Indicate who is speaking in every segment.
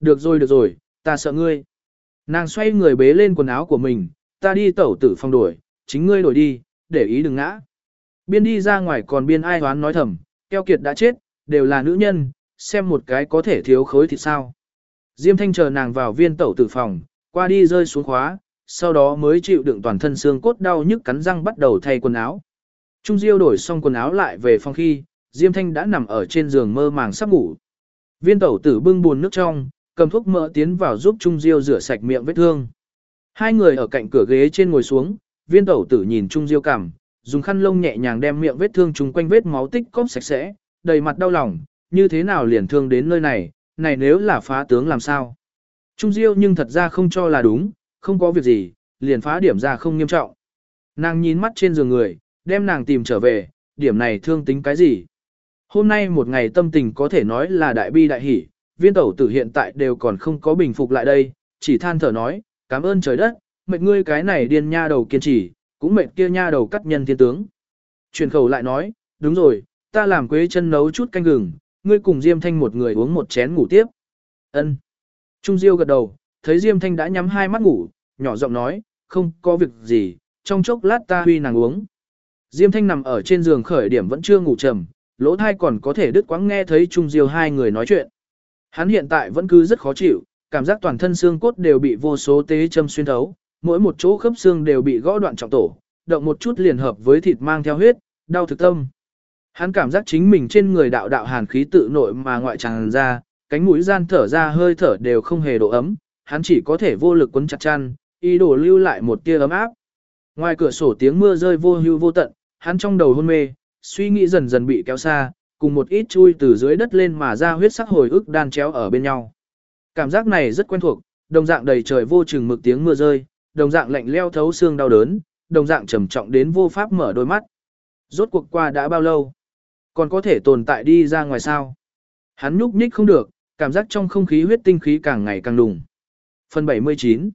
Speaker 1: Được rồi được rồi, ta sợ ngươi. Nàng xoay người bế lên quần áo của mình, ta đi tẩu tử phòng đổi, chính ngươi đổi đi, để ý đừng ngã. Biên đi ra ngoài còn biên ai hoán nói thầm, keo kiệt đã chết, đều là nữ nhân, xem một cái có thể thiếu khối thì sao. Diêm thanh chờ nàng vào viên tẩu tử phòng, qua đi rơi xuống khóa, sau đó mới chịu đựng toàn thân xương cốt đau nhức cắn răng bắt đầu thay quần áo. Trung Diêu đổi xong quần áo lại về phòng khi, Diêm Thanh đã nằm ở trên giường mơ màng sắp ngủ. Viên tẩu tử bưng buồn nước trong, cầm thuốc mỡ tiến vào giúp Trung Diêu rửa sạch miệng vết thương. Hai người ở cạnh cửa ghế trên ngồi xuống, viên tẩu tử nhìn Trung Diêu cằm, dùng khăn lông nhẹ nhàng đem miệng vết thương chung quanh vết máu tích cóp sạch sẽ, đầy mặt đau lòng, như thế nào liền thương đến nơi này, này nếu là phá tướng làm sao. Trung Diêu nhưng thật ra không cho là đúng, không có việc gì, liền phá điểm ra không nghiêm trọng. Nàng nhìn mắt trên giường người, đem nàng tìm trở về, điểm này thương tính cái gì. Hôm nay một ngày tâm tình có thể nói là đại bi đại hỷ, viên tẩu tử hiện tại đều còn không có bình phục lại đây, chỉ than thở nói, cảm ơn trời đất, mệt ngươi cái này điên nha đầu kiên trì, cũng mệt kia nha đầu cắt nhân thiên tướng. Truyền khẩu lại nói, đúng rồi, ta làm quế chân nấu chút canh gừng, ngươi cùng Diêm Thanh một người uống một chén ngủ tiếp. Ân. Trung Diêu gật đầu, thấy Diêm Thanh đã nhắm hai mắt ngủ, nhỏ giọng nói, không có việc gì, trong chốc lát ta huy nàng uống. Diêm Thanh nằm ở trên giường khởi điểm vẫn chưa ngủ trầm, lỗ thai còn có thể đứt quãng nghe thấy Trung Diêu hai người nói chuyện. Hắn hiện tại vẫn cứ rất khó chịu, cảm giác toàn thân xương cốt đều bị vô số tế châm xuyên thấu, mỗi một chỗ khớp xương đều bị gõ đoạn trọng tổ, động một chút liền hợp với thịt mang theo huyết, đau thực tâm. Hắn cảm giác chính mình trên người đạo đạo hàn khí tự nội mà ngoại tràn ra, cánh mũi gian thở ra hơi thở đều không hề độ ấm, hắn chỉ có thể vô lực quấn chặt chăn, ý đồ lưu lại một tia ấm áp. Ngoài cửa sổ tiếng mưa rơi vô hưu vô tận, hắn trong đầu hôn mê, suy nghĩ dần dần bị kéo xa, cùng một ít chui từ dưới đất lên mà ra huyết sắc hồi ức đan chéo ở bên nhau. Cảm giác này rất quen thuộc, đồng dạng đầy trời vô chừng mực tiếng mưa rơi, đồng dạng lạnh leo thấu xương đau đớn, đồng dạng trầm trọng đến vô pháp mở đôi mắt. Rốt cuộc qua đã bao lâu? Còn có thể tồn tại đi ra ngoài sao? Hắn nhúc nhích không được, cảm giác trong không khí huyết tinh khí càng ngày càng đùng. Phần 79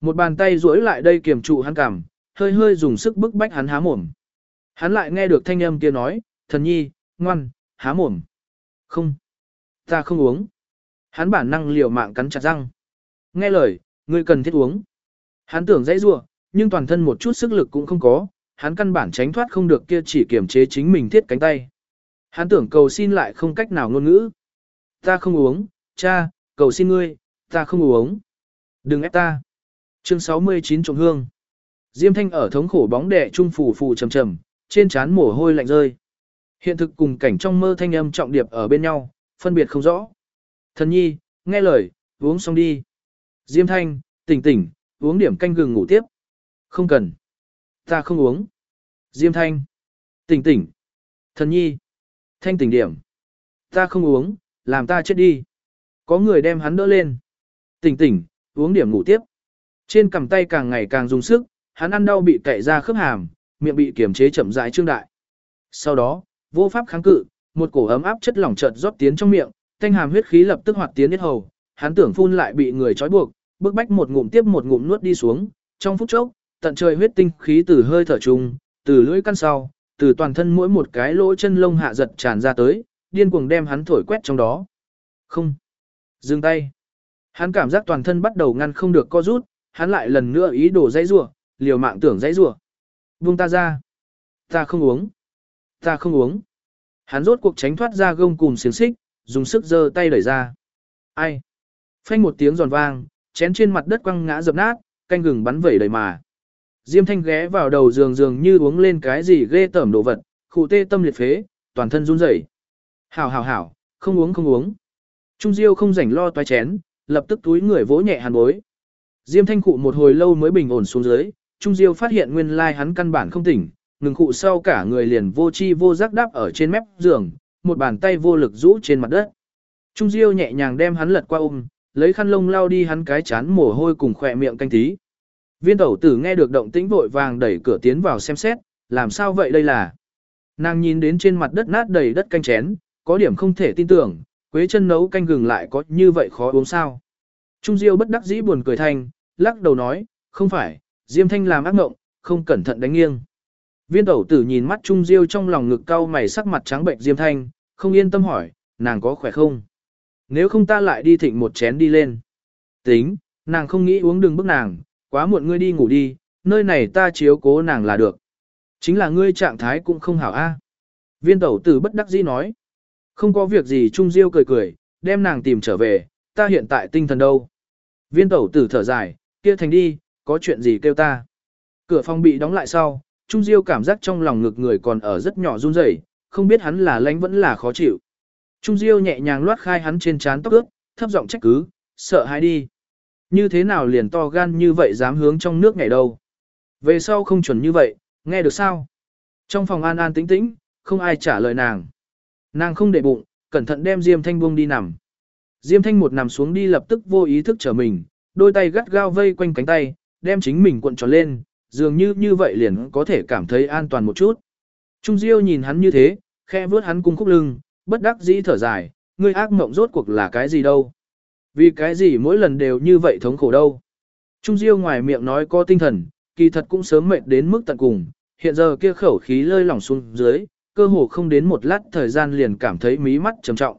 Speaker 1: Một bàn tay duỗi lại đây kiềm trụ hắn cảm, hơi hơi dùng sức bức bách hắn há mồm. Hắn lại nghe được thanh âm kia nói, thần nhi, ngoan, há mồm. Không, ta không uống. Hắn bản năng liều mạng cắn chặt răng. Nghe lời, ngươi cần thiết uống. Hắn tưởng dãy rua, nhưng toàn thân một chút sức lực cũng không có, hắn căn bản tránh thoát không được kia chỉ kiểm chế chính mình thiết cánh tay. Hắn tưởng cầu xin lại không cách nào ngôn ngữ. Ta không uống, cha, cầu xin ngươi, ta không uống. Đừng ép ta. Chương 69 trộm hương. Diêm thanh ở thống khổ bóng đẻ trung phủ phù trầm trầm, trên trán mồ hôi lạnh rơi. Hiện thực cùng cảnh trong mơ thanh âm trọng điệp ở bên nhau, phân biệt không rõ. Thần nhi, nghe lời, uống xong đi. Diêm thanh, tỉnh tỉnh, uống điểm canh gừng ngủ tiếp. Không cần. Ta không uống. Diêm thanh. Tỉnh tỉnh. Thần nhi. Thanh tỉnh điểm. Ta không uống, làm ta chết đi. Có người đem hắn đỡ lên. Tỉnh tỉnh, uống điểm ngủ tiếp. Trên cằm tay càng ngày càng dùng sức, hắn ăn đau bị cậy ra khớp hàm, miệng bị kiềm chế chậm rãi trương đại. Sau đó, vô pháp kháng cự, một cổ ấm áp chất lỏng chợt rót tiến trong miệng, thanh hàm huyết khí lập tức hoạt tiến hết hầu, hắn tưởng phun lại bị người trói buộc, bước bách một ngụm tiếp một ngụm nuốt đi xuống, trong phút chốc, tận trời huyết tinh khí từ hơi thở trùng, từ lưỡi căn sau, từ toàn thân mỗi một cái lỗ chân lông hạ giật tràn ra tới, điên cuồng đem hắn thổi quét trong đó. Không. Dừng tay. Hắn cảm giác toàn thân bắt đầu ngăn không được co rút, hắn lại lần nữa ý đồ dãy rủa, liều mạng tưởng dãy rủa. Buông ta ra. Ta không uống. Ta không uống. Hắn rốt cuộc tránh thoát ra gông cùng xiềng xích, dùng sức giơ tay đẩy ra. Ai? Phanh một tiếng giòn vang, chén trên mặt đất quăng ngã dập nát, canh gừng bắn vẩy đầy mà. Diêm thanh ghé vào đầu giường giường như uống lên cái gì ghê tởm đồ vật, khụ tê tâm liệt phế, toàn thân run rẩy. Hảo hảo hảo, không uống không uống. Trung Diêu không rảnh lo toái chén, lập tức túi người vỗ nhẹ hàn bối. Diêm thanh cụ một hồi lâu mới bình ổn xuống dưới, Trung Diêu phát hiện nguyên lai hắn căn bản không tỉnh, ngừng cụ sau cả người liền vô chi vô giác đáp ở trên mép giường, một bàn tay vô lực rũ trên mặt đất. Trung Diêu nhẹ nhàng đem hắn lật qua ôm, lấy khăn lông lau đi hắn cái chán mồ hôi cùng khỏe miệng canh tí. Viên tẩu tử nghe được động tĩnh vội vàng đẩy cửa tiến vào xem xét, làm sao vậy đây là. Nàng nhìn đến trên mặt đất nát đầy đất canh chén, có điểm không thể tin tưởng, quế chân nấu canh gừng lại có như vậy khó uống sao. Trung Diêu bất đắc dĩ buồn cười thanh, lắc đầu nói, không phải, Diêm Thanh làm ác mộng, không cẩn thận đánh nghiêng. Viên tẩu tử nhìn mắt Trung Diêu trong lòng ngực cau mày sắc mặt trắng bệnh Diêm Thanh, không yên tâm hỏi, nàng có khỏe không? Nếu không ta lại đi thịnh một chén đi lên. Tính, nàng không nghĩ uống đừng bức nàng, quá muộn ngươi đi ngủ đi, nơi này ta chiếu cố nàng là được. Chính là ngươi trạng thái cũng không hảo a. À. Viên tẩu tử bất đắc dĩ nói. Không có việc gì Trung Diêu cười cười, đem nàng tìm trở về, ta hiện tại tinh thần đâu. Viên tẩu tử thở dài, kia thành đi, có chuyện gì kêu ta. Cửa phòng bị đóng lại sau, Trung Diêu cảm giác trong lòng ngực người còn ở rất nhỏ run rẩy, không biết hắn là lánh vẫn là khó chịu. Trung Diêu nhẹ nhàng loát khai hắn trên trán tóc ướt, thấp giọng trách cứ, sợ hãi đi. Như thế nào liền to gan như vậy dám hướng trong nước ngày đâu. Về sau không chuẩn như vậy, nghe được sao? Trong phòng an an tĩnh tĩnh, không ai trả lời nàng. Nàng không để bụng, cẩn thận đem Diêm Thanh buông đi nằm. Diêm Thanh một nằm xuống đi lập tức vô ý thức trở mình, đôi tay gắt gao vây quanh cánh tay, đem chính mình cuộn tròn lên, dường như như vậy liền có thể cảm thấy an toàn một chút. Trung Diêu nhìn hắn như thế, khe vướt hắn cung khúc lưng, bất đắc dĩ thở dài, ngươi ác mộng rốt cuộc là cái gì đâu. Vì cái gì mỗi lần đều như vậy thống khổ đâu. Trung Diêu ngoài miệng nói có tinh thần, kỳ thật cũng sớm mệt đến mức tận cùng, hiện giờ kia khẩu khí lơi lỏng xuống dưới, cơ hồ không đến một lát thời gian liền cảm thấy mí mắt trầm trọng.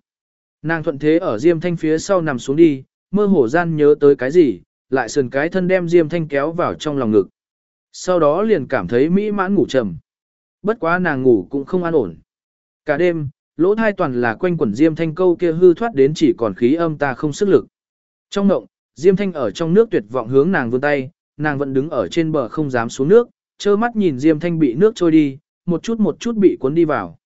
Speaker 1: Nàng thuận thế ở Diêm Thanh phía sau nằm xuống đi, mơ hồ gian nhớ tới cái gì, lại sườn cái thân đem Diêm Thanh kéo vào trong lòng ngực. Sau đó liền cảm thấy mỹ mãn ngủ trầm. Bất quá nàng ngủ cũng không an ổn. Cả đêm, lỗ thai toàn là quanh quẩn Diêm Thanh câu kia hư thoát đến chỉ còn khí âm ta không sức lực. Trong mộng, Diêm Thanh ở trong nước tuyệt vọng hướng nàng vươn tay, nàng vẫn đứng ở trên bờ không dám xuống nước, trơ mắt nhìn Diêm Thanh bị nước trôi đi, một chút một chút bị cuốn đi vào.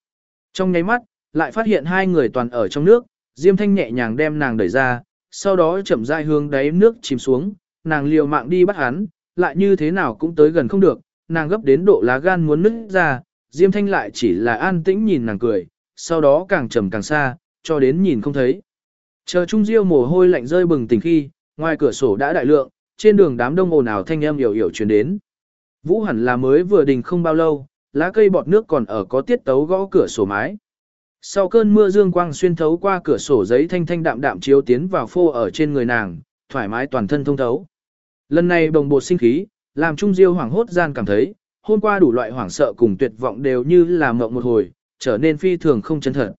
Speaker 1: Trong nháy mắt, lại phát hiện hai người toàn ở trong nước, Diêm Thanh nhẹ nhàng đem nàng đẩy ra, sau đó chậm rãi hướng đáy nước chìm xuống, nàng liều mạng đi bắt hắn, lại như thế nào cũng tới gần không được, nàng gấp đến độ lá gan muốn nứt ra, Diêm Thanh lại chỉ là an tĩnh nhìn nàng cười, sau đó càng trầm càng xa, cho đến nhìn không thấy. Chờ Trung Diêu mồ hôi lạnh rơi bừng tỉnh khi, ngoài cửa sổ đã đại lượng, trên đường đám đông ồn ào thanh âm hiểu hiểu chuyển đến. Vũ hẳn là mới vừa đình không bao lâu, lá cây bọt nước còn ở có tiết tấu gõ cửa sổ mái. Sau cơn mưa dương quang xuyên thấu qua cửa sổ giấy thanh thanh đạm đạm chiếu tiến vào phô ở trên người nàng, thoải mái toàn thân thông thấu. Lần này bồng bột sinh khí, làm Trung Diêu hoảng hốt gian cảm thấy, hôm qua đủ loại hoảng sợ cùng tuyệt vọng đều như là mộng một hồi, trở nên phi thường không chân thật.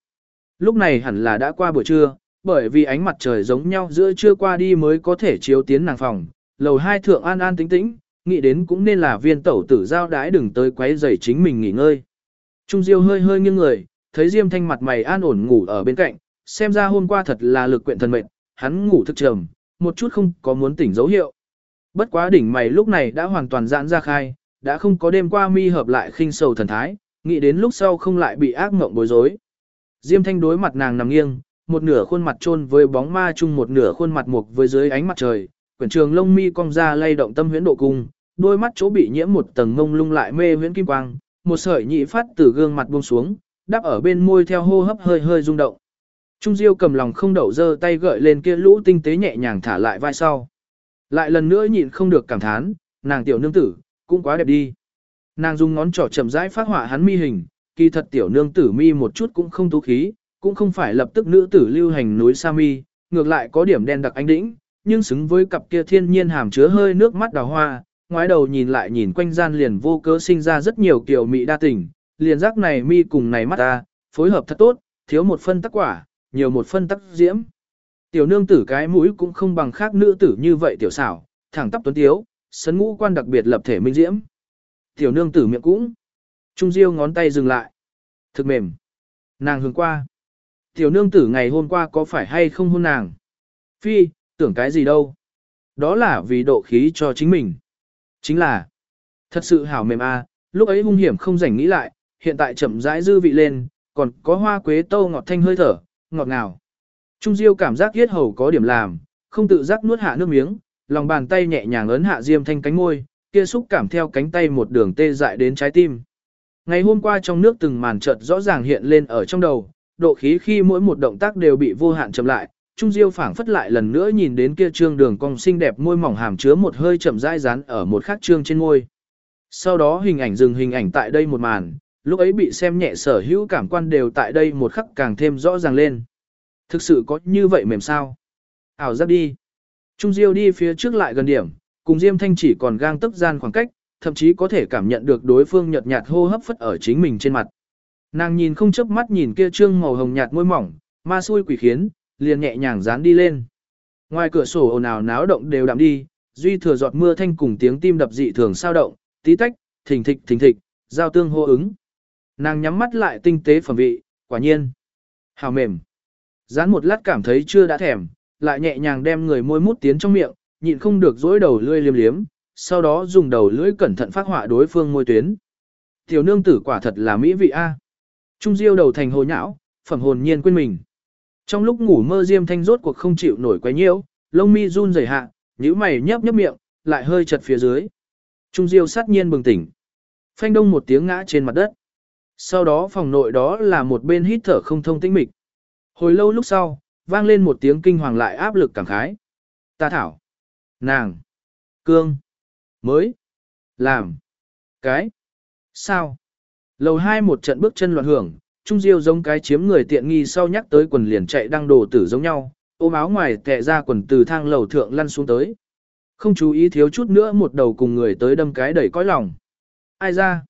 Speaker 1: Lúc này hẳn là đã qua buổi trưa, bởi vì ánh mặt trời giống nhau giữa trưa qua đi mới có thể chiếu tiến nàng phòng, lầu hai thượng an an tĩnh tĩnh, nghĩ đến cũng nên là viên tẩu tử giao đái đừng tới quấy rầy chính mình nghỉ ngơi. Trung Diêu hơi hơi nghiêng người, thấy Diêm Thanh mặt mày an ổn ngủ ở bên cạnh, xem ra hôm qua thật là lực quyện thần mệnh, hắn ngủ thức trầm, một chút không có muốn tỉnh dấu hiệu. Bất quá đỉnh mày lúc này đã hoàn toàn giãn ra khai, đã không có đêm qua mi hợp lại khinh sầu thần thái, nghĩ đến lúc sau không lại bị ác mộng bối rối. Diêm Thanh đối mặt nàng nằm nghiêng, một nửa khuôn mặt chôn với bóng ma chung một nửa khuôn mặt mục với dưới ánh mặt trời, quyển trường lông mi cong ra lay động tâm huyễn độ cung, đôi mắt chỗ bị nhiễm một tầng ngông lung lại mê huyễn kim quang, một sợi nhị phát từ gương mặt buông xuống, đắp ở bên môi theo hô hấp hơi hơi rung động. Trung Diêu cầm lòng không đậu giơ tay gợi lên kia lũ tinh tế nhẹ nhàng thả lại vai sau. Lại lần nữa nhịn không được cảm thán, nàng tiểu nương tử, cũng quá đẹp đi. Nàng dùng ngón trỏ chậm rãi phát họa hắn mi hình, kỳ thật tiểu nương tử mi một chút cũng không tú khí, cũng không phải lập tức nữ tử lưu hành núi sa mi, ngược lại có điểm đen đặc ánh đĩnh, nhưng xứng với cặp kia thiên nhiên hàm chứa hơi nước mắt đào hoa, ngoái đầu nhìn lại nhìn quanh gian liền vô cớ sinh ra rất nhiều kiểu mỹ đa tình, liền giác này mi cùng này mắt ta, phối hợp thật tốt, thiếu một phân tắc quả, nhiều một phân tắc diễm. Tiểu nương tử cái mũi cũng không bằng khác nữ tử như vậy tiểu xảo, thẳng tắp tuấn tiếu, sấn ngũ quan đặc biệt lập thể minh diễm. Tiểu nương tử miệng cũng. Trung Diêu ngón tay dừng lại. Thực mềm. Nàng hướng qua. Tiểu nương tử ngày hôm qua có phải hay không hôn nàng? Phi, tưởng cái gì đâu. Đó là vì độ khí cho chính mình. Chính là, thật sự hảo mềm a, lúc ấy hung hiểm không rảnh nghĩ lại, hiện tại chậm rãi dư vị lên, còn có hoa quế tâu ngọt thanh hơi thở, ngọt ngào. Trung Diêu cảm giác yết hầu có điểm làm, không tự giác nuốt hạ nước miếng, lòng bàn tay nhẹ nhàng ấn hạ Diêm Thanh cánh môi, kia xúc cảm theo cánh tay một đường tê dại đến trái tim. Ngày hôm qua trong nước từng màn chợt rõ ràng hiện lên ở trong đầu, độ khí khi mỗi một động tác đều bị vô hạn chậm lại, Trung Diêu phảng phất lại lần nữa nhìn đến kia trương đường cong xinh đẹp môi mỏng hàm chứa một hơi chậm rãi dán ở một khắc trương trên môi. Sau đó hình ảnh dừng hình ảnh tại đây một màn, lúc ấy bị xem nhẹ sở hữu cảm quan đều tại đây một khắc càng thêm rõ ràng lên. Thực sự có như vậy mềm sao? Ảo giác đi. Trung Diêu đi phía trước lại gần điểm, cùng Diêm Thanh chỉ còn gang tức gian khoảng cách, thậm chí có thể cảm nhận được đối phương nhợt nhạt hô hấp phất ở chính mình trên mặt. Nàng nhìn không chớp mắt nhìn kia trương màu hồng nhạt môi mỏng, ma xui quỷ khiến, liền nhẹ nhàng dán đi lên. Ngoài cửa sổ ồn ào náo động đều đạm đi, duy thừa giọt mưa thanh cùng tiếng tim đập dị thường sao động, tí tách, thình thịch thình thịch, giao tương hô ứng. Nàng nhắm mắt lại tinh tế phẩm vị, quả nhiên. Hào mềm. Dán một lát cảm thấy chưa đã thèm, lại nhẹ nhàng đem người môi mút tiến trong miệng, nhịn không được dối đầu lưỡi liếm liếm, sau đó dùng đầu lưỡi cẩn thận phát họa đối phương môi tuyến. Tiểu nương tử quả thật là mỹ vị a. Trung diêu đầu thành hồ nhão, phẩm hồn nhiên quên mình. Trong lúc ngủ mơ diêm thanh rốt cuộc không chịu nổi quấy nhiễu, lông mi run rẩy hạ, nhíu mày nhấp nhấp miệng, lại hơi chật phía dưới. Trung diêu sát nhiên bừng tỉnh. Phanh đông một tiếng ngã trên mặt đất. Sau đó phòng nội đó là một bên hít thở không thông tĩnh mịch. Hồi lâu lúc sau, vang lên một tiếng kinh hoàng lại áp lực cảm khái. Ta thảo. Nàng. Cương. Mới. Làm. Cái. Sao? Lầu hai một trận bước chân loạn hưởng, Trung Diêu giống cái chiếm người tiện nghi sau nhắc tới quần liền chạy đang đồ tử giống nhau, ôm áo ngoài tệ ra quần từ thang lầu thượng lăn xuống tới. Không chú ý thiếu chút nữa một đầu cùng người tới đâm cái đẩy cõi lòng. Ai ra?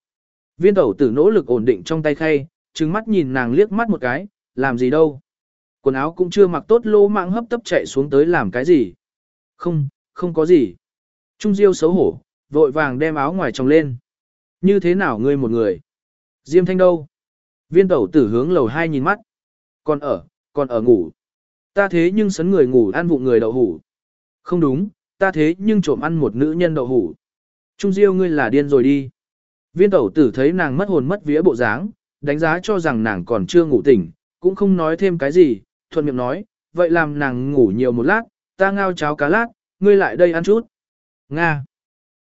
Speaker 1: Viên tẩu tử nỗ lực ổn định trong tay khay, trừng mắt nhìn nàng liếc mắt một cái, làm gì đâu. Quần áo cũng chưa mặc tốt lô mạng hấp tấp chạy xuống tới làm cái gì. Không, không có gì. Trung Diêu xấu hổ, vội vàng đem áo ngoài trồng lên. Như thế nào ngươi một người? Diêm thanh đâu? Viên tẩu tử hướng lầu hai nhìn mắt. Còn ở, còn ở ngủ. Ta thế nhưng sấn người ngủ ăn vụ người đậu hủ. Không đúng, ta thế nhưng trộm ăn một nữ nhân đậu hủ. Trung Diêu ngươi là điên rồi đi. Viên tẩu tử thấy nàng mất hồn mất vía bộ dáng, đánh giá cho rằng nàng còn chưa ngủ tỉnh, cũng không nói thêm cái gì, thuận miệng nói, vậy làm nàng ngủ nhiều một lát, ta ngao cháo cá lát, ngươi lại đây ăn chút. Nga.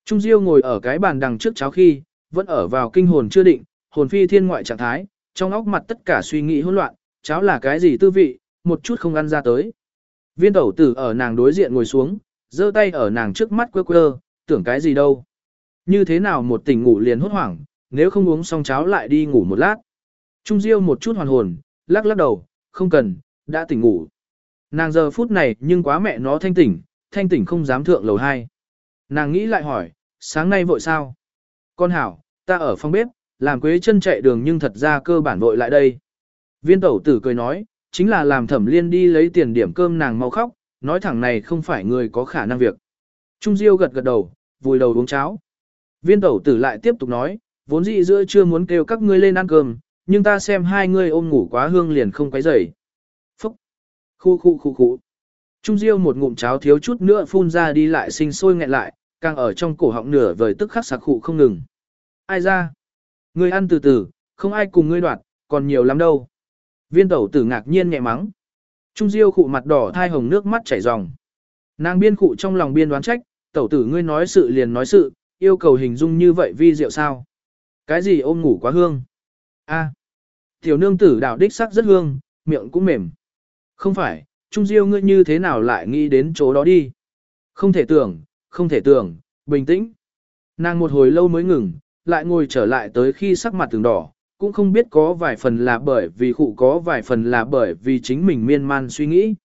Speaker 1: Trung Diêu ngồi ở cái bàn đằng trước cháo khi, vẫn ở vào kinh hồn chưa định, hồn phi thiên ngoại trạng thái, trong óc mặt tất cả suy nghĩ hỗn loạn, cháo là cái gì tư vị, một chút không ăn ra tới. Viên tẩu tử ở nàng đối diện ngồi xuống, giơ tay ở nàng trước mắt quơ quơ, tưởng cái gì đâu. Như thế nào một tỉnh ngủ liền hốt hoảng, nếu không uống xong cháo lại đi ngủ một lát. Trung Diêu một chút hoàn hồn, lắc lắc đầu, không cần, đã tỉnh ngủ. Nàng giờ phút này nhưng quá mẹ nó thanh tỉnh, thanh tỉnh không dám thượng lầu hai. Nàng nghĩ lại hỏi, sáng nay vội sao? Con hảo, ta ở phòng bếp, làm quế chân chạy đường nhưng thật ra cơ bản vội lại đây. Viên tẩu tử cười nói, chính là làm thẩm liên đi lấy tiền điểm cơm nàng mau khóc, nói thẳng này không phải người có khả năng việc. Trung Diêu gật gật đầu, vùi đầu uống cháo. Viên tẩu tử lại tiếp tục nói, vốn dĩ giữa chưa muốn kêu các ngươi lên ăn cơm, nhưng ta xem hai ngươi ôm ngủ quá hương liền không quấy rầy. Khu khu khu khu. Trung Diêu một ngụm cháo thiếu chút nữa phun ra đi lại sinh sôi nghẹn lại, càng ở trong cổ họng nửa vời tức khắc sặc khụ không ngừng. Ai ra? Ngươi ăn từ từ, không ai cùng ngươi đoạt, còn nhiều lắm đâu. Viên tẩu tử ngạc nhiên nhẹ mắng. Trung Diêu khụ mặt đỏ thai hồng nước mắt chảy ròng. Nàng biên khụ trong lòng biên đoán trách, tẩu tử ngươi nói sự liền nói sự, yêu cầu hình dung như vậy vi diệu sao. Cái gì ôm ngủ quá hương? a tiểu nương tử đạo đích sắc rất hương, miệng cũng mềm. Không phải, Trung Diêu ngươi như thế nào lại nghĩ đến chỗ đó đi? Không thể tưởng, không thể tưởng, bình tĩnh. Nàng một hồi lâu mới ngừng, lại ngồi trở lại tới khi sắc mặt từng đỏ, cũng không biết có vài phần là bởi vì khụ có vài phần là bởi vì chính mình miên man suy nghĩ.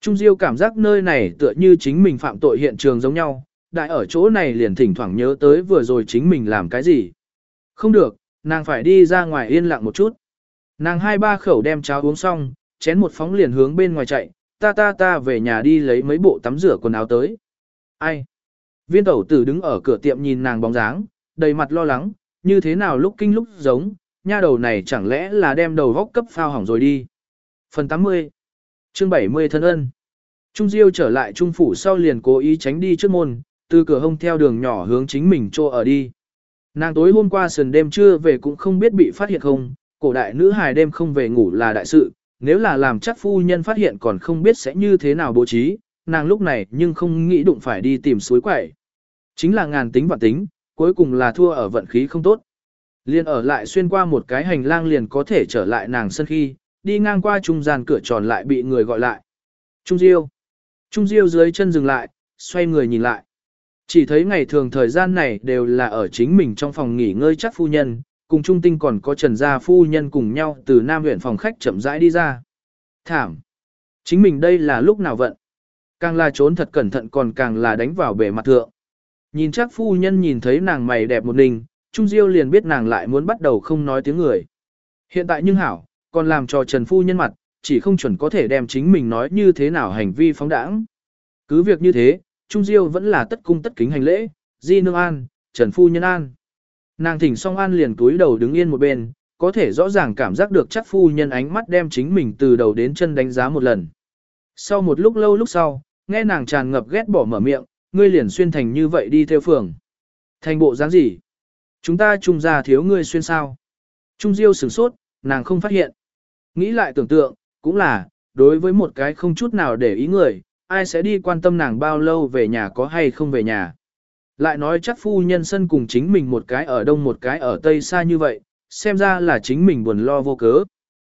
Speaker 1: Trung Diêu cảm giác nơi này tựa như chính mình phạm tội hiện trường giống nhau, đại ở chỗ này liền thỉnh thoảng nhớ tới vừa rồi chính mình làm cái gì. Không được, nàng phải đi ra ngoài yên lặng một chút. Nàng hai ba khẩu đem cháo uống xong, chén một phóng liền hướng bên ngoài chạy, ta ta ta về nhà đi lấy mấy bộ tắm rửa quần áo tới. Ai? Viên tẩu tử đứng ở cửa tiệm nhìn nàng bóng dáng, đầy mặt lo lắng, như thế nào lúc kinh lúc giống, nha đầu này chẳng lẽ là đem đầu vóc cấp phao hỏng rồi đi. Phần 80 Chương 70 thân ân Trung Diêu trở lại Trung Phủ sau liền cố ý tránh đi trước môn, từ cửa hông theo đường nhỏ hướng chính mình trô ở đi. Nàng tối hôm qua sườn đêm trưa về cũng không biết bị phát hiện không, cổ đại nữ hài đêm không về ngủ là đại sự, nếu là làm chắc phu nhân phát hiện còn không biết sẽ như thế nào bố trí, nàng lúc này nhưng không nghĩ đụng phải đi tìm suối quẩy. Chính là ngàn tính vạn tính, cuối cùng là thua ở vận khí không tốt. Liên ở lại xuyên qua một cái hành lang liền có thể trở lại nàng sân khi, đi ngang qua trung gian cửa tròn lại bị người gọi lại. Trung Diêu. Trung Diêu dưới chân dừng lại, xoay người nhìn lại. Chỉ thấy ngày thường thời gian này đều là ở chính mình trong phòng nghỉ ngơi chắc phu nhân, cùng Trung Tinh còn có Trần Gia phu nhân cùng nhau từ Nam huyện phòng khách chậm rãi đi ra. Thảm! Chính mình đây là lúc nào vận? Càng là trốn thật cẩn thận còn càng là đánh vào bề mặt thượng. Nhìn chắc phu nhân nhìn thấy nàng mày đẹp một mình, Trung Diêu liền biết nàng lại muốn bắt đầu không nói tiếng người. Hiện tại nhưng hảo, còn làm cho Trần phu nhân mặt, chỉ không chuẩn có thể đem chính mình nói như thế nào hành vi phóng đãng. Cứ việc như thế, Trung Diêu vẫn là tất cung tất kính hành lễ, di nương an, trần phu nhân an. Nàng thỉnh song an liền túi đầu đứng yên một bên, có thể rõ ràng cảm giác được chắc phu nhân ánh mắt đem chính mình từ đầu đến chân đánh giá một lần. Sau một lúc lâu lúc sau, nghe nàng tràn ngập ghét bỏ mở miệng, ngươi liền xuyên thành như vậy đi theo phường. Thành bộ dáng gì? Chúng ta trung gia thiếu ngươi xuyên sao? Trung Diêu sửng sốt, nàng không phát hiện. Nghĩ lại tưởng tượng, cũng là, đối với một cái không chút nào để ý người, ai sẽ đi quan tâm nàng bao lâu về nhà có hay không về nhà. Lại nói chắc phu nhân sân cùng chính mình một cái ở đông một cái ở tây xa như vậy, xem ra là chính mình buồn lo vô cớ.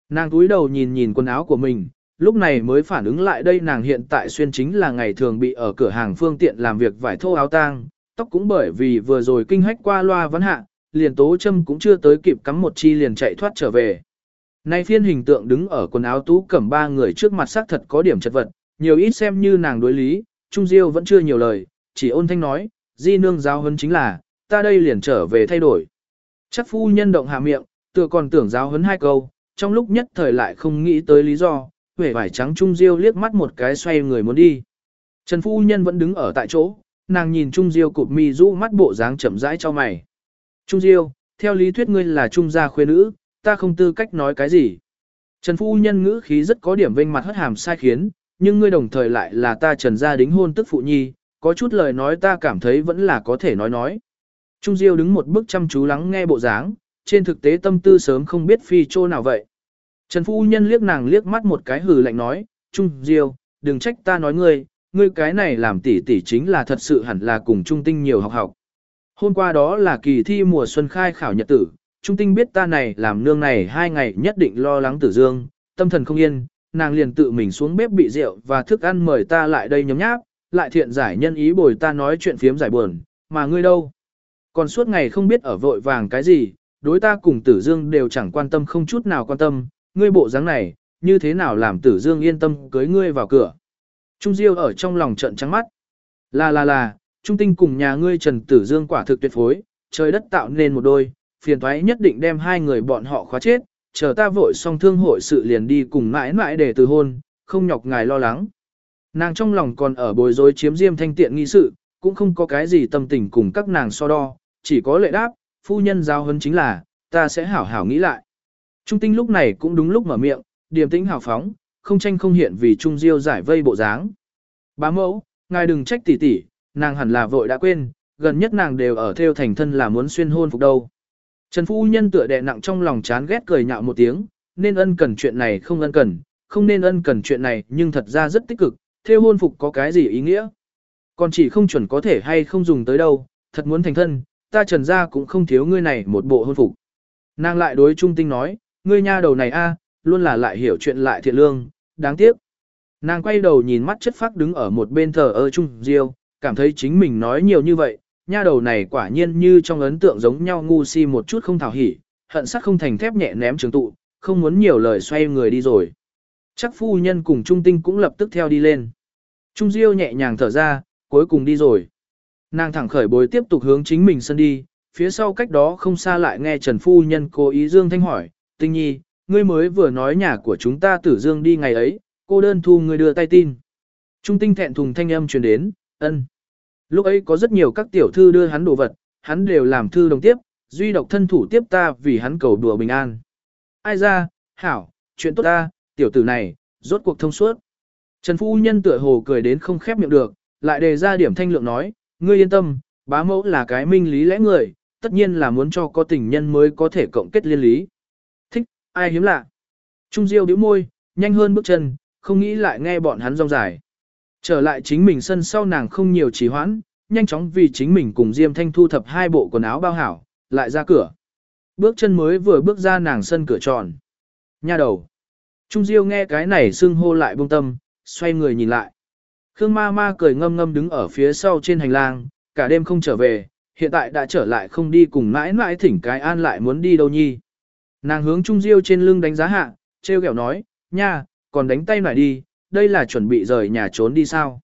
Speaker 1: Nàng túi đầu nhìn nhìn quần áo của mình, lúc này mới phản ứng lại đây nàng hiện tại xuyên chính là ngày thường bị ở cửa hàng phương tiện làm việc vải thô áo tang, tóc cũng bởi vì vừa rồi kinh hách qua loa vấn hạ, liền tố châm cũng chưa tới kịp cắm một chi liền chạy thoát trở về. Nay phiên hình tượng đứng ở quần áo tú cẩm ba người trước mặt xác thật có điểm chật vật, nhiều ít xem như nàng đối lý, Trung Diêu vẫn chưa nhiều lời, chỉ ôn thanh nói, di nương giáo huấn chính là, ta đây liền trở về thay đổi. Chắc phu nhân động hạ miệng, tựa còn tưởng giáo huấn hai câu, trong lúc nhất thời lại không nghĩ tới lý do, vẻ vải trắng Trung Diêu liếc mắt một cái xoay người muốn đi. Trần phu nhân vẫn đứng ở tại chỗ, nàng nhìn Trung Diêu cụp mi rũ mắt bộ dáng chậm rãi cho mày. Trung Diêu, theo lý thuyết ngươi là trung gia khuê nữ, ta không tư cách nói cái gì. Trần phu nhân ngữ khí rất có điểm vênh mặt hất hàm sai khiến, nhưng ngươi đồng thời lại là ta trần gia đính hôn tức phụ nhi, có chút lời nói ta cảm thấy vẫn là có thể nói nói. Trung Diêu đứng một bước chăm chú lắng nghe bộ dáng, trên thực tế tâm tư sớm không biết phi chỗ nào vậy. Trần phu nhân liếc nàng liếc mắt một cái hừ lạnh nói, Trung Diêu, đừng trách ta nói ngươi, ngươi cái này làm tỷ tỷ chính là thật sự hẳn là cùng Trung Tinh nhiều học học. Hôm qua đó là kỳ thi mùa xuân khai khảo nhật tử, Trung Tinh biết ta này làm nương này hai ngày nhất định lo lắng tử dương, tâm thần không yên, nàng liền tự mình xuống bếp bị rượu và thức ăn mời ta lại đây nhóm nháp, lại thiện giải nhân ý bồi ta nói chuyện phiếm giải buồn, mà ngươi đâu? Còn suốt ngày không biết ở vội vàng cái gì, đối ta cùng tử dương đều chẳng quan tâm không chút nào quan tâm, ngươi bộ dáng này, như thế nào làm tử dương yên tâm cưới ngươi vào cửa. Trung Diêu ở trong lòng trận trắng mắt. Là là là, Trung Tinh cùng nhà ngươi Trần Tử Dương quả thực tuyệt phối, trời đất tạo nên một đôi, phiền thoái nhất định đem hai người bọn họ khóa chết, chờ ta vội xong thương hội sự liền đi cùng mãi mãi để từ hôn, không nhọc ngài lo lắng. Nàng trong lòng còn ở bối rối chiếm diêm thanh tiện nghi sự, cũng không có cái gì tâm tình cùng các nàng so đo, chỉ có lệ đáp, phu nhân giao hấn chính là, ta sẽ hảo hảo nghĩ lại. Trung tinh lúc này cũng đúng lúc mở miệng, điềm tĩnh hào phóng, không tranh không hiện vì Trung Diêu giải vây bộ dáng. Bá mẫu, ngài đừng trách tỷ tỷ, nàng hẳn là vội đã quên, gần nhất nàng đều ở theo thành thân là muốn xuyên hôn phục đâu. Trần phu nhân tựa đè nặng trong lòng chán ghét cười nhạo một tiếng, nên ân cần chuyện này không ân cần, không nên ân cần chuyện này nhưng thật ra rất tích cực, theo hôn phục có cái gì ý nghĩa. Còn chỉ không chuẩn có thể hay không dùng tới đâu, thật muốn thành thân, ta trần ra cũng không thiếu ngươi này một bộ hôn phục. Nàng lại đối trung tinh nói, ngươi nha đầu này a, luôn là lại hiểu chuyện lại thiện lương, đáng tiếc. Nàng quay đầu nhìn mắt chất phác đứng ở một bên thờ ơ trung diêu, cảm thấy chính mình nói nhiều như vậy, nha đầu này quả nhiên như trong ấn tượng giống nhau ngu si một chút không thảo hỉ, hận sắc không thành thép nhẹ ném trường tụ, không muốn nhiều lời xoay người đi rồi. Chắc phu nhân cùng Trung Tinh cũng lập tức theo đi lên. Trung Diêu nhẹ nhàng thở ra, cuối cùng đi rồi. Nàng thẳng khởi bối tiếp tục hướng chính mình sân đi, phía sau cách đó không xa lại nghe Trần Phu Nhân cố ý Dương Thanh hỏi, Tinh Nhi, ngươi mới vừa nói nhà của chúng ta tử Dương đi ngày ấy, cô đơn thu ngươi đưa tay tin. Trung Tinh thẹn thùng thanh âm truyền đến, ân. Lúc ấy có rất nhiều các tiểu thư đưa hắn đồ vật, hắn đều làm thư đồng tiếp, duy độc thân thủ tiếp ta vì hắn cầu đùa bình an. Ai ra, hảo, chuyện tốt ta, tiểu tử này, rốt cuộc thông suốt. Trần Phu Nhân tựa hồ cười đến không khép miệng được, lại đề ra điểm thanh lượng nói, ngươi yên tâm, bá mẫu là cái minh lý lẽ người, tất nhiên là muốn cho có tình nhân mới có thể cộng kết liên lý. Thích, ai hiếm lạ. Trung Diêu bĩu môi, nhanh hơn bước chân, không nghĩ lại nghe bọn hắn rong dài. Trở lại chính mình sân sau nàng không nhiều trì hoãn, nhanh chóng vì chính mình cùng Diêm Thanh thu thập hai bộ quần áo bao hảo, lại ra cửa. Bước chân mới vừa bước ra nàng sân cửa tròn. Nha đầu. Trung Diêu nghe cái này xưng hô lại bông tâm, xoay người nhìn lại. Khương ma ma cười ngâm ngâm đứng ở phía sau trên hành lang, cả đêm không trở về, hiện tại đã trở lại không đi cùng mãi mãi thỉnh cái an lại muốn đi đâu nhi. Nàng hướng Trung Diêu trên lưng đánh giá hạ, treo kẹo nói, nha, còn đánh tay lại đi, đây là chuẩn bị rời nhà trốn đi sao?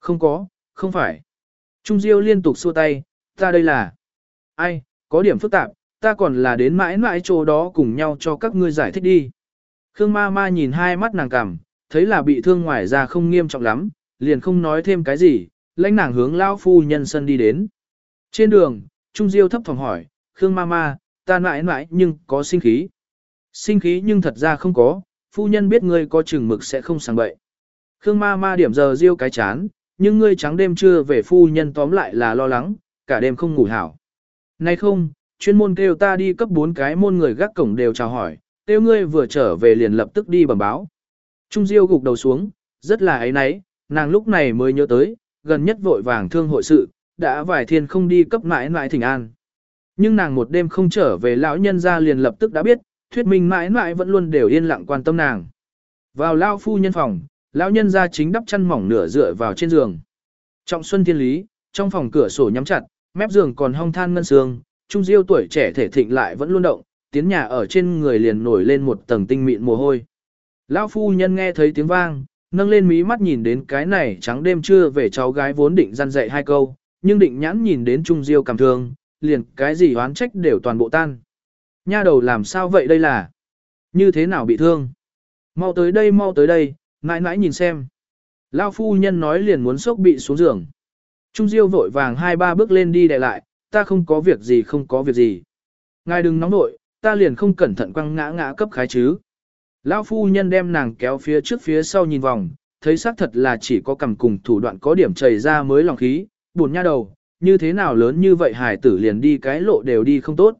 Speaker 1: Không có, không phải. Trung Diêu liên tục xua tay, ta đây là... Ai, có điểm phức tạp, ta còn là đến mãi mãi chỗ đó cùng nhau cho các ngươi giải thích đi. Khương ma ma nhìn hai mắt nàng cằm, thấy là bị thương ngoài ra không nghiêm trọng lắm, liền không nói thêm cái gì, lãnh nàng hướng lao phu nhân sân đi đến. Trên đường, Trung Diêu thấp thỏm hỏi, Khương ma ma, ta mãi mãi nhưng có sinh khí. Sinh khí nhưng thật ra không có, phu nhân biết ngươi có chừng mực sẽ không sang bậy. Khương ma ma điểm giờ Diêu cái chán, nhưng ngươi trắng đêm trưa về phu nhân tóm lại là lo lắng, cả đêm không ngủ hảo. Nay không, chuyên môn kêu ta đi cấp bốn cái môn người gác cổng đều chào hỏi, kêu ngươi vừa trở về liền lập tức đi bẩm báo. Trung Diêu gục đầu xuống, rất là ấy náy, nàng lúc này mới nhớ tới, gần nhất vội vàng thương hội sự, đã vài thiên không đi cấp mãi mãi thỉnh an. Nhưng nàng một đêm không trở về lão nhân ra liền lập tức đã biết, thuyết minh mãi mãi vẫn luôn đều yên lặng quan tâm nàng. Vào lao phu nhân phòng, lão nhân ra chính đắp chăn mỏng nửa dựa vào trên giường. Trọng xuân thiên lý, trong phòng cửa sổ nhắm chặt, mép giường còn hong than ngân sương, trung diêu tuổi trẻ thể thịnh lại vẫn luôn động, tiến nhà ở trên người liền nổi lên một tầng tinh mịn mồ hôi. Lão phu nhân nghe thấy tiếng vang, nâng lên mí mắt nhìn đến cái này trắng đêm trưa về cháu gái vốn định răn dạy hai câu, nhưng định nhãn nhìn đến Trung Diêu cảm thương, liền cái gì oán trách đều toàn bộ tan. Nha đầu làm sao vậy đây là? Như thế nào bị thương? Mau tới đây mau tới đây, nãi nãi nhìn xem. Lao phu nhân nói liền muốn sốc bị xuống giường. Trung Diêu vội vàng hai ba bước lên đi đè lại, ta không có việc gì không có việc gì. Ngài đừng nóng nội, ta liền không cẩn thận quăng ngã ngã cấp khái chứ. Lão phu nhân đem nàng kéo phía trước phía sau nhìn vòng, thấy xác thật là chỉ có cầm cùng thủ đoạn có điểm chảy ra mới lòng khí, buồn nha đầu, như thế nào lớn như vậy hải tử liền đi cái lộ đều đi không tốt.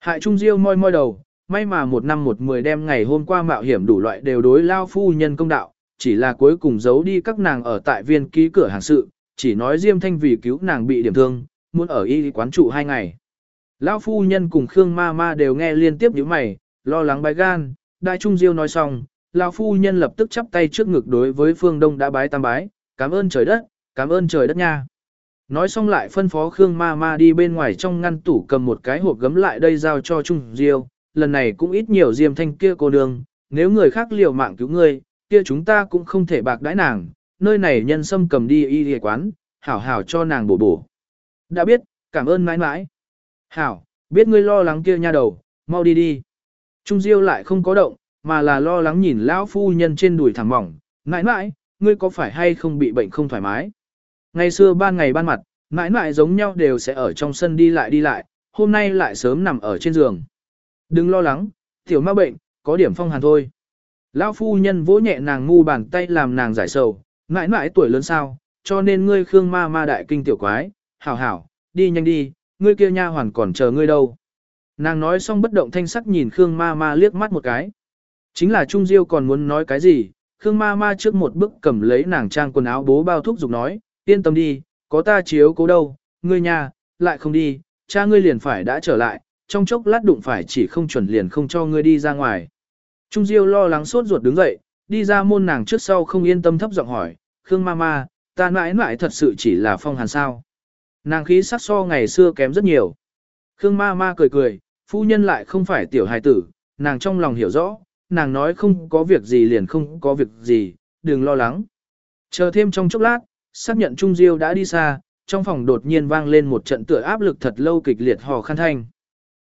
Speaker 1: Hại Trung Diêu moi moi đầu, may mà một năm một mười đêm ngày hôm qua mạo hiểm đủ loại đều đối lao phu nhân công đạo, chỉ là cuối cùng giấu đi các nàng ở tại viên ký cửa hàng sự, chỉ nói Diêm Thanh vì cứu nàng bị điểm thương, muốn ở y quán trụ hai ngày. Lão phu nhân cùng Khương ma ma đều nghe liên tiếp những mày, lo lắng bái gan, đại trung diêu nói xong, lão phu nhân lập tức chắp tay trước ngực đối với phương đông đã bái tam bái, cảm ơn trời đất, cảm ơn trời đất nha. Nói xong lại phân phó Khương ma ma đi bên ngoài trong ngăn tủ cầm một cái hộp gấm lại đây giao cho Trung Diêu, lần này cũng ít nhiều diêm thanh kia cô đường, nếu người khác liều mạng cứu ngươi, kia chúng ta cũng không thể bạc đãi nàng, nơi này nhân sâm cầm đi y y quán, hảo hảo cho nàng bổ bổ. Đã biết, cảm ơn mãi mãi. Hảo, biết ngươi lo lắng kia nha đầu, mau đi đi. Trung Diêu lại không có động, mà là lo lắng nhìn lão phu nhân trên đùi thẳng mỏng, mãi mãi, ngươi có phải hay không bị bệnh không thoải mái. Ngày xưa ban ngày ban mặt, mãi mãi giống nhau đều sẽ ở trong sân đi lại đi lại, hôm nay lại sớm nằm ở trên giường. Đừng lo lắng, tiểu ma bệnh, có điểm phong hàn thôi. Lão phu nhân vỗ nhẹ nàng ngu bàn tay làm nàng giải sầu, mãi mãi tuổi lớn sao, cho nên ngươi khương ma ma đại kinh tiểu quái, hảo hảo, đi nhanh đi, ngươi kia nha hoàn còn chờ ngươi đâu. Nàng nói xong bất động thanh sắc nhìn Khương ma ma liếc mắt một cái. Chính là Trung Diêu còn muốn nói cái gì, Khương ma ma trước một bước cầm lấy nàng trang quần áo bố bao thuốc dục nói, yên tâm đi, có ta chiếu cố đâu, ngươi nha, lại không đi, cha ngươi liền phải đã trở lại, trong chốc lát đụng phải chỉ không chuẩn liền không cho ngươi đi ra ngoài. Trung Diêu lo lắng sốt ruột đứng dậy, đi ra môn nàng trước sau không yên tâm thấp giọng hỏi, Khương ma ma, ta mãi mãi thật sự chỉ là phong hàn sao. Nàng khí sắc so ngày xưa kém rất nhiều. Khương ma ma cười cười, phu nhân lại không phải tiểu hài tử, nàng trong lòng hiểu rõ, nàng nói không có việc gì liền không có việc gì, đừng lo lắng. Chờ thêm trong chốc lát, xác nhận Trung Diêu đã đi xa, trong phòng đột nhiên vang lên một trận tựa áp lực thật lâu kịch liệt hò khăn thanh.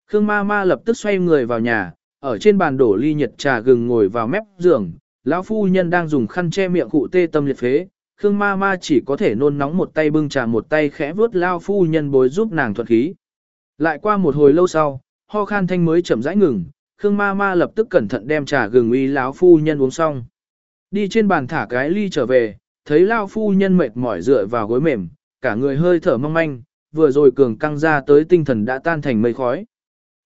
Speaker 1: Khương ma ma lập tức xoay người vào nhà, ở trên bàn đổ ly nhiệt trà gừng ngồi vào mép giường, lão phu nhân đang dùng khăn che miệng cụ tê tâm liệt phế, Khương ma ma chỉ có thể nôn nóng một tay bưng trà một tay khẽ vuốt lao phu nhân bối giúp nàng thuận khí. Lại qua một hồi lâu sau, ho khan thanh mới chậm rãi ngừng, Khương ma ma lập tức cẩn thận đem trà gừng uy lão phu nhân uống xong. Đi trên bàn thả cái ly trở về, thấy lao phu nhân mệt mỏi dựa vào gối mềm, cả người hơi thở mong manh, vừa rồi cường căng ra tới tinh thần đã tan thành mây khói.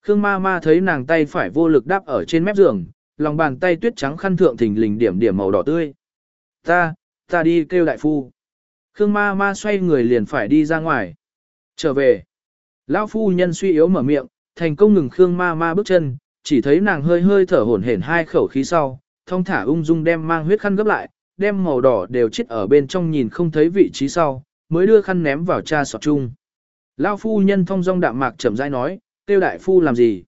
Speaker 1: Khương ma ma thấy nàng tay phải vô lực đáp ở trên mép giường, lòng bàn tay tuyết trắng khăn thượng thình lình điểm điểm màu đỏ tươi. Ta, ta đi kêu đại phu. Khương ma ma xoay người liền phải đi ra ngoài. Trở về. Lão phu nhân suy yếu mở miệng, thành công ngừng Khương ma ma bước chân, chỉ thấy nàng hơi hơi thở hổn hển hai khẩu khí sau, thông thả ung dung đem mang huyết khăn gấp lại, đem màu đỏ đều chết ở bên trong nhìn không thấy vị trí sau, mới đưa khăn ném vào cha sọt chung. Lão phu nhân thông dong đạm mạc chậm rãi nói, tiêu đại phu làm gì?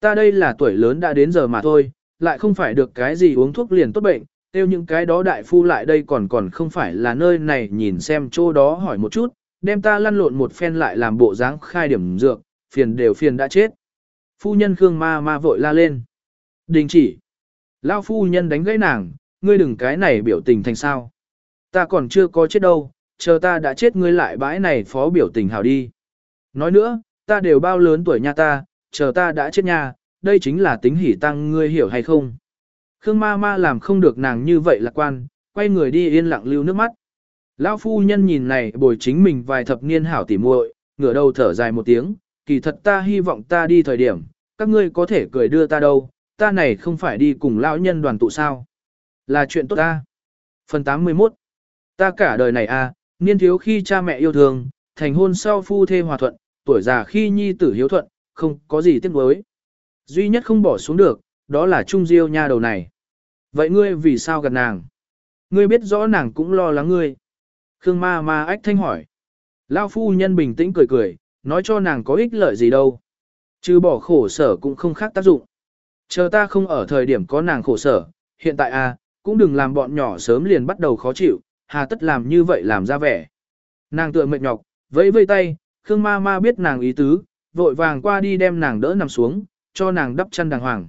Speaker 1: Ta đây là tuổi lớn đã đến giờ mà thôi, lại không phải được cái gì uống thuốc liền tốt bệnh, tiêu những cái đó đại phu lại đây còn còn không phải là nơi này nhìn xem chỗ đó hỏi một chút, đem ta lăn lộn một phen lại làm bộ dáng khai điểm dược, phiền đều phiền đã chết. Phu nhân Khương ma ma vội la lên. Đình chỉ. Lao phu nhân đánh gãy nàng, ngươi đừng cái này biểu tình thành sao. Ta còn chưa có chết đâu, chờ ta đã chết ngươi lại bãi này phó biểu tình hảo đi. Nói nữa, ta đều bao lớn tuổi nha ta, chờ ta đã chết nha, đây chính là tính hỉ tăng ngươi hiểu hay không. Khương ma ma làm không được nàng như vậy lạc quan, quay người đi yên lặng lưu nước mắt. Lão phu nhân nhìn này bồi chính mình vài thập niên hảo tỉ muội, ngửa đầu thở dài một tiếng, kỳ thật ta hy vọng ta đi thời điểm, các ngươi có thể cười đưa ta đâu, ta này không phải đi cùng lão nhân đoàn tụ sao. Là chuyện tốt ta. Phần 81 Ta cả đời này a, à, niên thiếu khi cha mẹ yêu thương, thành hôn sau phu thê hòa thuận, tuổi già khi nhi tử hiếu thuận, không có gì tiếc nuối. Duy nhất không bỏ xuống được, đó là Trung Diêu nha đầu này. Vậy ngươi vì sao gần nàng? Ngươi biết rõ nàng cũng lo lắng ngươi. Khương ma ma ách thanh hỏi. Lao phu nhân bình tĩnh cười cười, nói cho nàng có ích lợi gì đâu. Chứ bỏ khổ sở cũng không khác tác dụng. Chờ ta không ở thời điểm có nàng khổ sở, hiện tại à, cũng đừng làm bọn nhỏ sớm liền bắt đầu khó chịu, hà tất làm như vậy làm ra vẻ. Nàng tựa mệt nhọc, vẫy vây tay, Khương ma ma biết nàng ý tứ, vội vàng qua đi đem nàng đỡ nằm xuống, cho nàng đắp chăn đàng hoàng.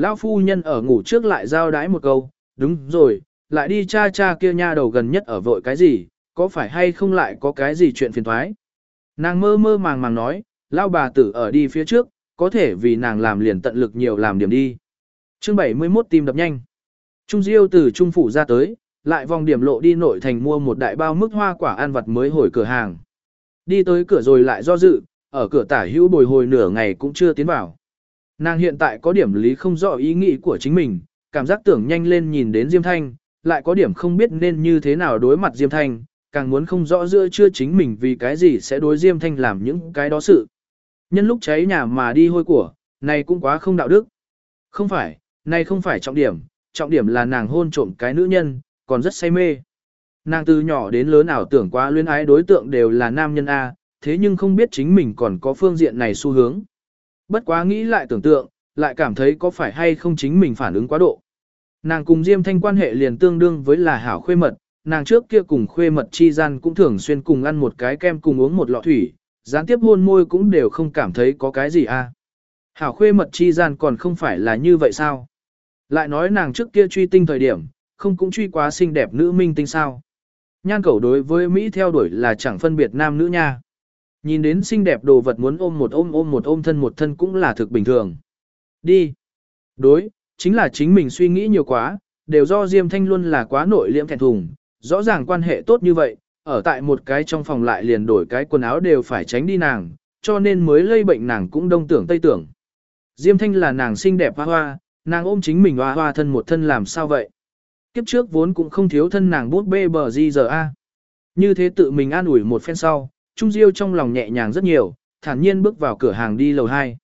Speaker 1: Lão phu nhân ở ngủ trước lại giao đái một câu, đúng rồi, lại đi cha cha kia nha đầu gần nhất ở vội cái gì, có phải hay không lại có cái gì chuyện phiền thoái. Nàng mơ mơ màng màng nói, lao bà tử ở đi phía trước, có thể vì nàng làm liền tận lực nhiều làm điểm đi. chương 71 tìm đập nhanh. Trung Diêu từ Trung Phủ ra tới, lại vòng điểm lộ đi nội thành mua một đại bao mức hoa quả ăn vặt mới hồi cửa hàng. Đi tới cửa rồi lại do dự, ở cửa tả hữu bồi hồi nửa ngày cũng chưa tiến vào. Nàng hiện tại có điểm lý không rõ ý nghĩ của chính mình, cảm giác tưởng nhanh lên nhìn đến Diêm Thanh, lại có điểm không biết nên như thế nào đối mặt Diêm Thanh, càng muốn không rõ giữa chưa chính mình vì cái gì sẽ đối Diêm Thanh làm những cái đó sự. Nhân lúc cháy nhà mà đi hôi của, này cũng quá không đạo đức. Không phải, này không phải trọng điểm, trọng điểm là nàng hôn trộm cái nữ nhân, còn rất say mê. Nàng từ nhỏ đến lớn ảo tưởng quá luyến ái đối tượng đều là nam nhân A, thế nhưng không biết chính mình còn có phương diện này xu hướng. Bất quá nghĩ lại tưởng tượng, lại cảm thấy có phải hay không chính mình phản ứng quá độ. Nàng cùng Diêm Thanh quan hệ liền tương đương với là hảo khuê mật, nàng trước kia cùng khuê mật chi gian cũng thường xuyên cùng ăn một cái kem cùng uống một lọ thủy, gián tiếp hôn môi cũng đều không cảm thấy có cái gì a. Hảo khuê mật chi gian còn không phải là như vậy sao? Lại nói nàng trước kia truy tinh thời điểm, không cũng truy quá xinh đẹp nữ minh tinh sao? Nhan cầu đối với Mỹ theo đuổi là chẳng phân biệt nam nữ nha. Nhìn đến xinh đẹp đồ vật muốn ôm một ôm ôm một ôm thân một thân cũng là thực bình thường. Đi. Đối, chính là chính mình suy nghĩ nhiều quá, đều do Diêm Thanh luôn là quá nội liễm thẹn thùng, rõ ràng quan hệ tốt như vậy, ở tại một cái trong phòng lại liền đổi cái quần áo đều phải tránh đi nàng, cho nên mới lây bệnh nàng cũng đông tưởng tây tưởng. Diêm Thanh là nàng xinh đẹp hoa hoa, nàng ôm chính mình hoa hoa thân một thân làm sao vậy? Kiếp trước vốn cũng không thiếu thân nàng bút bê bờ gì giờ a. Như thế tự mình an ủi một phen sau, Trung Diêu trong lòng nhẹ nhàng rất nhiều, thản nhiên bước vào cửa hàng đi lầu 2.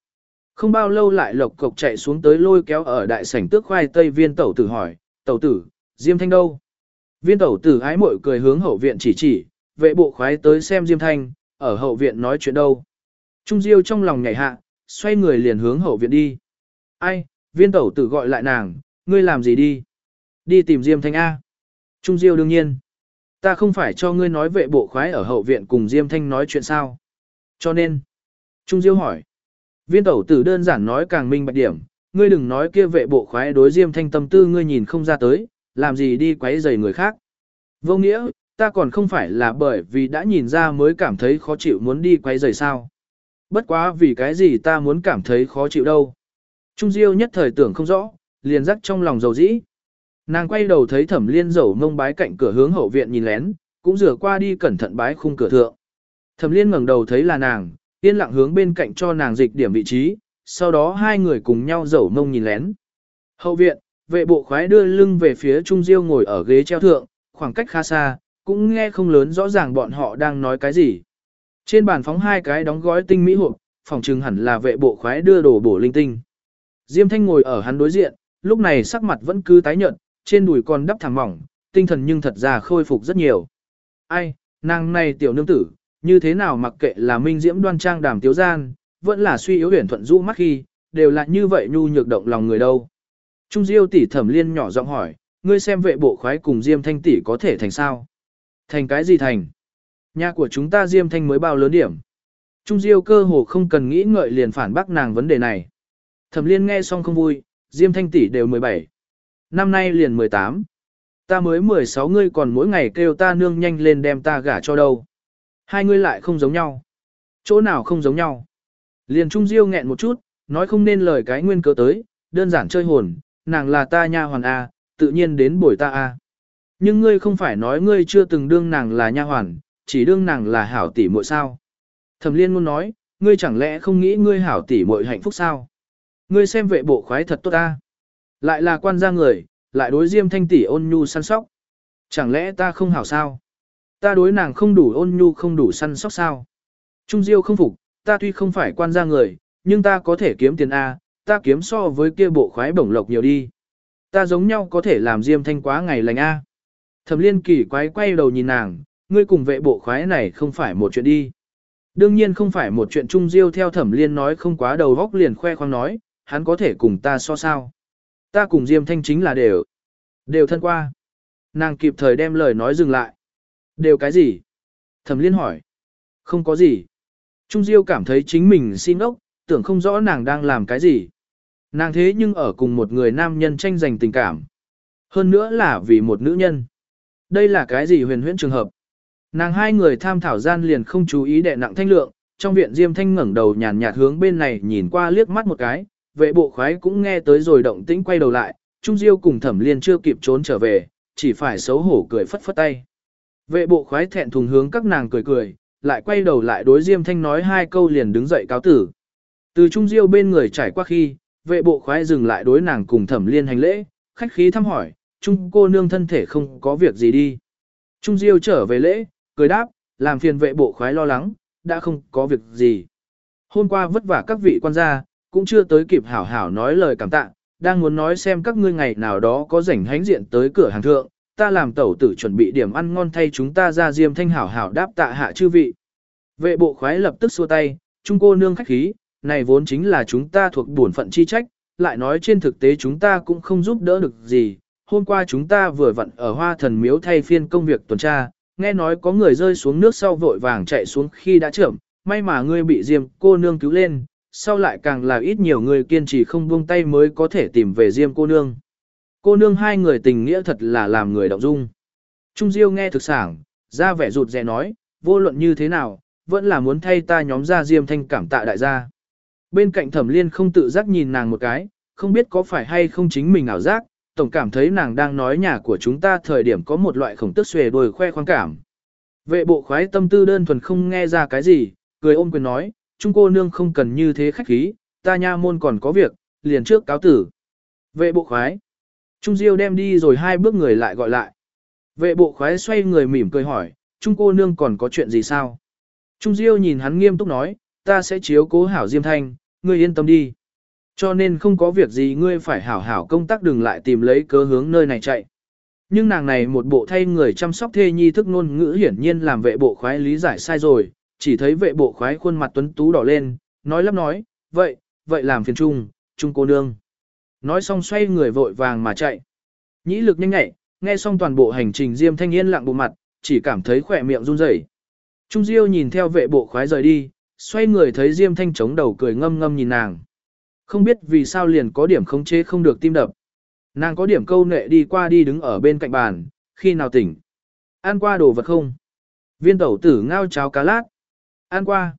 Speaker 1: Không bao lâu lại lộc cộc chạy xuống tới lôi kéo ở đại sảnh tước khoai tây viên tẩu tử hỏi, tẩu tử, Diêm Thanh đâu? Viên tẩu tử ái mội cười hướng hậu viện chỉ chỉ, vệ bộ khoái tới xem Diêm Thanh, ở hậu viện nói chuyện đâu. Trung Diêu trong lòng nhảy hạ, xoay người liền hướng hậu viện đi. Ai, viên tẩu tử gọi lại nàng, ngươi làm gì đi? Đi tìm Diêm Thanh A. Trung Diêu đương nhiên. Ta không phải cho ngươi nói vệ bộ khoái ở hậu viện cùng Diêm Thanh nói chuyện sao. Cho nên. Trung Diêu hỏi. Viên tẩu tử đơn giản nói càng minh bạch điểm, ngươi đừng nói kia vệ bộ khoái đối Diêm Thanh tâm tư ngươi nhìn không ra tới, làm gì đi quấy rầy người khác. Vô nghĩa, ta còn không phải là bởi vì đã nhìn ra mới cảm thấy khó chịu muốn đi quấy rầy sao. Bất quá vì cái gì ta muốn cảm thấy khó chịu đâu. Trung Diêu nhất thời tưởng không rõ, liền rắc trong lòng dầu dĩ. Nàng quay đầu thấy thẩm liên dầu mông bái cạnh cửa hướng hậu viện nhìn lén, cũng rửa qua đi cẩn thận bái khung cửa thượng. Thẩm liên ngẩng đầu thấy là nàng, yên lặng hướng bên cạnh cho nàng dịch điểm vị trí, sau đó hai người cùng nhau dầu mông nhìn lén. Hậu viện, vệ bộ khoái đưa lưng về phía Trung Diêu ngồi ở ghế treo thượng, khoảng cách khá xa, cũng nghe không lớn rõ ràng bọn họ đang nói cái gì. Trên bàn phóng hai cái đóng gói tinh mỹ hộp, phòng trừng hẳn là vệ bộ khoái đưa đồ bổ linh tinh. Diêm Thanh ngồi ở hắn đối diện, lúc này sắc mặt vẫn cứ tái nhợt, trên đùi còn đắp thẳng mỏng, tinh thần nhưng thật ra khôi phục rất nhiều. Ai, nàng này tiểu nương tử, như thế nào mặc kệ là minh diễm đoan trang đàm tiếu gian, vẫn là suy yếu huyền thuận du mắt khi, đều là như vậy nhu nhược động lòng người đâu. Trung Diêu tỷ thẩm liên nhỏ giọng hỏi, ngươi xem vệ bộ khoái cùng Diêm Thanh tỷ có thể thành sao? Thành cái gì thành? Nhà của chúng ta Diêm Thanh mới bao lớn điểm. Trung Diêu cơ hồ không cần nghĩ ngợi liền phản bác nàng vấn đề này. Thẩm liên nghe xong không vui, Diêm Thanh tỷ đều 17. Năm nay liền 18. Ta mới 16 ngươi còn mỗi ngày kêu ta nương nhanh lên đem ta gả cho đâu. Hai ngươi lại không giống nhau. Chỗ nào không giống nhau. Liền Trung Diêu nghẹn một chút, nói không nên lời cái nguyên cớ tới, đơn giản chơi hồn, nàng là ta nha hoàn A, tự nhiên đến bồi ta A. Nhưng ngươi không phải nói ngươi chưa từng đương nàng là nha hoàn, chỉ đương nàng là hảo tỷ muội sao. Thẩm liên muốn nói, ngươi chẳng lẽ không nghĩ ngươi hảo tỷ muội hạnh phúc sao? Ngươi xem vệ bộ khoái thật tốt ta. Lại là quan gia người, lại đối diêm thanh tỷ ôn nhu săn sóc. Chẳng lẽ ta không hảo sao? Ta đối nàng không đủ ôn nhu không đủ săn sóc sao? Trung Diêu không phục, ta tuy không phải quan gia người, nhưng ta có thể kiếm tiền A, ta kiếm so với kia bộ khoái bổng lộc nhiều đi. Ta giống nhau có thể làm diêm thanh quá ngày lành A. Thẩm liên kỳ quái quay đầu nhìn nàng, ngươi cùng vệ bộ khoái này không phải một chuyện đi. Đương nhiên không phải một chuyện Trung Diêu theo thẩm liên nói không quá đầu góc liền khoe khoang nói, hắn có thể cùng ta so sao. Ta cùng Diêm Thanh chính là đều, đều thân qua. Nàng kịp thời đem lời nói dừng lại. Đều cái gì? Thẩm liên hỏi. Không có gì. Trung Diêu cảm thấy chính mình xin ốc, tưởng không rõ nàng đang làm cái gì. Nàng thế nhưng ở cùng một người nam nhân tranh giành tình cảm. Hơn nữa là vì một nữ nhân. Đây là cái gì huyền huyễn trường hợp? Nàng hai người tham thảo gian liền không chú ý đệ nặng thanh lượng, trong viện Diêm Thanh ngẩng đầu nhàn nhạt hướng bên này nhìn qua liếc mắt một cái, vệ bộ khoái cũng nghe tới rồi động tĩnh quay đầu lại, Trung Diêu cùng Thẩm Liên chưa kịp trốn trở về, chỉ phải xấu hổ cười phất phất tay. Vệ bộ khoái thẹn thùng hướng các nàng cười cười, lại quay đầu lại đối Diêm Thanh nói hai câu liền đứng dậy cáo tử. Từ Trung Diêu bên người trải qua khi, vệ bộ khoái dừng lại đối nàng cùng Thẩm Liên hành lễ, khách khí thăm hỏi, Trung cô nương thân thể không có việc gì đi. Trung Diêu trở về lễ, cười đáp, làm phiền vệ bộ khoái lo lắng, đã không có việc gì. Hôm qua vất vả các vị quan gia, cũng chưa tới kịp hảo hảo nói lời cảm tạ, đang muốn nói xem các ngươi ngày nào đó có rảnh hánh diện tới cửa hàng thượng, ta làm tẩu tử chuẩn bị điểm ăn ngon thay chúng ta ra diêm thanh hảo hảo đáp tạ hạ chư vị. Vệ bộ khoái lập tức xua tay, trung cô nương khách khí, này vốn chính là chúng ta thuộc bổn phận chi trách, lại nói trên thực tế chúng ta cũng không giúp đỡ được gì. Hôm qua chúng ta vừa vặn ở hoa thần miếu thay phiên công việc tuần tra, nghe nói có người rơi xuống nước sau vội vàng chạy xuống khi đã trưởng, may mà ngươi bị Diêm cô nương cứu lên, sau lại càng là ít nhiều người kiên trì không buông tay mới có thể tìm về Diêm cô nương. Cô nương hai người tình nghĩa thật là làm người động dung. Trung Diêu nghe thực sảng, ra vẻ rụt rè nói, vô luận như thế nào, vẫn là muốn thay ta nhóm ra Diêm thanh cảm tạ đại gia. Bên cạnh thẩm liên không tự giác nhìn nàng một cái, không biết có phải hay không chính mình ảo giác, tổng cảm thấy nàng đang nói nhà của chúng ta thời điểm có một loại khổng tức xuề đồi khoe khoang cảm. Vệ bộ khoái tâm tư đơn thuần không nghe ra cái gì, cười ôm quyền nói, trung cô nương không cần như thế khách khí, ta nha môn còn có việc, liền trước cáo tử. Vệ bộ khoái. Trung Diêu đem đi rồi hai bước người lại gọi lại. Vệ bộ khoái xoay người mỉm cười hỏi, Trung cô nương còn có chuyện gì sao? Trung Diêu nhìn hắn nghiêm túc nói, ta sẽ chiếu cố hảo Diêm Thanh, ngươi yên tâm đi. Cho nên không có việc gì ngươi phải hảo hảo công tác đừng lại tìm lấy cớ hướng nơi này chạy. Nhưng nàng này một bộ thay người chăm sóc thê nhi thức ngôn ngữ hiển nhiên làm vệ bộ khoái lý giải sai rồi, chỉ thấy vệ bộ khoái khuôn mặt tuấn tú đỏ lên, nói lắp nói, vậy, vậy làm phiền trung, trung cô nương. Nói xong xoay người vội vàng mà chạy. Nhĩ lực nhanh nhẹ, nghe xong toàn bộ hành trình Diêm Thanh Yên lặng bộ mặt, chỉ cảm thấy khỏe miệng run rẩy. Trung Diêu nhìn theo vệ bộ khoái rời đi, xoay người thấy Diêm Thanh chống đầu cười ngâm ngâm nhìn nàng. Không biết vì sao liền có điểm khống chế không được tim đập. Nàng có điểm câu nệ đi qua đi đứng ở bên cạnh bàn, khi nào tỉnh. Ăn qua đồ vật không? Viên tẩu tử ngao cháo cá lát. Ăn qua.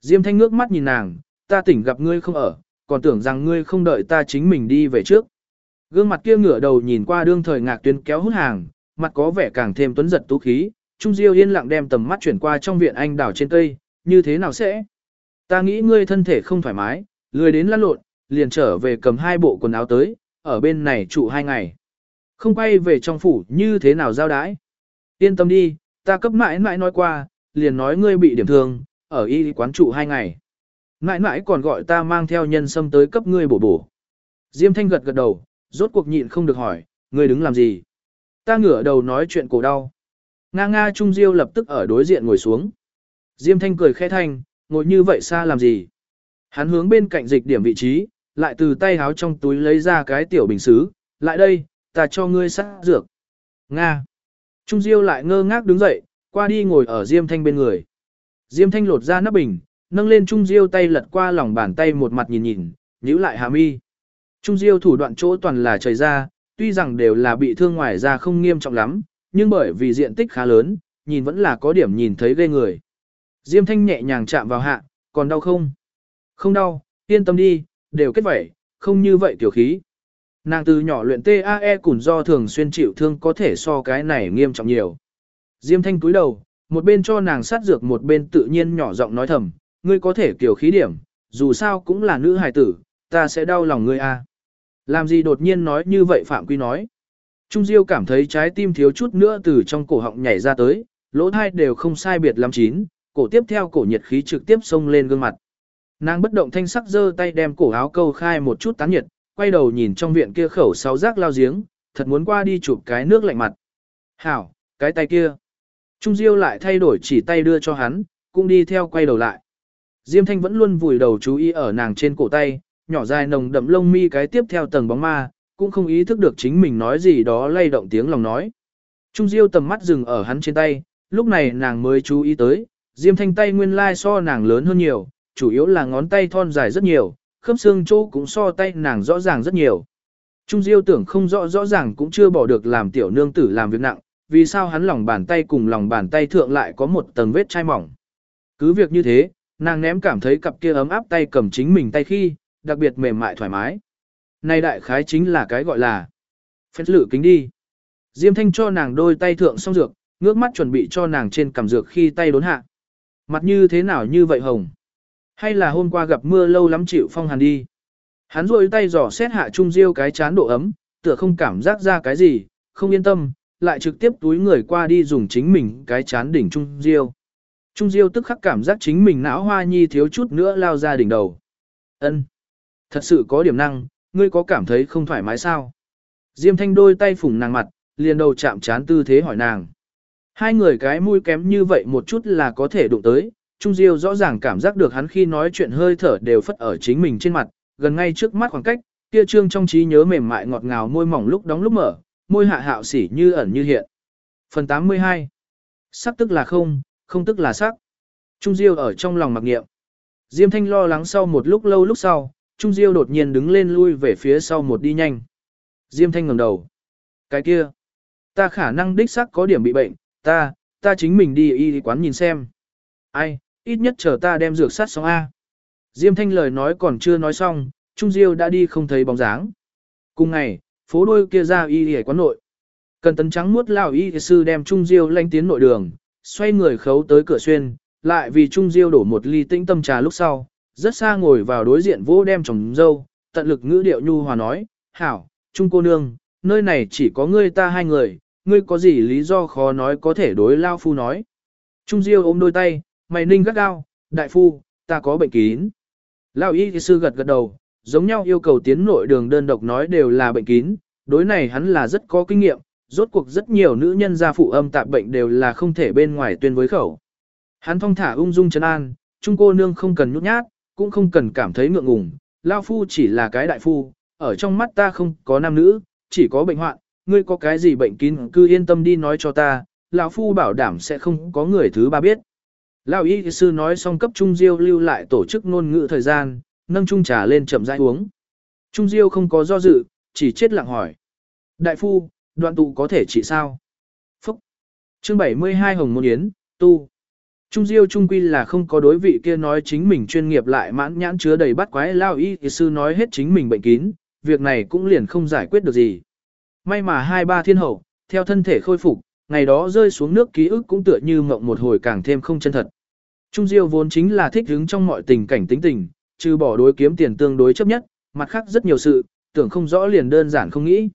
Speaker 1: Diêm thanh ngước mắt nhìn nàng, ta tỉnh gặp ngươi không ở, còn tưởng rằng ngươi không đợi ta chính mình đi về trước. Gương mặt kia ngửa đầu nhìn qua đương thời ngạc tuyến kéo hút hàng, mặt có vẻ càng thêm tuấn giật tú khí. Trung Diêu yên lặng đem tầm mắt chuyển qua trong viện anh đảo trên cây, như thế nào sẽ? Ta nghĩ ngươi thân thể không thoải mái, lười đến lăn lộn, liền trở về cầm hai bộ quần áo tới, ở bên này trụ hai ngày. Không quay về trong phủ như thế nào giao đái. Yên tâm đi, ta cấp mãi mãi nói qua, liền nói ngươi bị điểm thương, ở y quán trụ hai ngày. nãi nãi còn gọi ta mang theo nhân sâm tới cấp ngươi bổ bổ. Diêm thanh gật gật đầu, rốt cuộc nhịn không được hỏi, ngươi đứng làm gì? Ta ngửa đầu nói chuyện cổ đau. Nga nga Trung Diêu lập tức ở đối diện ngồi xuống. Diêm thanh cười khẽ thanh, ngồi như vậy xa làm gì? Hắn hướng bên cạnh dịch điểm vị trí, lại từ tay háo trong túi lấy ra cái tiểu bình xứ, lại đây, ta cho ngươi sát dược. Nga. Trung Diêu lại ngơ ngác đứng dậy, qua đi ngồi ở Diêm Thanh bên người. Diêm Thanh lột ra nắp bình, nâng lên Trung Diêu tay lật qua lòng bàn tay một mặt nhìn nhìn, nhíu lại hạ mi. Trung Diêu thủ đoạn chỗ toàn là trời ra, tuy rằng đều là bị thương ngoài ra không nghiêm trọng lắm, nhưng bởi vì diện tích khá lớn, nhìn vẫn là có điểm nhìn thấy ghê người. Diêm thanh nhẹ nhàng chạm vào hạ, còn đau không? Không đau, yên tâm đi, đều kết vẩy, không như vậy tiểu khí. Nàng từ nhỏ luyện TAE cũng do thường xuyên chịu thương có thể so cái này nghiêm trọng nhiều. Diêm thanh cúi đầu, một bên cho nàng sát dược một bên tự nhiên nhỏ giọng nói thầm, ngươi có thể kiểu khí điểm, dù sao cũng là nữ hài tử, ta sẽ đau lòng ngươi a. Làm gì đột nhiên nói như vậy Phạm Quy nói. Trung Diêu cảm thấy trái tim thiếu chút nữa từ trong cổ họng nhảy ra tới, lỗ thai đều không sai biệt lắm chín, cổ tiếp theo cổ nhiệt khí trực tiếp xông lên gương mặt. Nàng bất động thanh sắc giơ tay đem cổ áo câu khai một chút tán nhiệt, quay đầu nhìn trong viện kia khẩu sáu rác lao giếng, thật muốn qua đi chụp cái nước lạnh mặt. Hảo, cái tay kia. Trung Diêu lại thay đổi chỉ tay đưa cho hắn, cũng đi theo quay đầu lại. Diêm Thanh vẫn luôn vùi đầu chú ý ở nàng trên cổ tay, nhỏ dài nồng đậm lông mi cái tiếp theo tầng bóng ma, cũng không ý thức được chính mình nói gì đó lay động tiếng lòng nói. Trung Diêu tầm mắt dừng ở hắn trên tay, lúc này nàng mới chú ý tới, Diêm Thanh tay nguyên lai so nàng lớn hơn nhiều, chủ yếu là ngón tay thon dài rất nhiều, khớp xương chỗ cũng so tay nàng rõ ràng rất nhiều. Trung Diêu tưởng không rõ rõ ràng cũng chưa bỏ được làm tiểu nương tử làm việc nặng, vì sao hắn lòng bàn tay cùng lòng bàn tay thượng lại có một tầng vết chai mỏng. Cứ việc như thế, nàng ném cảm thấy cặp kia ấm áp tay cầm chính mình tay khi, đặc biệt mềm mại thoải mái. Này đại khái chính là cái gọi là phép lự kính đi. Diêm thanh cho nàng đôi tay thượng xong dược, ngước mắt chuẩn bị cho nàng trên cầm dược khi tay đốn hạ. Mặt như thế nào như vậy hồng? Hay là hôm qua gặp mưa lâu lắm chịu phong hàn đi? Hắn rôi tay dò xét hạ trung diêu cái chán độ ấm, tựa không cảm giác ra cái gì, không yên tâm, lại trực tiếp túi người qua đi dùng chính mình cái chán đỉnh trung diêu. Trung diêu tức khắc cảm giác chính mình não hoa nhi thiếu chút nữa lao ra đỉnh đầu. Ân, Thật sự có điểm năng, ngươi có cảm thấy không thoải mái sao? Diêm thanh đôi tay phủng nàng mặt, liền đầu chạm chán tư thế hỏi nàng. Hai người cái mũi kém như vậy một chút là có thể đụng tới, Trung Diêu rõ ràng cảm giác được hắn khi nói chuyện hơi thở đều phất ở chính mình trên mặt, gần ngay trước mắt khoảng cách, kia trương trong trí nhớ mềm mại ngọt ngào môi mỏng lúc đóng lúc mở, môi hạ hạo sỉ như ẩn như hiện. Phần 82 Sắc tức là không, không tức là sắc. Trung Diêu ở trong lòng mặc nghiệm. Diêm Thanh lo lắng sau một lúc lâu lúc sau, Trung Diêu đột nhiên đứng lên lui về phía sau một đi nhanh. Diêm Thanh ngẩng đầu. Cái kia, ta khả năng đích xác có điểm bị bệnh, ta, ta chính mình đi y quán nhìn xem. Ai, ít nhất chờ ta đem dược sát xong A. Diêm Thanh lời nói còn chưa nói xong, Trung Diêu đã đi không thấy bóng dáng. Cùng ngày, phố đôi kia ra y y quán nội. Cần tấn trắng muốt lao y sư đem Trung Diêu lanh tiến nội đường, xoay người khấu tới cửa xuyên, lại vì Trung Diêu đổ một ly tĩnh tâm trà lúc sau, rất xa ngồi vào đối diện vô đem chồng dâu, tận lực ngữ điệu nhu hòa nói, hảo, Trung cô nương, nơi này chỉ có ngươi ta hai người, ngươi có gì lý do khó nói có thể đối lao phu nói. Trung Diêu ôm đôi tay, mày ninh gắt gao, đại phu, ta có bệnh kín. Lao y sư gật gật đầu, giống nhau yêu cầu tiến nội đường đơn độc nói đều là bệnh kín, đối này hắn là rất có kinh nghiệm, rốt cuộc rất nhiều nữ nhân gia phụ âm tạp bệnh đều là không thể bên ngoài tuyên với khẩu. Hắn thong thả ung dung trấn an, trung cô nương không cần nhút nhát, cũng không cần cảm thấy ngượng ngùng, lao phu chỉ là cái đại phu, ở trong mắt ta không có nam nữ, chỉ có bệnh hoạn, ngươi có cái gì bệnh kín cứ yên tâm đi nói cho ta, lão phu bảo đảm sẽ không có người thứ ba biết. Lão y sư nói xong cấp Trung Diêu lưu lại tổ chức ngôn ngữ thời gian, nâng chung trà lên chậm rãi uống. Trung Diêu không có do dự, chỉ chết lặng hỏi. Đại phu, đoạn tụ có thể trị sao? Phúc. Chương 72 Hồng Môn Yến, tu. Trung Diêu Trung Quy là không có đối vị kia nói chính mình chuyên nghiệp lại mãn nhãn chứa đầy bắt quái lao y sư nói hết chính mình bệnh kín, việc này cũng liền không giải quyết được gì. May mà hai ba thiên hậu, theo thân thể khôi phục, ngày đó rơi xuống nước ký ức cũng tựa như mộng một hồi càng thêm không chân thật. Trung Diêu vốn chính là thích hứng trong mọi tình cảnh tính tình, trừ bỏ đối kiếm tiền tương đối chấp nhất, mặt khác rất nhiều sự, tưởng không rõ liền đơn giản không nghĩ.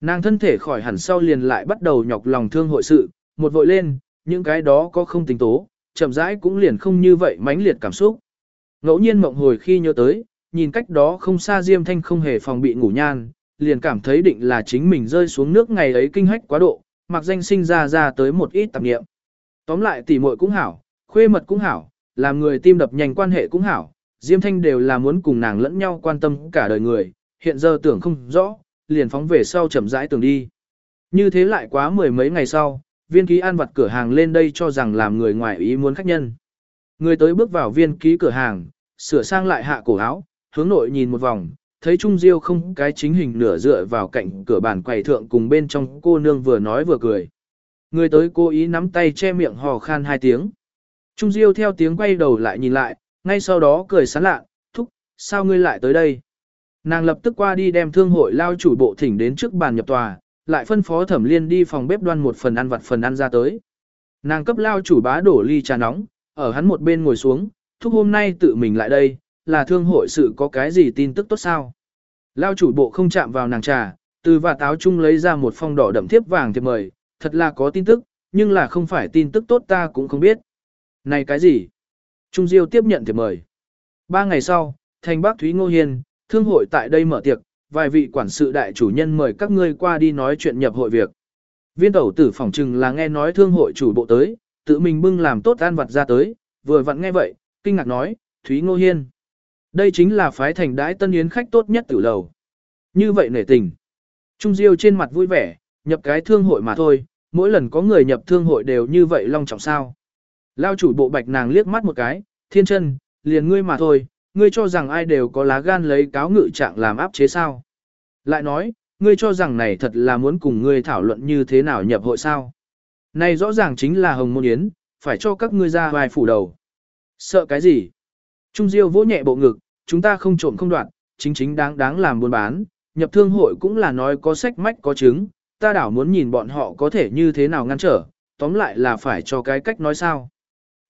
Speaker 1: Nàng thân thể khỏi hẳn sau liền lại bắt đầu nhọc lòng thương hội sự, một vội lên, những cái đó có không tính tố, chậm rãi cũng liền không như vậy mãnh liệt cảm xúc. Ngẫu nhiên mộng hồi khi nhớ tới, nhìn cách đó không xa Diêm Thanh không hề phòng bị ngủ nhan, liền cảm thấy định là chính mình rơi xuống nước ngày ấy kinh hách quá độ, mặc danh sinh ra ra tới một ít tạp nghiệm. Tóm lại tỉ muội cũng hảo, khuê mật cũng hảo, làm người tim đập nhanh quan hệ cũng hảo, Diêm Thanh đều là muốn cùng nàng lẫn nhau quan tâm cả đời người, hiện giờ tưởng không rõ, liền phóng về sau chậm rãi tưởng đi. Như thế lại quá mười mấy ngày sau, viên ký an vặt cửa hàng lên đây cho rằng làm người ngoài ý muốn khách nhân. Người tới bước vào viên ký cửa hàng, sửa sang lại hạ cổ áo, hướng nội nhìn một vòng, thấy Trung Diêu không cái chính hình nửa dựa vào cạnh cửa bàn quầy thượng cùng bên trong cô nương vừa nói vừa cười. Người tới cố ý nắm tay che miệng hò khan hai tiếng. Trung Diêu theo tiếng quay đầu lại nhìn lại, ngay sau đó cười sán lạ, thúc, sao ngươi lại tới đây? Nàng lập tức qua đi đem thương hội lao chủ bộ thỉnh đến trước bàn nhập tòa, lại phân phó thẩm liên đi phòng bếp đoan một phần ăn vặt phần ăn ra tới. Nàng cấp lao chủ bá đổ ly trà nóng, ở hắn một bên ngồi xuống, thúc hôm nay tự mình lại đây, là thương hội sự có cái gì tin tức tốt sao? Lao chủ bộ không chạm vào nàng trà, từ và táo chung lấy ra một phong đỏ đậm thiếp vàng thiệp mời, thật là có tin tức, nhưng là không phải tin tức tốt ta cũng không biết. Này cái gì? Trung Diêu tiếp nhận thiệp mời. Ba ngày sau, thành Bắc Thúy Ngô Hiên, thương hội tại đây mở tiệc, vài vị quản sự đại chủ nhân mời các ngươi qua đi nói chuyện nhập hội việc. Viên tẩu tử phỏng trừng là nghe nói thương hội chủ bộ tới, tự mình bưng làm tốt an vật ra tới, vừa vặn nghe vậy, kinh ngạc nói, Thúy Ngô Hiên. Đây chính là phái thành đãi tân yến khách tốt nhất tử lầu. Như vậy nể tình. Trung Diêu trên mặt vui vẻ, nhập cái thương hội mà thôi, mỗi lần có người nhập thương hội đều như vậy long trọng sao. Lao chủ bộ bạch nàng liếc mắt một cái, thiên chân, liền ngươi mà thôi, ngươi cho rằng ai đều có lá gan lấy cáo ngự trạng làm áp chế sao. Lại nói, ngươi cho rằng này thật là muốn cùng ngươi thảo luận như thế nào nhập hội sao. Này rõ ràng chính là hồng môn yến, phải cho các ngươi ra vài phủ đầu. Sợ cái gì? Trung Diêu vỗ nhẹ bộ ngực, chúng ta không trộm không đoạn, chính chính đáng đáng làm buôn bán, nhập thương hội cũng là nói có sách mách có chứng, ta đảo muốn nhìn bọn họ có thể như thế nào ngăn trở, tóm lại là phải cho cái cách nói sao.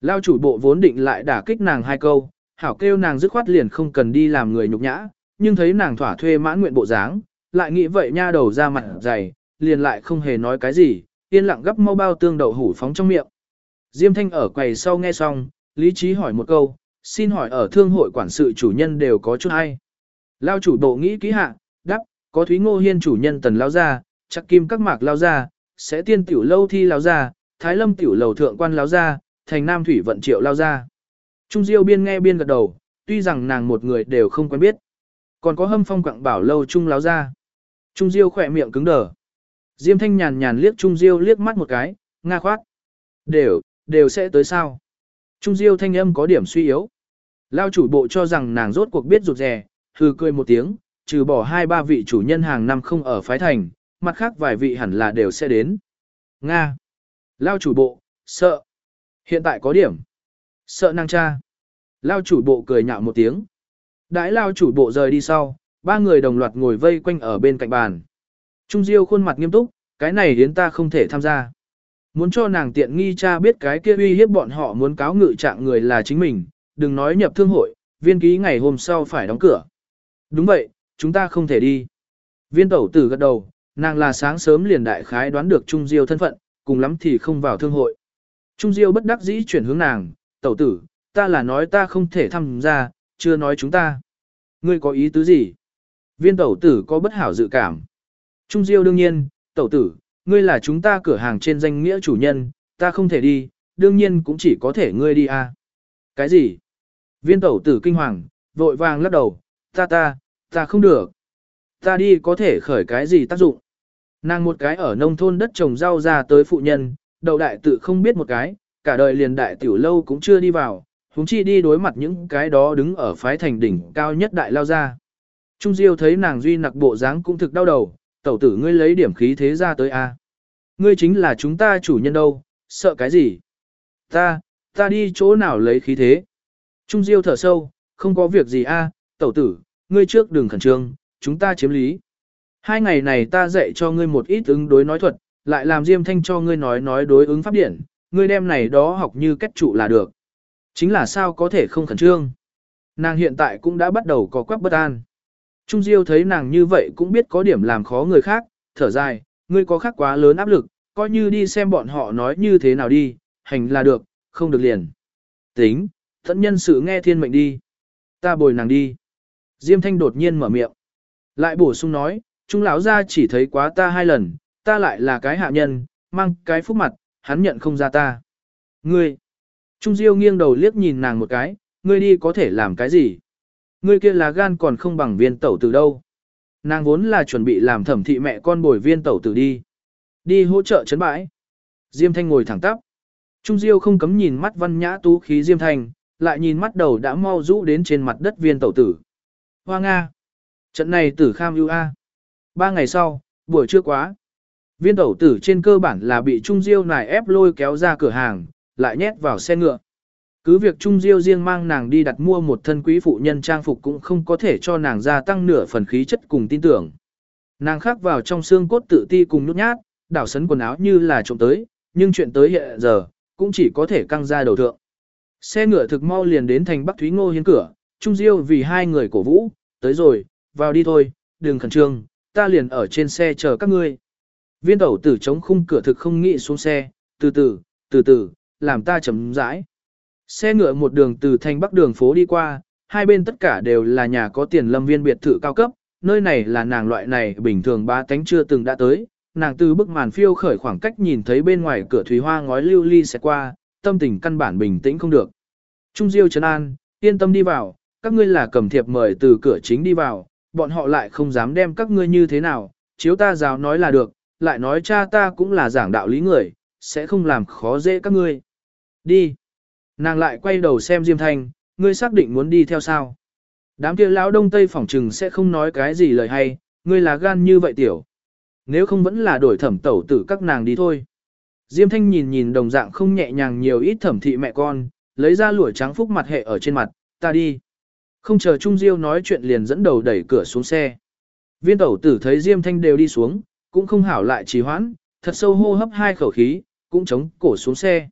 Speaker 1: Lao chủ bộ vốn định lại đả kích nàng hai câu, hảo kêu nàng dứt khoát liền không cần đi làm người nhục nhã, nhưng thấy nàng thỏa thuê mãn nguyện bộ dáng, lại nghĩ vậy nha đầu ra mặt dày, liền lại không hề nói cái gì, yên lặng gấp mau bao tương đậu hủ phóng trong miệng. Diêm Thanh ở quầy sau nghe xong, lý trí hỏi một câu, xin hỏi ở thương hội quản sự chủ nhân đều có chút hay. Lao chủ bộ nghĩ kỹ hạ, đắp, có Thúy Ngô Hiên chủ nhân tần lao ra, chắc kim các mạc lao ra, sẽ tiên tiểu lâu thi lao ra, thái lâm tiểu lầu thượng quan lao ra, thành nam thủy vận triệu lao ra. Trung Diêu biên nghe biên gật đầu, tuy rằng nàng một người đều không quen biết. Còn có hâm phong quặng bảo lâu Trung láo ra. Trung Diêu khỏe miệng cứng đờ. Diêm thanh nhàn nhàn liếc Trung Diêu liếc mắt một cái, nga khoát. Đều, đều sẽ tới sao. Trung Diêu thanh âm có điểm suy yếu. Lao chủ bộ cho rằng nàng rốt cuộc biết rụt rè, hừ cười một tiếng, trừ bỏ hai ba vị chủ nhân hàng năm không ở phái thành, mặt khác vài vị hẳn là đều sẽ đến. Nga. Lao chủ bộ, sợ. Hiện tại có điểm. Sợ năng cha. Lao chủ bộ cười nhạo một tiếng. Đãi lao chủ bộ rời đi sau, ba người đồng loạt ngồi vây quanh ở bên cạnh bàn. Trung Diêu khuôn mặt nghiêm túc, cái này đến ta không thể tham gia. Muốn cho nàng tiện nghi cha biết cái kia uy hiếp bọn họ muốn cáo ngự trạng người là chính mình, đừng nói nhập thương hội, viên ký ngày hôm sau phải đóng cửa. Đúng vậy, chúng ta không thể đi. Viên tẩu tử gật đầu, nàng là sáng sớm liền đại khái đoán được Trung Diêu thân phận, cùng lắm thì không vào thương hội. Trung Diêu bất đắc dĩ chuyển hướng nàng, tẩu tử, ta là nói ta không thể tham gia, chưa nói chúng ta. Ngươi có ý tứ gì? Viên tẩu tử có bất hảo dự cảm. Trung Diêu đương nhiên, tẩu tử, ngươi là chúng ta cửa hàng trên danh nghĩa chủ nhân, ta không thể đi, đương nhiên cũng chỉ có thể ngươi đi à. Cái gì? Viên tẩu tử kinh hoàng, vội vàng lắc đầu, ta ta, ta không được. Ta đi có thể khởi cái gì tác dụng? Nàng một cái ở nông thôn đất trồng rau ra tới phụ nhân, đầu đại tự không biết một cái, cả đời liền đại tiểu lâu cũng chưa đi vào, huống chi đi đối mặt những cái đó đứng ở phái thành đỉnh cao nhất đại lao ra. Trung Diêu thấy nàng duy nặc bộ dáng cũng thực đau đầu, tẩu tử ngươi lấy điểm khí thế ra tới a. Ngươi chính là chúng ta chủ nhân đâu, sợ cái gì? Ta, ta đi chỗ nào lấy khí thế? Trung Diêu thở sâu, không có việc gì a, tẩu tử, ngươi trước đừng khẩn trương, chúng ta chiếm lý. Hai ngày này ta dạy cho ngươi một ít ứng đối nói thuật, lại làm Diêm Thanh cho ngươi nói nói đối ứng pháp điển, ngươi đem này đó học như kết trụ là được. Chính là sao có thể không khẩn trương. Nàng hiện tại cũng đã bắt đầu có quắc bất an. Trung Diêu thấy nàng như vậy cũng biết có điểm làm khó người khác, thở dài, ngươi có khác quá lớn áp lực, coi như đi xem bọn họ nói như thế nào đi, hành là được, không được liền. Tính, thận nhân sự nghe thiên mệnh đi. Ta bồi nàng đi. Diêm Thanh đột nhiên mở miệng. Lại bổ sung nói, Trung lão gia chỉ thấy quá ta hai lần, ta lại là cái hạ nhân, mang cái phúc mặt, hắn nhận không ra ta. Ngươi. Trung Diêu nghiêng đầu liếc nhìn nàng một cái, ngươi đi có thể làm cái gì? Ngươi kia là gan còn không bằng viên tẩu tử đâu. Nàng vốn là chuẩn bị làm thẩm thị mẹ con bồi viên tẩu tử đi. Đi hỗ trợ chấn bãi. Diêm Thanh ngồi thẳng tắp. Trung Diêu không cấm nhìn mắt văn nhã tú khí Diêm Thanh, lại nhìn mắt đầu đã mau rũ đến trên mặt đất viên tẩu tử. Hoa Nga. Trận này tử kham ưu a. Ba ngày sau, buổi trưa quá. Viên tẩu tử trên cơ bản là bị Trung Diêu nài ép lôi kéo ra cửa hàng, lại nhét vào xe ngựa. Cứ việc Trung Diêu riêng mang nàng đi đặt mua một thân quý phụ nhân trang phục cũng không có thể cho nàng gia tăng nửa phần khí chất cùng tin tưởng. Nàng khắc vào trong xương cốt tự ti cùng nhút nhát, đảo sấn quần áo như là trộm tới, nhưng chuyện tới hiện giờ, cũng chỉ có thể căng ra đầu thượng. Xe ngựa thực mau liền đến thành Bắc Thúy Ngô hiến cửa, Trung Diêu vì hai người cổ vũ, tới rồi, vào đi thôi, đừng khẩn trương, ta liền ở trên xe chờ các ngươi. Viên tẩu tử chống khung cửa thực không nghĩ xuống xe, từ từ, từ từ, làm ta chấm rãi. Xe ngựa một đường từ thành bắc đường phố đi qua, hai bên tất cả đều là nhà có tiền lâm viên biệt thự cao cấp, nơi này là nàng loại này bình thường ba tánh chưa từng đã tới. Nàng từ bức màn phiêu khởi khoảng cách nhìn thấy bên ngoài cửa thủy hoa ngói lưu ly sẽ qua, tâm tình căn bản bình tĩnh không được. Trung Diêu Trấn An, yên tâm đi vào, các ngươi là cầm thiệp mời từ cửa chính đi vào, bọn họ lại không dám đem các ngươi như thế nào, chiếu ta giáo nói là được, lại nói cha ta cũng là giảng đạo lý người, sẽ không làm khó dễ các ngươi. Đi. Nàng lại quay đầu xem Diêm Thanh, ngươi xác định muốn đi theo sao. Đám kia lão đông tây phỏng trừng sẽ không nói cái gì lời hay, ngươi là gan như vậy tiểu. Nếu không vẫn là đổi thẩm tẩu tử các nàng đi thôi. Diêm Thanh nhìn nhìn đồng dạng không nhẹ nhàng nhiều ít thẩm thị mẹ con, lấy ra lụa trắng phúc mặt hệ ở trên mặt, ta đi. Không chờ Trung Diêu nói chuyện liền dẫn đầu đẩy cửa xuống xe. Viên tẩu tử thấy Diêm Thanh đều đi xuống, cũng không hảo lại trì hoãn, thật sâu hô hấp hai khẩu khí, cũng chống cổ xuống xe.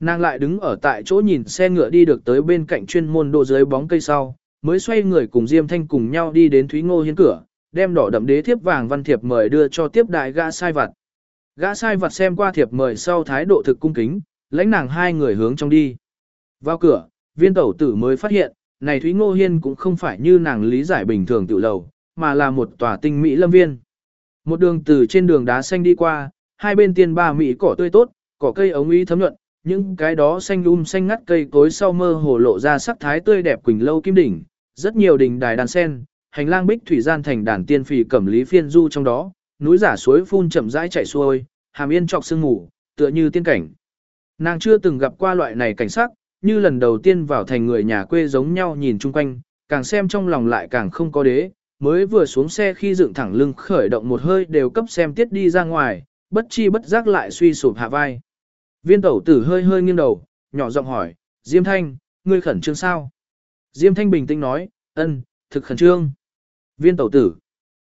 Speaker 1: Nàng lại đứng ở tại chỗ nhìn xe ngựa đi được tới bên cạnh chuyên môn độ dưới bóng cây sau, mới xoay người cùng Diêm Thanh cùng nhau đi đến Thúy Ngô Hiên cửa, đem đỏ đậm đế thiếp vàng văn thiệp mời đưa cho tiếp đại gã sai vặt. Gã sai vặt xem qua thiệp mời sau thái độ thực cung kính, lãnh nàng hai người hướng trong đi. Vào cửa, viên tẩu tử mới phát hiện, này Thúy Ngô Hiên cũng không phải như nàng lý giải bình thường tự lầu, mà là một tòa tinh mỹ lâm viên. Một đường từ trên đường đá xanh đi qua, hai bên tiên ba mỹ cỏ tươi tốt, cỏ cây ống ý thấm nhuận, những cái đó xanh um xanh ngắt cây cối sau mơ hồ lộ ra sắc thái tươi đẹp quỳnh lâu kim đỉnh, rất nhiều đỉnh đài đàn sen, hành lang bích thủy gian thành đàn tiên phì cẩm lý phiên du trong đó, núi giả suối phun chậm rãi chảy xuôi, hàm yên trọc sương ngủ, tựa như tiên cảnh. Nàng chưa từng gặp qua loại này cảnh sắc, như lần đầu tiên vào thành người nhà quê giống nhau nhìn chung quanh, càng xem trong lòng lại càng không có đế, mới vừa xuống xe khi dựng thẳng lưng khởi động một hơi đều cấp xem tiết đi ra ngoài, bất chi bất giác lại suy sụp hạ vai. Viên tẩu tử hơi hơi nghiêng đầu, nhỏ giọng hỏi, Diêm Thanh, ngươi khẩn trương sao? Diêm Thanh bình tĩnh nói, ân, thực khẩn trương. Viên tẩu tử,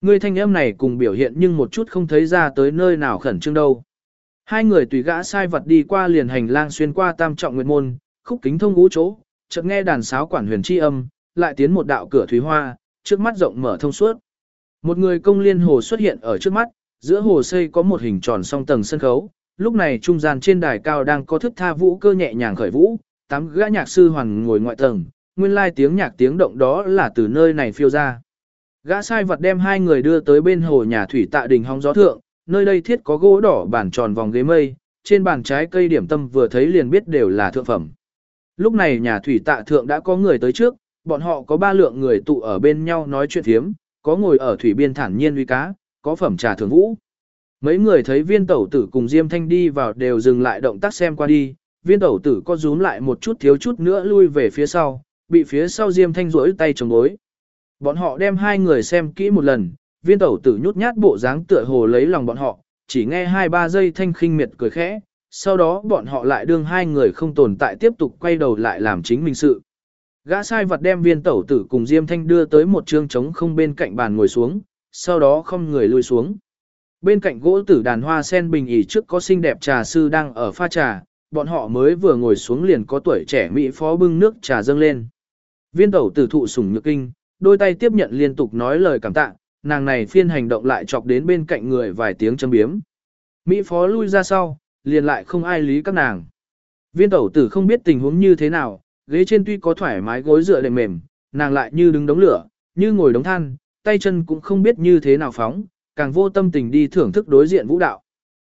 Speaker 1: ngươi thanh âm này cùng biểu hiện nhưng một chút không thấy ra tới nơi nào khẩn trương đâu. Hai người tùy gã sai vật đi qua liền hành lang xuyên qua tam trọng nguyệt môn, khúc kính thông ngũ chỗ, chợt nghe đàn sáo quản huyền chi âm, lại tiến một đạo cửa thủy hoa, trước mắt rộng mở thông suốt. Một người công liên hồ xuất hiện ở trước mắt, giữa hồ xây có một hình tròn song tầng sân khấu, lúc này trung gian trên đài cao đang có thức tha vũ cơ nhẹ nhàng khởi vũ, tám gã nhạc sư hoàn ngồi ngoại tầng, nguyên lai tiếng nhạc tiếng động đó là từ nơi này phiêu ra. Gã sai vật đem hai người đưa tới bên hồ nhà thủy tạ đình hóng gió thượng, nơi đây thiết có gỗ đỏ bản tròn vòng ghế mây, trên bàn trái cây điểm tâm vừa thấy liền biết đều là thượng phẩm. Lúc này nhà thủy tạ thượng đã có người tới trước, bọn họ có ba lượng người tụ ở bên nhau nói chuyện thiếm, có ngồi ở thủy biên thản nhiên uy cá, có phẩm trà thường vũ. Mấy người thấy viên tẩu tử cùng Diêm Thanh đi vào đều dừng lại động tác xem qua đi, viên tẩu tử có rúm lại một chút thiếu chút nữa lui về phía sau, bị phía sau Diêm Thanh rỗi tay chống đối. Bọn họ đem hai người xem kỹ một lần, viên tẩu tử nhút nhát bộ dáng tựa hồ lấy lòng bọn họ, chỉ nghe hai ba giây thanh khinh miệt cười khẽ, sau đó bọn họ lại đương hai người không tồn tại tiếp tục quay đầu lại làm chính mình sự. Gã sai vật đem viên tẩu tử cùng Diêm Thanh đưa tới một trương trống không bên cạnh bàn ngồi xuống, sau đó không người lui xuống. Bên cạnh gỗ tử đàn hoa sen bình ỉ trước có xinh đẹp trà sư đang ở pha trà, bọn họ mới vừa ngồi xuống liền có tuổi trẻ Mỹ phó bưng nước trà dâng lên. Viên tẩu tử thụ sủng nhược kinh, đôi tay tiếp nhận liên tục nói lời cảm tạ, nàng này phiên hành động lại chọc đến bên cạnh người vài tiếng châm biếm. Mỹ phó lui ra sau, liền lại không ai lý các nàng. Viên tẩu tử không biết tình huống như thế nào, ghế trên tuy có thoải mái gối dựa đệm mềm, nàng lại như đứng đống lửa, như ngồi đống than, tay chân cũng không biết như thế nào phóng, càng vô tâm tình đi thưởng thức đối diện vũ đạo.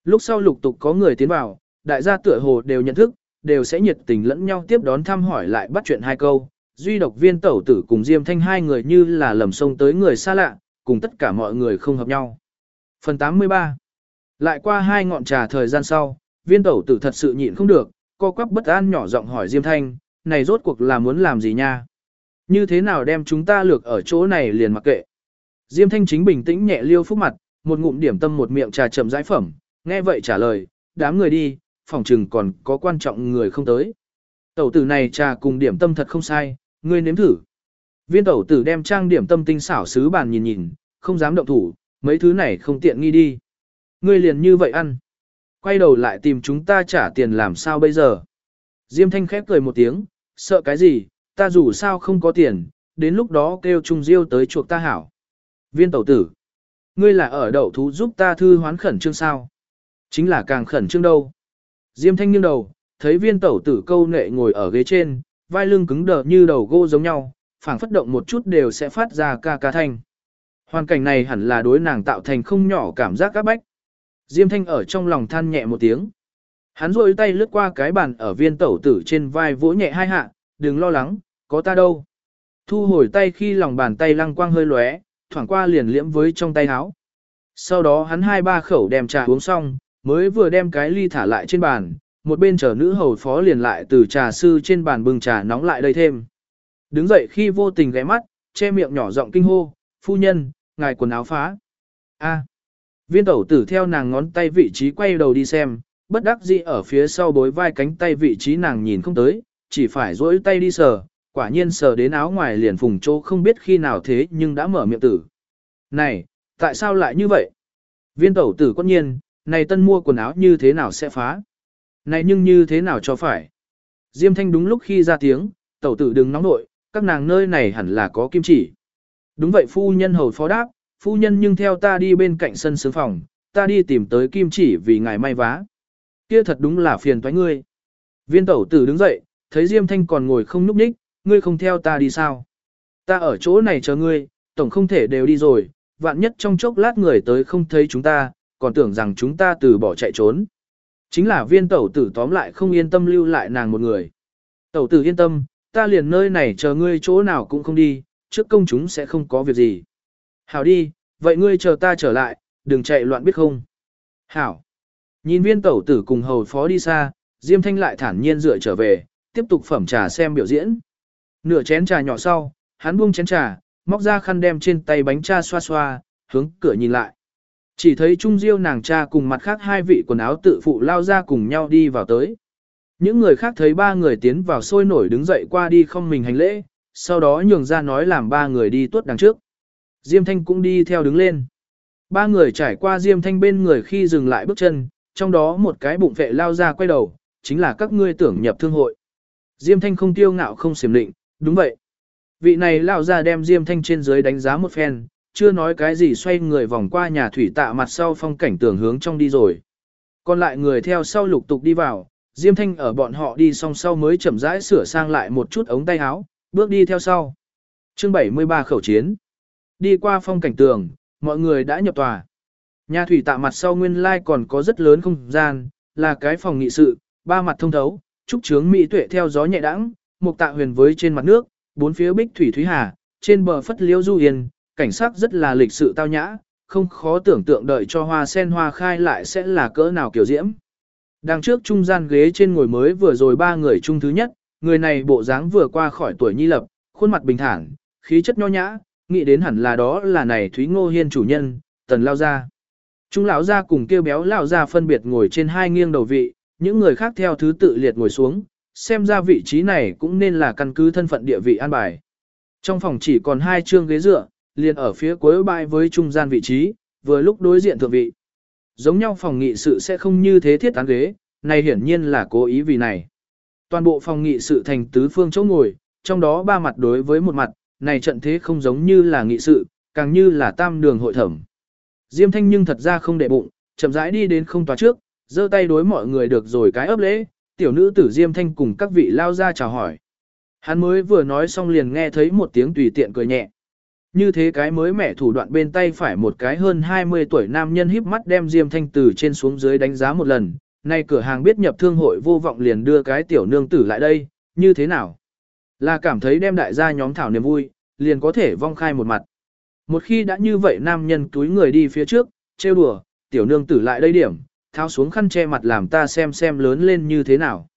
Speaker 1: Lúc sau lục tục có người tiến vào, đại gia tựa hồ đều nhận thức, đều sẽ nhiệt tình lẫn nhau tiếp đón thăm hỏi lại bắt chuyện hai câu. Duy độc viên tẩu tử cùng Diêm Thanh hai người như là lầm sông tới người xa lạ, cùng tất cả mọi người không hợp nhau. Phần 83 Lại qua hai ngọn trà thời gian sau, viên tẩu tử thật sự nhịn không được, co quắp bất an nhỏ giọng hỏi Diêm Thanh, này rốt cuộc là muốn làm gì nha? Như thế nào đem chúng ta lược ở chỗ này liền mặc kệ? Diêm Thanh chính bình tĩnh nhẹ liêu phúc mặt, một ngụm điểm tâm một miệng trà chậm rãi phẩm, nghe vậy trả lời, đám người đi, phòng trừng còn có quan trọng người không tới. Tẩu tử này trà cùng điểm tâm thật không sai, ngươi nếm thử. Viên tẩu tử đem trang điểm tâm tinh xảo sứ bàn nhìn nhìn, không dám động thủ, mấy thứ này không tiện nghi đi. Ngươi liền như vậy ăn. Quay đầu lại tìm chúng ta trả tiền làm sao bây giờ. Diêm thanh khép cười một tiếng, sợ cái gì, ta dù sao không có tiền, đến lúc đó kêu Trung Diêu tới chuộc ta hảo. Viên tẩu tử, ngươi là ở đậu thú giúp ta thư hoán khẩn trương sao? Chính là càng khẩn trương đâu. Diêm thanh nghiêng đầu, thấy viên tẩu tử câu nệ ngồi ở ghế trên, vai lưng cứng đờ như đầu gô giống nhau, phảng phất động một chút đều sẽ phát ra ca ca thanh. Hoàn cảnh này hẳn là đối nàng tạo thành không nhỏ cảm giác các bách. Diêm thanh ở trong lòng than nhẹ một tiếng. Hắn rôi tay lướt qua cái bàn ở viên tẩu tử trên vai vỗ nhẹ hai hạ, đừng lo lắng, có ta đâu. Thu hồi tay khi lòng bàn tay lăng quang hơi lóe, thoảng qua liền liễm với trong tay áo. Sau đó hắn hai ba khẩu đem trà uống xong, mới vừa đem cái ly thả lại trên bàn, một bên chờ nữ hầu phó liền lại từ trà sư trên bàn bưng trà nóng lại đây thêm. Đứng dậy khi vô tình ghé mắt, che miệng nhỏ giọng kinh hô, phu nhân, ngài quần áo phá. A. Viên tẩu tử theo nàng ngón tay vị trí quay đầu đi xem, bất đắc dĩ ở phía sau bối vai cánh tay vị trí nàng nhìn không tới, chỉ phải dỗi tay đi sờ, quả nhiên sờ đến áo ngoài liền phùng chỗ không biết khi nào thế nhưng đã mở miệng tử. Này, tại sao lại như vậy? Viên tẩu tử quất nhiên, này tân mua quần áo như thế nào sẽ phá? Này nhưng như thế nào cho phải? Diêm thanh đúng lúc khi ra tiếng, tẩu tử đừng nóng nội, các nàng nơi này hẳn là có kim chỉ. Đúng vậy phu nhân hầu phó đáp, phu nhân nhưng theo ta đi bên cạnh sân sướng phòng, ta đi tìm tới kim chỉ vì ngài may vá. Kia thật đúng là phiền toái ngươi. Viên tẩu tử đứng dậy, thấy Diêm Thanh còn ngồi không nhúc nhích, ngươi không theo ta đi sao? Ta ở chỗ này chờ ngươi, tổng không thể đều đi rồi, vạn nhất trong chốc lát người tới không thấy chúng ta, còn tưởng rằng chúng ta từ bỏ chạy trốn. Chính là viên tẩu tử tóm lại không yên tâm lưu lại nàng một người. Tẩu tử yên tâm, ta liền nơi này chờ ngươi chỗ nào cũng không đi, trước công chúng sẽ không có việc gì. Hảo đi, vậy ngươi chờ ta trở lại, đừng chạy loạn biết không. Hảo. Nhìn viên tẩu tử cùng hầu phó đi xa, Diêm Thanh lại thản nhiên dựa trở về, tiếp tục phẩm trà xem biểu diễn. Nửa chén trà nhỏ sau, hắn buông chén trà, móc ra khăn đem trên tay bánh cha xoa xoa, hướng cửa nhìn lại. Chỉ thấy Trung Diêu nàng cha cùng mặt khác hai vị quần áo tự phụ lao ra cùng nhau đi vào tới. Những người khác thấy ba người tiến vào sôi nổi đứng dậy qua đi không mình hành lễ, sau đó nhường ra nói làm ba người đi tuốt đằng trước. Diêm Thanh cũng đi theo đứng lên. Ba người trải qua Diêm Thanh bên người khi dừng lại bước chân, trong đó một cái bụng vệ lao ra quay đầu, chính là các ngươi tưởng nhập thương hội. Diêm Thanh không tiêu ngạo không xiểm định, đúng vậy. Vị này lao ra đem Diêm Thanh trên dưới đánh giá một phen, chưa nói cái gì xoay người vòng qua nhà thủy tạ mặt sau phong cảnh tưởng hướng trong đi rồi. Còn lại người theo sau lục tục đi vào, Diêm Thanh ở bọn họ đi xong sau mới chậm rãi sửa sang lại một chút ống tay áo, bước đi theo sau. Chương 73 khẩu chiến. Đi qua phong cảnh tường, mọi người đã nhập tòa. Nhà thủy tạ mặt sau nguyên lai còn có rất lớn không gian, là cái phòng nghị sự, ba mặt thông thấu, trúc trướng mỹ tuệ theo gió nhẹ đãng, một tạ huyền với trên mặt nước, bốn phía bích thủy thúy hà, trên bờ phất liễu du yên, cảnh sắc rất là lịch sự tao nhã, không khó tưởng tượng đợi cho hoa sen hoa khai lại sẽ là cỡ nào kiểu diễm. Đằng trước trung gian ghế trên ngồi mới vừa rồi ba người trung thứ nhất, người này bộ dáng vừa qua khỏi tuổi nhi lập, khuôn mặt bình thản, khí chất nho nhã, nghĩ đến hẳn là đó là này Thúy Ngô Hiên chủ nhân, Tần Lao ra. Trung lão gia cùng kêu béo lão gia phân biệt ngồi trên hai nghiêng đầu vị, những người khác theo thứ tự liệt ngồi xuống, xem ra vị trí này cũng nên là căn cứ thân phận địa vị an bài. Trong phòng chỉ còn hai chương ghế dựa, liền ở phía cuối bãi với trung gian vị trí, vừa lúc đối diện thượng vị. Giống nhau phòng nghị sự sẽ không như thế thiết án ghế, này hiển nhiên là cố ý vì này. Toàn bộ phòng nghị sự thành tứ phương chỗ ngồi, trong đó ba mặt đối với một mặt, này trận thế không giống như là nghị sự, càng như là tam đường hội thẩm. Diêm thanh nhưng thật ra không để bụng, chậm rãi đi đến không tòa trước, giơ tay đối mọi người được rồi cái ấp lễ, tiểu nữ tử Diêm thanh cùng các vị lao ra chào hỏi. Hắn mới vừa nói xong liền nghe thấy một tiếng tùy tiện cười nhẹ. Như thế cái mới mẻ thủ đoạn bên tay phải một cái hơn 20 tuổi nam nhân híp mắt đem Diêm Thanh từ trên xuống dưới đánh giá một lần, nay cửa hàng biết nhập thương hội vô vọng liền đưa cái tiểu nương tử lại đây, như thế nào? Là cảm thấy đem đại gia nhóm thảo niềm vui, liền có thể vong khai một mặt. Một khi đã như vậy nam nhân túi người đi phía trước, trêu đùa, tiểu nương tử lại đây điểm, tháo xuống khăn che mặt làm ta xem xem lớn lên như thế nào.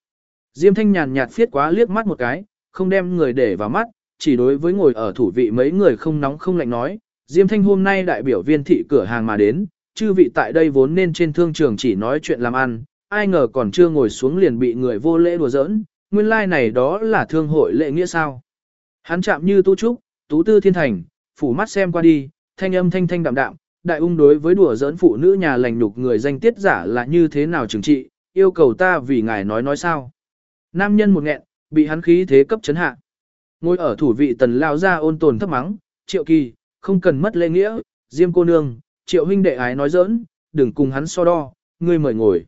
Speaker 1: Diêm thanh nhàn nhạt phiết quá liếc mắt một cái, không đem người để vào mắt, chỉ đối với ngồi ở thủ vị mấy người không nóng không lạnh nói, Diêm Thanh hôm nay đại biểu viên thị cửa hàng mà đến, chư vị tại đây vốn nên trên thương trường chỉ nói chuyện làm ăn, ai ngờ còn chưa ngồi xuống liền bị người vô lễ đùa giỡn, nguyên lai like này đó là thương hội lệ nghĩa sao. Hắn chạm như tu trúc, tú tư thiên thành, phủ mắt xem qua đi, thanh âm thanh thanh đạm đạm, đại ung đối với đùa giỡn phụ nữ nhà lành nhục người danh tiết giả là như thế nào trừng trị, yêu cầu ta vì ngài nói nói sao. Nam nhân một nghẹn, bị hắn khí thế cấp chấn hạ. Ngồi ở thủ vị tần lao ra ôn tồn thấp mắng, triệu kỳ, không cần mất lễ nghĩa, diêm cô nương, triệu huynh đệ ái nói giỡn, đừng cùng hắn so đo, ngươi mời ngồi.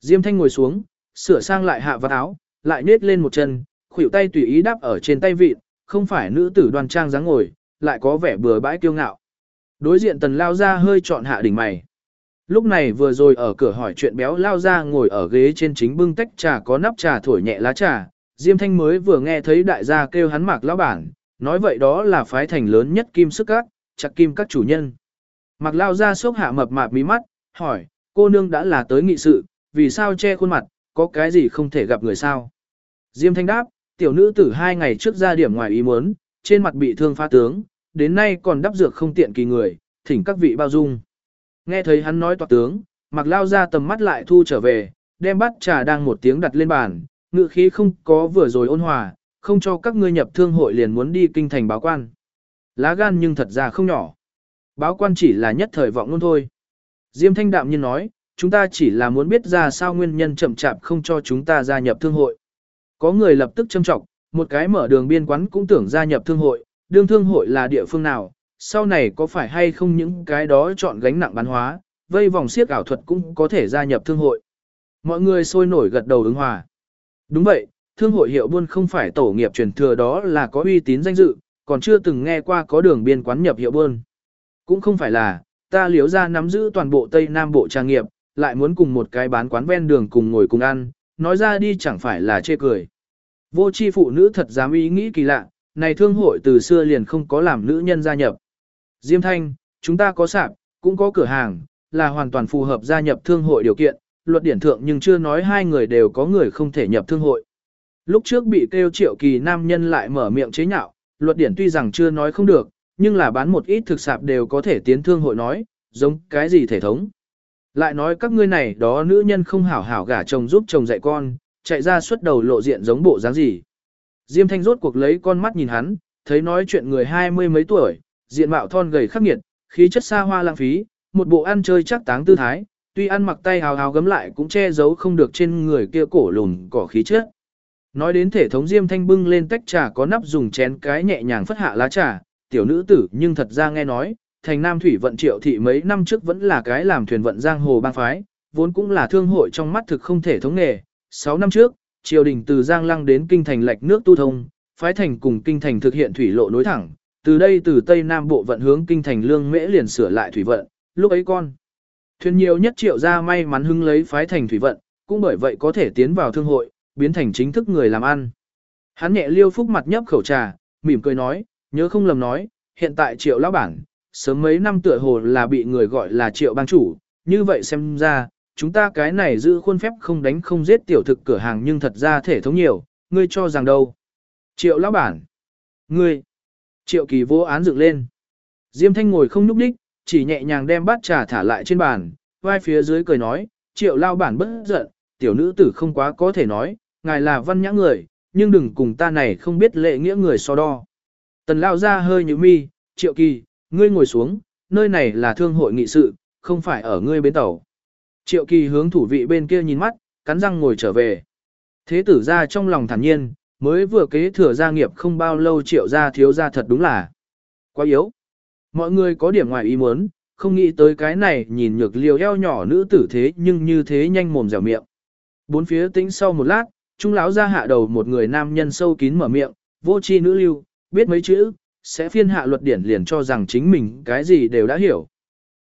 Speaker 1: Diêm thanh ngồi xuống, sửa sang lại hạ vạt áo, lại nết lên một chân, khuỷu tay tùy ý đáp ở trên tay vịt, không phải nữ tử đoan trang dáng ngồi, lại có vẻ bừa bãi kiêu ngạo. Đối diện tần lao ra hơi trọn hạ đỉnh mày. Lúc này vừa rồi ở cửa hỏi chuyện béo lao ra ngồi ở ghế trên chính bưng tách trà có nắp trà thổi nhẹ lá trà, Diêm Thanh mới vừa nghe thấy đại gia kêu hắn mạc lão bản, nói vậy đó là phái thành lớn nhất kim sức các, chặt kim các chủ nhân. Mạc lao ra sốc hạ mập mạp mí mắt, hỏi, cô nương đã là tới nghị sự, vì sao che khuôn mặt, có cái gì không thể gặp người sao? Diêm Thanh đáp, tiểu nữ tử hai ngày trước ra điểm ngoài ý muốn, trên mặt bị thương pha tướng, đến nay còn đắp dược không tiện kỳ người, thỉnh các vị bao dung. Nghe thấy hắn nói toạc tướng, mặc lao ra tầm mắt lại thu trở về, đem bắt trà đang một tiếng đặt lên bàn, ngự khí không có vừa rồi ôn hòa, không cho các ngươi nhập thương hội liền muốn đi kinh thành báo quan. Lá gan nhưng thật ra không nhỏ. Báo quan chỉ là nhất thời vọng luôn thôi. Diêm thanh đạm nhiên nói, chúng ta chỉ là muốn biết ra sao nguyên nhân chậm chạp không cho chúng ta gia nhập thương hội. Có người lập tức châm trọng, một cái mở đường biên quán cũng tưởng gia nhập thương hội, đương thương hội là địa phương nào, sau này có phải hay không những cái đó chọn gánh nặng bán hóa, vây vòng siếc ảo thuật cũng có thể gia nhập thương hội. Mọi người sôi nổi gật đầu ứng hòa. Đúng vậy, thương hội hiệu buôn không phải tổ nghiệp truyền thừa đó là có uy tín danh dự, còn chưa từng nghe qua có đường biên quán nhập hiệu buôn. Cũng không phải là, ta liếu ra nắm giữ toàn bộ Tây Nam Bộ trang nghiệp, lại muốn cùng một cái bán quán ven đường cùng ngồi cùng ăn, nói ra đi chẳng phải là chê cười. Vô chi phụ nữ thật dám ý nghĩ kỳ lạ, này thương hội từ xưa liền không có làm nữ nhân gia nhập. Diêm Thanh, chúng ta có sạp, cũng có cửa hàng, là hoàn toàn phù hợp gia nhập thương hội điều kiện, luật điển thượng nhưng chưa nói hai người đều có người không thể nhập thương hội. Lúc trước bị kêu triệu kỳ nam nhân lại mở miệng chế nhạo, luật điển tuy rằng chưa nói không được, nhưng là bán một ít thực sạp đều có thể tiến thương hội nói, giống cái gì thể thống. Lại nói các ngươi này đó nữ nhân không hảo hảo gả chồng giúp chồng dạy con, chạy ra suốt đầu lộ diện giống bộ dáng gì. Diêm thanh rốt cuộc lấy con mắt nhìn hắn, thấy nói chuyện người hai mươi mấy tuổi, diện mạo thon gầy khắc nghiệt, khí chất xa hoa lãng phí, một bộ ăn chơi chắc táng tư thái, tuy ăn mặc tay hào hào gấm lại cũng che giấu không được trên người kia cổ lùn cỏ khí chất. Nói đến thể thống Diêm Thanh bưng lên tách trà có nắp dùng chén cái nhẹ nhàng phất hạ lá trà, tiểu nữ tử nhưng thật ra nghe nói, thành Nam Thủy vận triệu thị mấy năm trước vẫn là cái làm thuyền vận giang hồ bang phái, vốn cũng là thương hội trong mắt thực không thể thống nghề. 6 năm trước, triều đình từ Giang Lăng đến kinh thành lệch nước tu thông, phái thành cùng kinh thành thực hiện thủy lộ nối thẳng, từ đây từ Tây Nam Bộ vận hướng kinh thành lương mễ liền sửa lại thủy vận, lúc ấy con. Thuyền nhiều nhất triệu ra may mắn hưng lấy phái thành thủy vận, cũng bởi vậy có thể tiến vào thương hội, biến thành chính thức người làm ăn. Hắn nhẹ liêu phúc mặt nhấp khẩu trà, mỉm cười nói, nhớ không lầm nói, hiện tại triệu lão bản, sớm mấy năm tựa hồ là bị người gọi là triệu bang chủ, như vậy xem ra, chúng ta cái này giữ khuôn phép không đánh không giết tiểu thực cửa hàng nhưng thật ra thể thống nhiều, ngươi cho rằng đâu. Triệu lão bản, ngươi, triệu kỳ vô án dựng lên. Diêm thanh ngồi không nhúc đích, chỉ nhẹ nhàng đem bát trà thả lại trên bàn, vai phía dưới cười nói, triệu lao bản bất giận, tiểu nữ tử không quá có thể nói, ngài là văn nhã người, nhưng đừng cùng ta này không biết lệ nghĩa người so đo. Tần lao ra hơi như mi, triệu kỳ, ngươi ngồi xuống, nơi này là thương hội nghị sự, không phải ở ngươi bến tàu. Triệu kỳ hướng thủ vị bên kia nhìn mắt, cắn răng ngồi trở về. Thế tử ra trong lòng thản nhiên, mới vừa kế thừa gia nghiệp không bao lâu triệu gia thiếu gia thật đúng là quá yếu. Mọi người có điểm ngoài ý muốn, không nghĩ tới cái này nhìn nhược liều eo nhỏ nữ tử thế nhưng như thế nhanh mồm dẻo miệng. Bốn phía tĩnh sau một lát, trung lão ra hạ đầu một người nam nhân sâu kín mở miệng, vô chi nữ lưu, biết mấy chữ, sẽ phiên hạ luật điển liền cho rằng chính mình cái gì đều đã hiểu.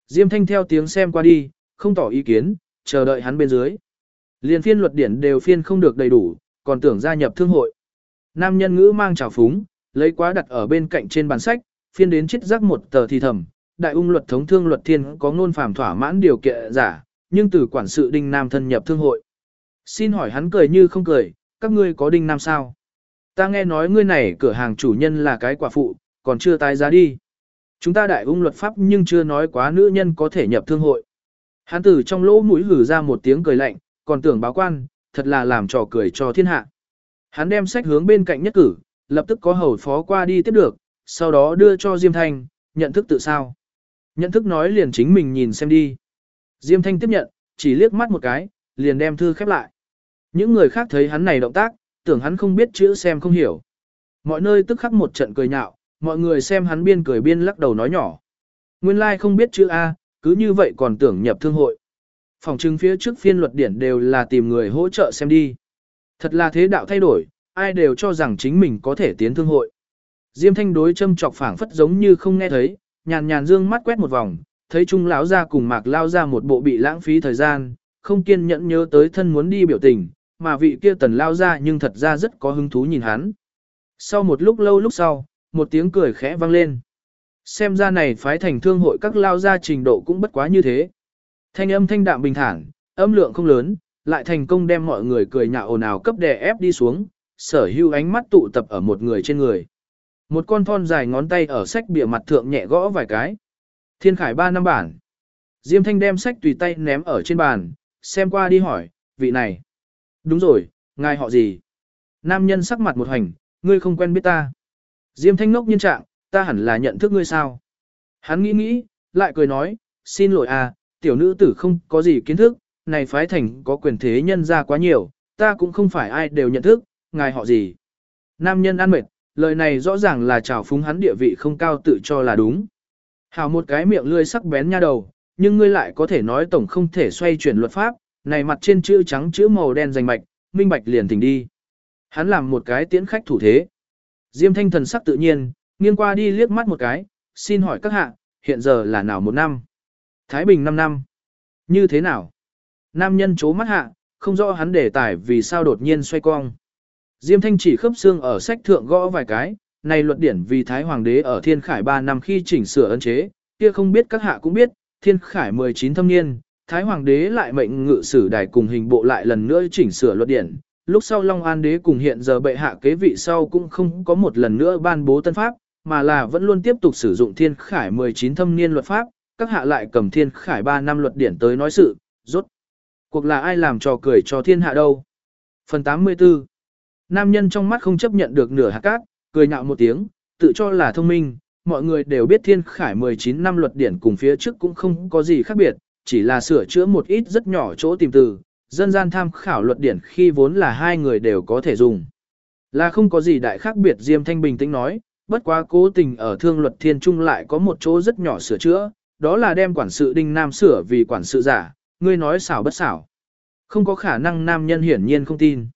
Speaker 1: Diêm thanh theo tiếng xem qua đi, không tỏ ý kiến, chờ đợi hắn bên dưới. Liên phiên luật điển đều phiên không được đầy đủ, còn tưởng gia nhập thương hội. Nam nhân ngữ mang trào phúng, lấy quá đặt ở bên cạnh trên bàn sách, phiên đến chết rắc một tờ thì thầm, đại ung luật thống thương luật thiên có ngôn phàm thỏa mãn điều kiện giả, nhưng từ quản sự đinh nam thân nhập thương hội. Xin hỏi hắn cười như không cười, các ngươi có đinh nam sao? Ta nghe nói ngươi này cửa hàng chủ nhân là cái quả phụ, còn chưa tái giá đi. Chúng ta đại ung luật pháp nhưng chưa nói quá nữ nhân có thể nhập thương hội. Hán tử trong lỗ mũi gửi ra một tiếng cười lạnh, còn tưởng báo quan, thật là làm trò cười cho thiên hạ. Hắn đem sách hướng bên cạnh nhất cử, lập tức có hầu phó qua đi tiếp được, sau đó đưa cho Diêm Thanh, nhận thức tự sao. Nhận thức nói liền chính mình nhìn xem đi. Diêm Thanh tiếp nhận, chỉ liếc mắt một cái, liền đem thư khép lại. Những người khác thấy hắn này động tác, tưởng hắn không biết chữ xem không hiểu. Mọi nơi tức khắc một trận cười nhạo, mọi người xem hắn biên cười biên lắc đầu nói nhỏ. Nguyên lai like không biết chữ A, cứ như vậy còn tưởng nhập thương hội. Phòng trưng phía trước phiên luật điển đều là tìm người hỗ trợ xem đi. Thật là thế đạo thay đổi, ai đều cho rằng chính mình có thể tiến thương hội. Diêm thanh đối châm chọc phảng phất giống như không nghe thấy, nhàn nhàn dương mắt quét một vòng, thấy trung lão ra cùng mạc lao ra một bộ bị lãng phí thời gian, không kiên nhẫn nhớ tới thân muốn đi biểu tình, mà vị kia tần lao ra nhưng thật ra rất có hứng thú nhìn hắn. Sau một lúc lâu lúc sau, một tiếng cười khẽ vang lên. Xem ra này phái thành thương hội các lao gia trình độ cũng bất quá như thế. Thanh âm thanh đạm bình thản, âm lượng không lớn, lại thành công đem mọi người cười nhạo ồn ào cấp đè ép đi xuống, sở hưu ánh mắt tụ tập ở một người trên người. Một con thon dài ngón tay ở sách bìa mặt thượng nhẹ gõ vài cái. Thiên khải ba năm bản. Diêm thanh đem sách tùy tay ném ở trên bàn, xem qua đi hỏi, vị này. Đúng rồi, ngài họ gì? Nam nhân sắc mặt một hành, ngươi không quen biết ta. Diêm thanh ngốc nhiên trạng, ta hẳn là nhận thức ngươi sao? Hắn nghĩ nghĩ, lại cười nói, xin lỗi à, tiểu nữ tử không có gì kiến thức, này phái thành có quyền thế nhân ra quá nhiều, ta cũng không phải ai đều nhận thức, ngài họ gì. Nam nhân ăn mệt, lời này rõ ràng là trào phúng hắn địa vị không cao tự cho là đúng. Hào một cái miệng lươi sắc bén nha đầu, nhưng ngươi lại có thể nói tổng không thể xoay chuyển luật pháp, này mặt trên chữ trắng chữ màu đen rành mạch, minh bạch liền thỉnh đi. Hắn làm một cái tiễn khách thủ thế. Diêm thanh thần sắc tự nhiên, nghiêng qua đi liếc mắt một cái, xin hỏi các hạ, hiện giờ là nào một năm? Thái Bình 5 năm. Như thế nào? Nam nhân chố mắt hạ, không rõ hắn đề tài vì sao đột nhiên xoay cong. Diêm thanh chỉ khớp xương ở sách thượng gõ vài cái, này luật điển vì Thái Hoàng đế ở Thiên Khải 3 năm khi chỉnh sửa ân chế, kia không biết các hạ cũng biết, Thiên Khải 19 thâm niên, Thái Hoàng đế lại mệnh ngự sử đài cùng hình bộ lại lần nữa chỉnh sửa luật điển. Lúc sau Long An đế cùng hiện giờ bệ hạ kế vị sau cũng không có một lần nữa ban bố tân pháp, mà là vẫn luôn tiếp tục sử dụng Thiên Khải 19 thâm niên luật pháp, các hạ lại cầm Thiên Khải 3 năm luật điển tới nói sự, rốt. Cuộc là ai làm trò cười cho thiên hạ đâu? Phần 84 Nam nhân trong mắt không chấp nhận được nửa hạt cát, cười nhạo một tiếng, tự cho là thông minh, mọi người đều biết thiên khải 19 năm luật điển cùng phía trước cũng không có gì khác biệt, chỉ là sửa chữa một ít rất nhỏ chỗ tìm từ, dân gian tham khảo luật điển khi vốn là hai người đều có thể dùng. Là không có gì đại khác biệt Diêm Thanh bình tĩnh nói, bất quá cố tình ở thương luật thiên trung lại có một chỗ rất nhỏ sửa chữa, đó là đem quản sự đinh nam sửa vì quản sự giả, ngươi nói xảo bất xảo. Không có khả năng nam nhân hiển nhiên không tin.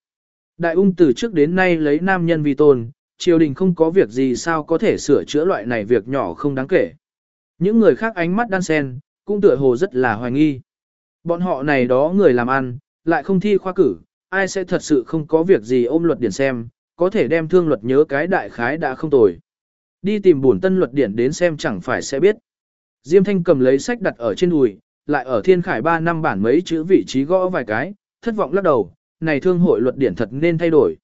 Speaker 1: Đại ung từ trước đến nay lấy nam nhân vi tôn, triều đình không có việc gì sao có thể sửa chữa loại này việc nhỏ không đáng kể. Những người khác ánh mắt đan sen, cũng tựa hồ rất là hoài nghi. Bọn họ này đó người làm ăn, lại không thi khoa cử, ai sẽ thật sự không có việc gì ôm luật điển xem, có thể đem thương luật nhớ cái đại khái đã không tồi. Đi tìm bổn tân luật điển đến xem chẳng phải sẽ biết. Diêm Thanh cầm lấy sách đặt ở trên đùi, lại ở thiên khải 3 năm bản mấy chữ vị trí gõ vài cái, thất vọng lắc đầu, này thương hội luật điển thật nên thay đổi.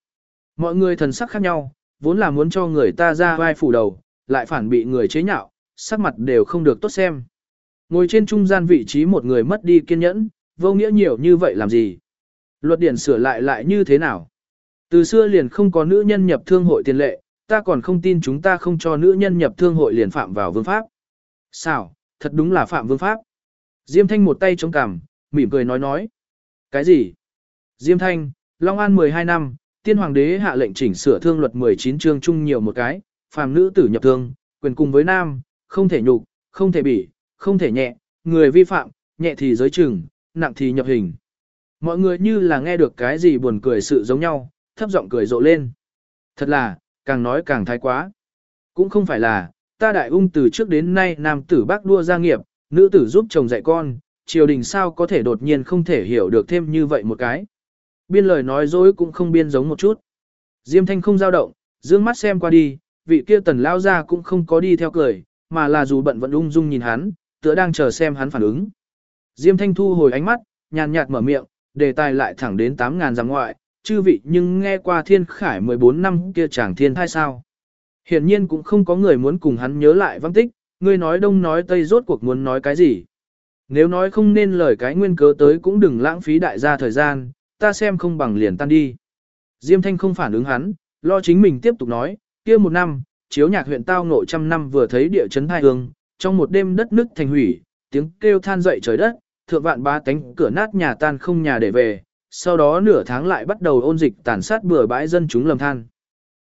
Speaker 1: Mọi người thần sắc khác nhau, vốn là muốn cho người ta ra vai phủ đầu, lại phản bị người chế nhạo, sắc mặt đều không được tốt xem. Ngồi trên trung gian vị trí một người mất đi kiên nhẫn, vô nghĩa nhiều như vậy làm gì? Luật điển sửa lại lại như thế nào? Từ xưa liền không có nữ nhân nhập thương hội tiền lệ, ta còn không tin chúng ta không cho nữ nhân nhập thương hội liền phạm vào vương pháp. Sao, thật đúng là phạm vương pháp. Diêm Thanh một tay chống cằm, mỉm cười nói nói. Cái gì? Diêm Thanh, Long An 12 năm, tiên hoàng đế hạ lệnh chỉnh sửa thương luật 19 chương chung nhiều một cái, phàm nữ tử nhập thương, quyền cùng với nam, không thể nhục, không thể bỉ, không thể nhẹ, người vi phạm, nhẹ thì giới trừng, nặng thì nhập hình. Mọi người như là nghe được cái gì buồn cười sự giống nhau, thấp giọng cười rộ lên. Thật là, càng nói càng thái quá. Cũng không phải là, ta đại ung từ trước đến nay nam tử bác đua gia nghiệp, nữ tử giúp chồng dạy con, triều đình sao có thể đột nhiên không thể hiểu được thêm như vậy một cái. Biên lời nói dối cũng không biên giống một chút. Diêm thanh không dao động, dương mắt xem qua đi, vị kia tần lao ra cũng không có đi theo cười, mà là dù bận vẫn ung dung nhìn hắn, tựa đang chờ xem hắn phản ứng. Diêm thanh thu hồi ánh mắt, nhàn nhạt mở miệng, đề tài lại thẳng đến 8.000 giam ngoại, chư vị nhưng nghe qua thiên khải 14 năm kia chàng thiên thai sao. Hiển nhiên cũng không có người muốn cùng hắn nhớ lại văn tích, ngươi nói đông nói tây rốt cuộc muốn nói cái gì. Nếu nói không nên lời cái nguyên cớ tới cũng đừng lãng phí đại gia thời gian, ta xem không bằng liền tan đi. Diêm Thanh không phản ứng hắn, lo chính mình tiếp tục nói, kia một năm, chiếu nhạc huyện tao ngộ trăm năm vừa thấy địa chấn thai hương, trong một đêm đất nứt thành hủy, tiếng kêu than dậy trời đất, thượng vạn ba tánh cửa nát nhà tan không nhà để về, sau đó nửa tháng lại bắt đầu ôn dịch tàn sát bừa bãi dân chúng lầm than.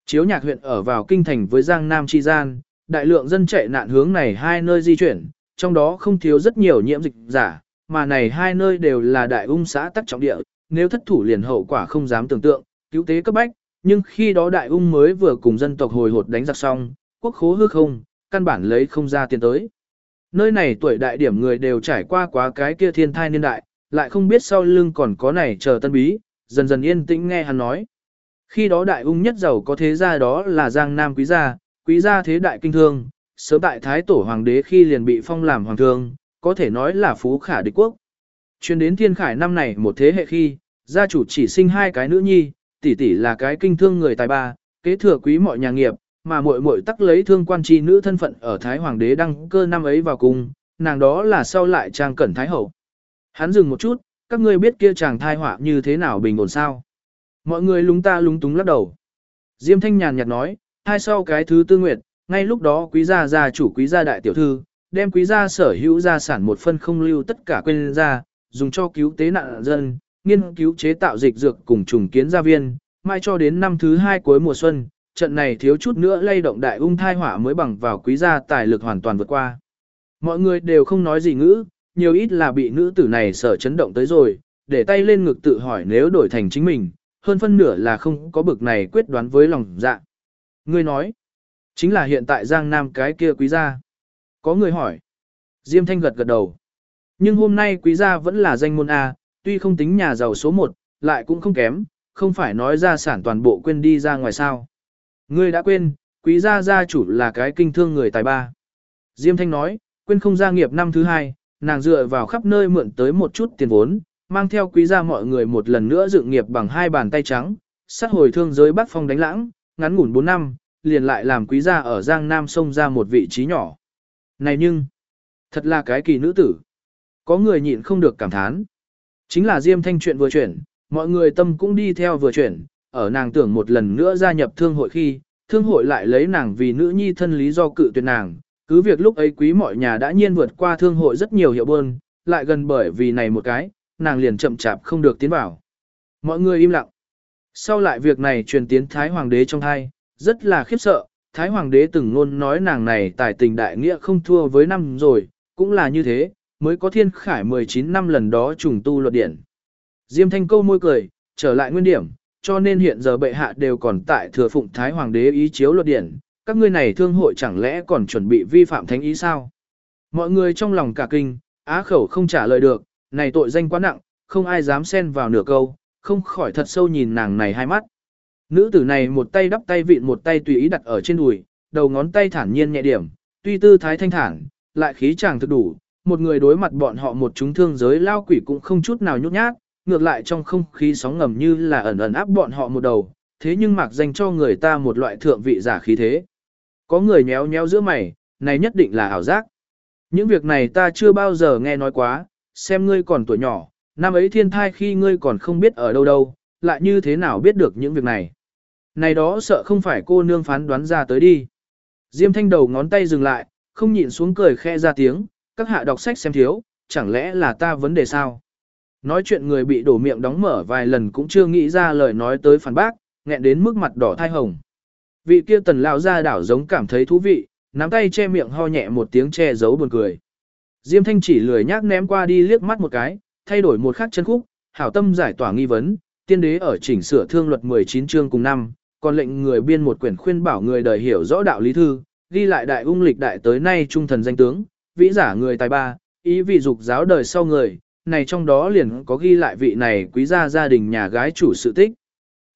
Speaker 1: Chiếu nhạc huyện ở vào kinh thành với Giang Nam Chi Gian, đại lượng dân chạy nạn hướng này hai nơi di chuyển, trong đó không thiếu rất nhiều nhiễm dịch giả, mà này hai nơi đều là đại ung xã tắc trọng địa, nếu thất thủ liền hậu quả không dám tưởng tượng, cứu tế cấp bách, nhưng khi đó đại ung mới vừa cùng dân tộc hồi hột đánh giặc xong, quốc khố hư không, căn bản lấy không ra tiền tới. Nơi này tuổi đại điểm người đều trải qua quá cái kia thiên thai niên đại, lại không biết sau lưng còn có này chờ tân bí, dần dần yên tĩnh nghe hắn nói. Khi đó đại ung nhất giàu có thế gia đó là Giang Nam Quý gia, Quý gia thế đại kinh thương, sớm tại Thái Tổ Hoàng đế khi liền bị phong làm hoàng thương, có thể nói là phú khả địch quốc. Chuyên đến thiên khải năm này một thế hệ khi, gia chủ chỉ sinh hai cái nữ nhi, tỷ tỷ là cái kinh thương người tài ba, kế thừa quý mọi nhà nghiệp, mà muội muội tắc lấy thương quan chi nữ thân phận ở Thái Hoàng đế đăng cơ năm ấy vào cung, nàng đó là sau lại trang cẩn Thái Hậu. Hắn dừng một chút, các ngươi biết kia chàng thai họa như thế nào bình ổn sao. Mọi người lúng ta lúng túng lắc đầu. Diêm Thanh nhàn nhạt nói, hai sau cái thứ tư nguyệt, ngay lúc đó quý gia gia chủ quý gia đại tiểu thư, đem quý gia sở hữu gia sản một phân không lưu tất cả quên ra, dùng cho cứu tế nạn dân, nghiên cứu chế tạo dịch dược cùng trùng kiến gia viên, mai cho đến năm thứ hai cuối mùa xuân, trận này thiếu chút nữa lay động đại ung thai hỏa mới bằng vào quý gia tài lực hoàn toàn vượt qua. Mọi người đều không nói gì ngữ, nhiều ít là bị nữ tử này sở chấn động tới rồi, để tay lên ngực tự hỏi nếu đổi thành chính mình, hơn phân nửa là không có bực này quyết đoán với lòng dạ. Người nói, chính là hiện tại Giang Nam cái kia quý gia. Có người hỏi, Diêm Thanh gật gật đầu. Nhưng hôm nay quý gia vẫn là danh môn A, tuy không tính nhà giàu số 1, lại cũng không kém, không phải nói ra sản toàn bộ quên đi ra ngoài sao. Ngươi đã quên, quý gia gia chủ là cái kinh thương người tài ba. Diêm Thanh nói, quên không gia nghiệp năm thứ hai, nàng dựa vào khắp nơi mượn tới một chút tiền vốn, mang theo quý gia mọi người một lần nữa dựng nghiệp bằng hai bàn tay trắng, sát hồi thương giới bắc phong đánh lãng, ngắn ngủn 4 năm, liền lại làm quý gia ở Giang Nam sông ra một vị trí nhỏ. Này nhưng, thật là cái kỳ nữ tử. Có người nhịn không được cảm thán. Chính là Diêm Thanh chuyện vừa chuyển, mọi người tâm cũng đi theo vừa chuyển, ở nàng tưởng một lần nữa gia nhập thương hội khi, thương hội lại lấy nàng vì nữ nhi thân lý do cự tuyệt nàng, cứ việc lúc ấy quý mọi nhà đã nhiên vượt qua thương hội rất nhiều hiệu bơn, lại gần bởi vì này một cái, nàng liền chậm chạp không được tiến vào. Mọi người im lặng. Sau lại việc này truyền tiến Thái Hoàng đế trong hai, rất là khiếp sợ, Thái Hoàng đế từng luôn nói nàng này tài tình đại nghĩa không thua với năm rồi, cũng là như thế, mới có thiên khải 19 năm lần đó trùng tu luật điển. Diêm thanh câu môi cười, trở lại nguyên điểm, cho nên hiện giờ bệ hạ đều còn tại thừa phụng Thái Hoàng đế ý chiếu luật điển, các ngươi này thương hội chẳng lẽ còn chuẩn bị vi phạm thánh ý sao? Mọi người trong lòng cả kinh, á khẩu không trả lời được, này tội danh quá nặng, không ai dám xen vào nửa câu, không khỏi thật sâu nhìn nàng này hai mắt. Nữ tử này một tay đắp tay vịn một tay tùy ý đặt ở trên đùi, đầu ngón tay thản nhiên nhẹ điểm, tuy tư thái thanh thản, lại khí chàng thực đủ, một người đối mặt bọn họ một chúng thương giới lao quỷ cũng không chút nào nhút nhát, ngược lại trong không khí sóng ngầm như là ẩn ẩn áp bọn họ một đầu, thế nhưng mặc dành cho người ta một loại thượng vị giả khí thế. Có người nhéo nhéo giữa mày, này nhất định là ảo giác. Những việc này ta chưa bao giờ nghe nói quá, xem ngươi còn tuổi nhỏ, năm ấy thiên thai khi ngươi còn không biết ở đâu đâu, lại như thế nào biết được những việc này. Này đó sợ không phải cô nương phán đoán ra tới đi. Diêm thanh đầu ngón tay dừng lại, không nhịn xuống cười khe ra tiếng, các hạ đọc sách xem thiếu, chẳng lẽ là ta vấn đề sao? Nói chuyện người bị đổ miệng đóng mở vài lần cũng chưa nghĩ ra lời nói tới phản bác, nghẹn đến mức mặt đỏ thai hồng. Vị kia tần lão ra đảo giống cảm thấy thú vị, nắm tay che miệng ho nhẹ một tiếng che giấu buồn cười. Diêm thanh chỉ lười nhác ném qua đi liếc mắt một cái, thay đổi một khắc chân khúc, hảo tâm giải tỏa nghi vấn, tiên đế ở chỉnh sửa thương luật 19 chương cùng năm, còn lệnh người biên một quyển khuyên bảo người đời hiểu rõ đạo lý thư, ghi lại đại ung lịch đại tới nay trung thần danh tướng, vĩ giả người tài ba, ý vị dục giáo đời sau người, này trong đó liền có ghi lại vị này quý gia gia đình nhà gái chủ sự tích.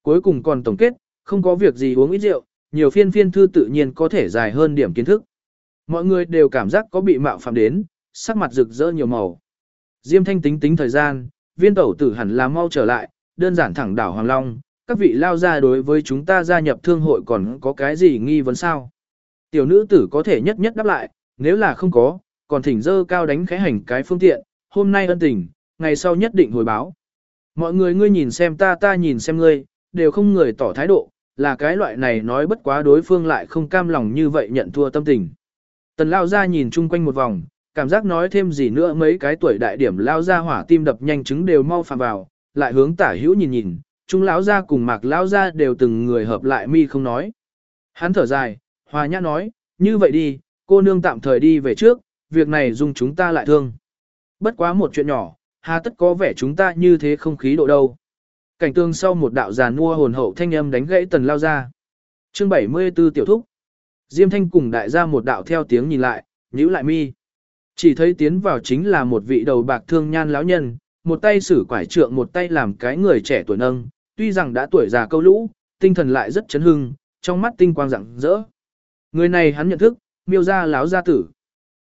Speaker 1: Cuối cùng còn tổng kết, không có việc gì uống ít rượu, nhiều phiên phiên thư tự nhiên có thể dài hơn điểm kiến thức. Mọi người đều cảm giác có bị mạo phạm đến, sắc mặt rực rỡ nhiều màu. Diêm thanh tính tính thời gian, viên tẩu tử hẳn là mau trở lại, đơn giản thẳng đảo Hoàng Long, các vị lao ra đối với chúng ta gia nhập thương hội còn có cái gì nghi vấn sao? Tiểu nữ tử có thể nhất nhất đáp lại, nếu là không có, còn thỉnh dơ cao đánh khẽ hành cái phương tiện, hôm nay ân tình, ngày sau nhất định hồi báo. Mọi người ngươi nhìn xem ta ta nhìn xem ngươi, đều không người tỏ thái độ, là cái loại này nói bất quá đối phương lại không cam lòng như vậy nhận thua tâm tình. Tần lao ra nhìn chung quanh một vòng, cảm giác nói thêm gì nữa mấy cái tuổi đại điểm lao ra hỏa tim đập nhanh chứng đều mau phạm vào, lại hướng tả hữu nhìn nhìn, trung lão ra cùng mạc lão ra đều từng người hợp lại mi không nói. Hắn thở dài, hòa nhã nói, như vậy đi, cô nương tạm thời đi về trước, việc này dùng chúng ta lại thương. Bất quá một chuyện nhỏ, hà tất có vẻ chúng ta như thế không khí độ đâu. Cảnh tương sau một đạo giàn mua hồn hậu thanh âm đánh gãy tần lao ra. Chương 74 tiểu thúc. Diêm thanh cùng đại gia một đạo theo tiếng nhìn lại, nhíu lại mi. Chỉ thấy tiến vào chính là một vị đầu bạc thương nhan lão nhân, một tay sử quải trượng một tay làm cái người trẻ tuổi nâng, tuy rằng đã tuổi già câu lũ, tinh thần lại rất chấn hưng, trong mắt tinh quang rạng rỡ. Người này hắn nhận thức, miêu gia láo gia tử.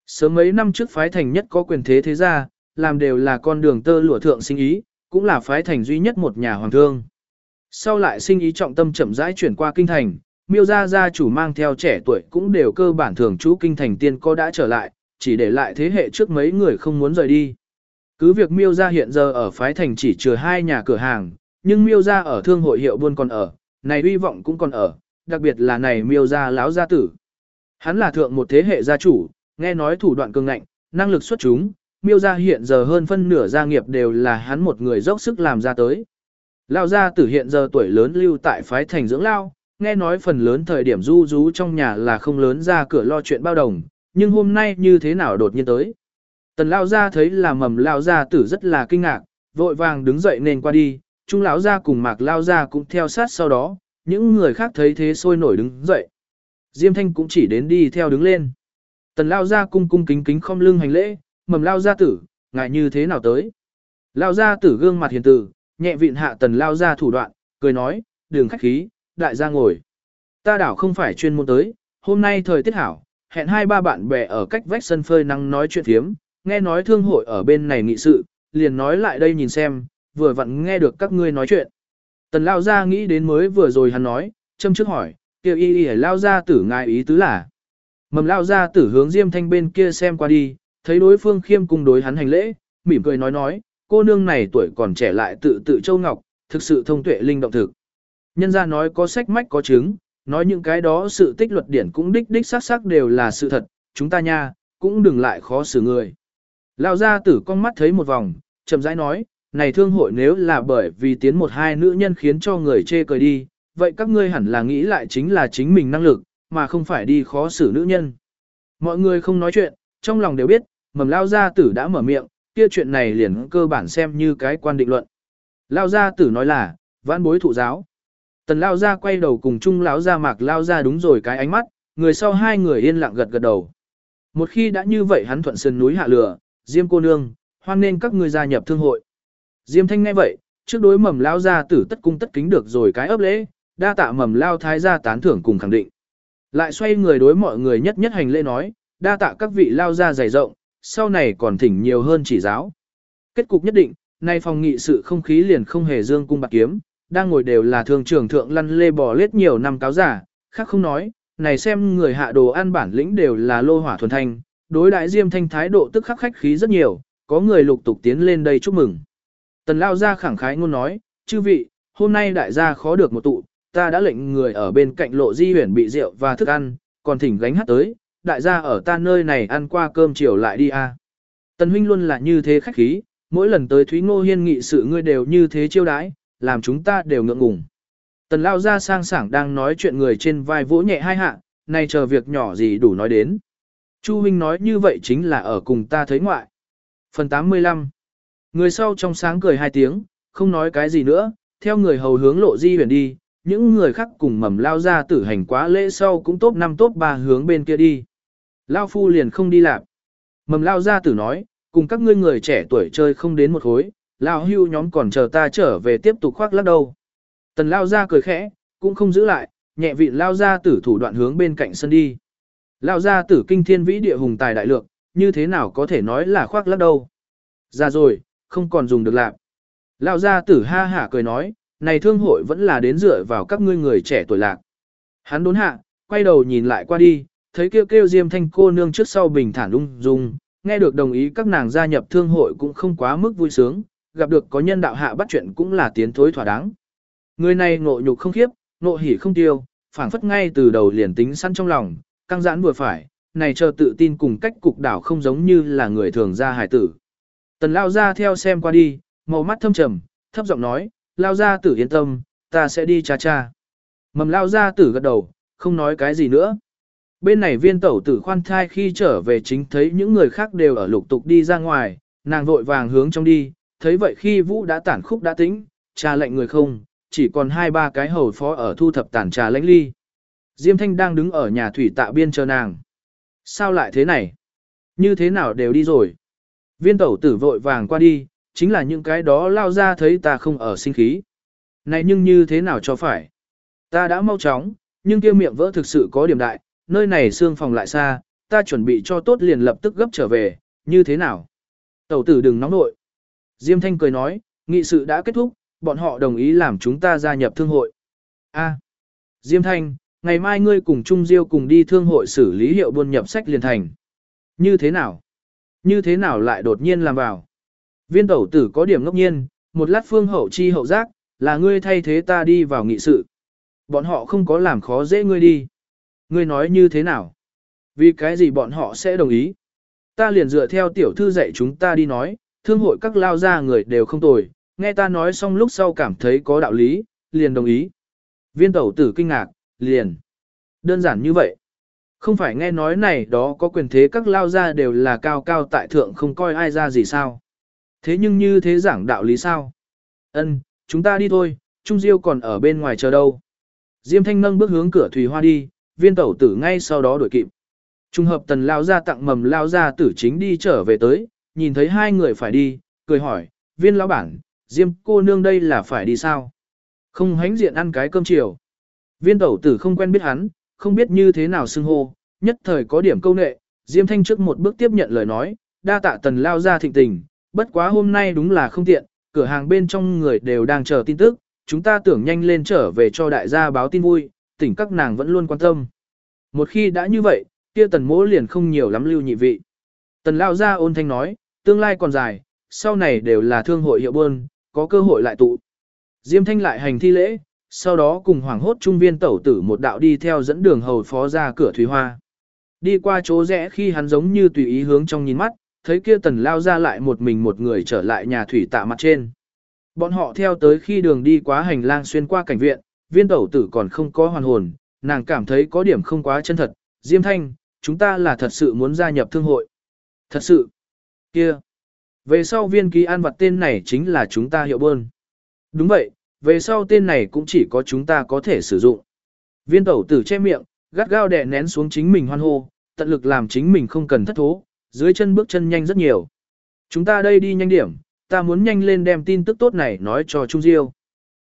Speaker 1: Sớm mấy năm trước phái thành nhất có quyền thế thế gia, làm đều là con đường tơ lụa thượng sinh ý, cũng là phái thành duy nhất một nhà hoàng thương. Sau lại sinh ý trọng tâm chậm rãi chuyển qua kinh thành, miêu gia gia chủ mang theo trẻ tuổi cũng đều cơ bản thường trú kinh thành tiên có đã trở lại, chỉ để lại thế hệ trước mấy người không muốn rời đi. Cứ việc miêu gia hiện giờ ở phái thành chỉ trừ hai nhà cửa hàng, nhưng miêu gia ở thương hội hiệu buôn còn ở, này uy vọng cũng còn ở, đặc biệt là này miêu gia láo gia tử. Hắn là thượng một thế hệ gia chủ, nghe nói thủ đoạn cường ngạnh, năng lực xuất chúng, miêu gia hiện giờ hơn phân nửa gia nghiệp đều là hắn một người dốc sức làm ra tới. Lao gia tử hiện giờ tuổi lớn lưu tại phái thành dưỡng lao, nghe nói phần lớn thời điểm du rú trong nhà là không lớn ra cửa lo chuyện bao đồng, nhưng hôm nay như thế nào đột nhiên tới. Tần lao gia thấy là mầm lao gia tử rất là kinh ngạc, vội vàng đứng dậy nên qua đi, trung lão gia cùng mạc lao gia cũng theo sát sau đó, những người khác thấy thế sôi nổi đứng dậy. Diêm thanh cũng chỉ đến đi theo đứng lên. Tần lao gia cung cung kính kính không lưng hành lễ, mầm lao gia tử, ngại như thế nào tới. Lao gia tử gương mặt hiền tử, nhẹ vịn hạ tần lao gia thủ đoạn, cười nói, đường khách khí, đại gia ngồi. Ta đảo không phải chuyên môn tới, hôm nay thời tiết hảo, hẹn hai ba bạn bè ở cách vách sân phơi nắng nói chuyện thiếm, nghe nói thương hội ở bên này nghị sự, liền nói lại đây nhìn xem, vừa vặn nghe được các ngươi nói chuyện. Tần lao gia nghĩ đến mới vừa rồi hắn nói, châm trước hỏi, kêu y y lao gia tử ngài ý tứ là. Mầm lao gia tử hướng diêm thanh bên kia xem qua đi, thấy đối phương khiêm cung đối hắn hành lễ, mỉm cười nói nói, cô nương này tuổi còn trẻ lại tự tự châu ngọc, thực sự thông tuệ linh động thực. Nhân gia nói có sách mách có chứng, nói những cái đó sự tích luật điển cũng đích đích xác xác đều là sự thật, chúng ta nha, cũng đừng lại khó xử người. Lao gia tử con mắt thấy một vòng, chậm rãi nói, này thương hội nếu là bởi vì tiến một hai nữ nhân khiến cho người chê cười đi, vậy các ngươi hẳn là nghĩ lại chính là chính mình năng lực, mà không phải đi khó xử nữ nhân. Mọi người không nói chuyện, trong lòng đều biết, mầm lao gia tử đã mở miệng, kia chuyện này liền cơ bản xem như cái quan định luận. Lao gia tử nói là, vãn bối thụ giáo. Tần lao gia quay đầu cùng chung lão gia mạc lao gia đúng rồi cái ánh mắt, người sau hai người yên lặng gật gật đầu. Một khi đã như vậy hắn thuận sườn núi hạ lửa, Diêm cô nương, hoan nên các ngươi gia nhập thương hội. Diêm thanh nghe vậy, trước đối mầm lao gia tử tất cung tất kính được rồi cái ấp lễ, đa tạ mầm lao thái gia tán thưởng cùng khẳng định. Lại xoay người đối mọi người nhất nhất hành lễ nói, đa tạ các vị lao gia dày rộng, sau này còn thỉnh nhiều hơn chỉ giáo. Kết cục nhất định, nay phòng nghị sự không khí liền không hề dương cung bạc kiếm, đang ngồi đều là thường trưởng thượng lăn lê bò lết nhiều năm cáo giả, khác không nói, này xem người hạ đồ ăn bản lĩnh đều là lô hỏa thuần thanh, đối đại diêm thanh thái độ tức khắc khách khí rất nhiều, có người lục tục tiến lên đây chúc mừng. Tần lao ra khẳng khái ngôn nói, chư vị, hôm nay đại gia khó được một tụ, ta đã lệnh người ở bên cạnh lộ di huyển bị rượu và thức ăn, còn thỉnh gánh hát tới, đại gia ở ta nơi này ăn qua cơm chiều lại đi a. Tần huynh luôn là như thế khách khí, mỗi lần tới Thúy Ngô Hiên nghị sự ngươi đều như thế chiêu đãi, làm chúng ta đều ngượng ngùng. Tần lao ra sang sảng đang nói chuyện người trên vai vỗ nhẹ hai hạ, nay chờ việc nhỏ gì đủ nói đến. Chu huynh nói như vậy chính là ở cùng ta thấy ngoại. Phần 85 Người sau trong sáng cười hai tiếng, không nói cái gì nữa, theo người hầu hướng lộ di huyền đi, những người khác cùng mầm lao ra tử hành quá lễ sau cũng tốt năm tốt ba hướng bên kia đi. Lao phu liền không đi làm. Mầm lao ra tử nói, cùng các ngươi người trẻ tuổi chơi không đến một khối, lao hưu nhóm còn chờ ta trở về tiếp tục khoác lắc đâu. Tần lao ra cười khẽ, cũng không giữ lại, nhẹ vị lao ra tử thủ đoạn hướng bên cạnh sân đi. Lao ra tử kinh thiên vĩ địa hùng tài đại lượng, như thế nào có thể nói là khoác lắc đâu. Ra rồi, không còn dùng được làm. Lao ra tử ha hả cười nói, này thương hội vẫn là đến dựa vào các ngươi người trẻ tuổi lạc. Hắn đốn hạ, quay đầu nhìn lại qua đi, thấy kêu kêu Diêm Thanh cô nương trước sau bình thản ung dung, nghe được đồng ý các nàng gia nhập thương hội cũng không quá mức vui sướng, gặp được có nhân đạo hạ bắt chuyện cũng là tiến thối thỏa đáng. Người này ngộ nhục không khiếp, ngộ hỉ không tiêu, phảng phất ngay từ đầu liền tính săn trong lòng, căng giãn vừa phải, này chờ tự tin cùng cách cục đảo không giống như là người thường ra hải tử. Tần lao ra theo xem qua đi, màu mắt thâm trầm, thấp giọng nói, lao ra tử yên tâm, ta sẽ đi cha cha. Mầm lao ra tử gật đầu, không nói cái gì nữa. Bên này viên tẩu tử khoan thai khi trở về chính thấy những người khác đều ở lục tục đi ra ngoài, nàng vội vàng hướng trong đi, thấy vậy khi vũ đã tản khúc đã tĩnh, trà lệnh người không, chỉ còn hai ba cái hầu phó ở thu thập tản trà lãnh ly. Diêm Thanh đang đứng ở nhà thủy tạ biên chờ nàng. Sao lại thế này? Như thế nào đều đi rồi? Viên tẩu tử vội vàng qua đi, chính là những cái đó lao ra thấy ta không ở sinh khí. Này nhưng như thế nào cho phải? Ta đã mau chóng, nhưng kia miệng vỡ thực sự có điểm đại, nơi này xương phòng lại xa, ta chuẩn bị cho tốt liền lập tức gấp trở về, như thế nào? Tẩu tử đừng nóng nội. Diêm Thanh cười nói, nghị sự đã kết thúc, bọn họ đồng ý làm chúng ta gia nhập thương hội. A. Diêm Thanh, ngày mai ngươi cùng Trung Diêu cùng đi thương hội xử lý hiệu buôn nhập sách liền thành. Như thế nào? Như thế nào lại đột nhiên làm vào? Viên tẩu tử có điểm ngốc nhiên, một lát phương hậu chi hậu giác, là ngươi thay thế ta đi vào nghị sự. Bọn họ không có làm khó dễ ngươi đi. Ngươi nói như thế nào? Vì cái gì bọn họ sẽ đồng ý? Ta liền dựa theo tiểu thư dạy chúng ta đi nói, thương hội các lao gia người đều không tồi, nghe ta nói xong lúc sau cảm thấy có đạo lý, liền đồng ý. Viên tẩu tử kinh ngạc, liền. Đơn giản như vậy. Không phải nghe nói này đó có quyền thế các lao gia đều là cao cao tại thượng không coi ai ra gì sao. Thế nhưng như thế giảng đạo lý sao? Ân, chúng ta đi thôi, Trung Diêu còn ở bên ngoài chờ đâu. Diêm Thanh nâng bước hướng cửa Thủy Hoa đi, viên tẩu tử ngay sau đó đuổi kịp. Trung hợp tần lao ra tặng mầm lao ra tử chính đi trở về tới, nhìn thấy hai người phải đi, cười hỏi, viên lão bản, Diêm cô nương đây là phải đi sao? Không hánh diện ăn cái cơm chiều. Viên tẩu tử không quen biết hắn, không biết như thế nào xưng hô, nhất thời có điểm câu nệ, Diêm Thanh trước một bước tiếp nhận lời nói, đa tạ tần lao ra thịnh tình, bất quá hôm nay đúng là không tiện, cửa hàng bên trong người đều đang chờ tin tức, chúng ta tưởng nhanh lên trở về cho đại gia báo tin vui, tỉnh các nàng vẫn luôn quan tâm. Một khi đã như vậy, kia tần mỗ liền không nhiều lắm lưu nhị vị. Tần lao ra ôn thanh nói, tương lai còn dài, sau này đều là thương hội hiệu buôn, có cơ hội lại tụ. Diêm thanh lại hành thi lễ, sau đó cùng hoàng hốt trung viên tẩu tử một đạo đi theo dẫn đường hầu phó ra cửa thủy hoa. Đi qua chỗ rẽ khi hắn giống như tùy ý hướng trong nhìn mắt, thấy kia tần lao ra lại một mình một người trở lại nhà thủy tạ mặt trên. Bọn họ theo tới khi đường đi quá hành lang xuyên qua cảnh viện, viên tẩu tử còn không có hoàn hồn, nàng cảm thấy có điểm không quá chân thật. Diêm thanh, chúng ta là thật sự muốn gia nhập thương hội. Thật sự. kia Về sau viên ký an vật tên này chính là chúng ta hiệu bơn. Đúng vậy, về sau tên này cũng chỉ có chúng ta có thể sử dụng. Viên tẩu tử che miệng, gắt gao đè nén xuống chính mình hoan hô, tận lực làm chính mình không cần thất thố, dưới chân bước chân nhanh rất nhiều. Chúng ta đây đi nhanh điểm, ta muốn nhanh lên đem tin tức tốt này nói cho Trung Diêu.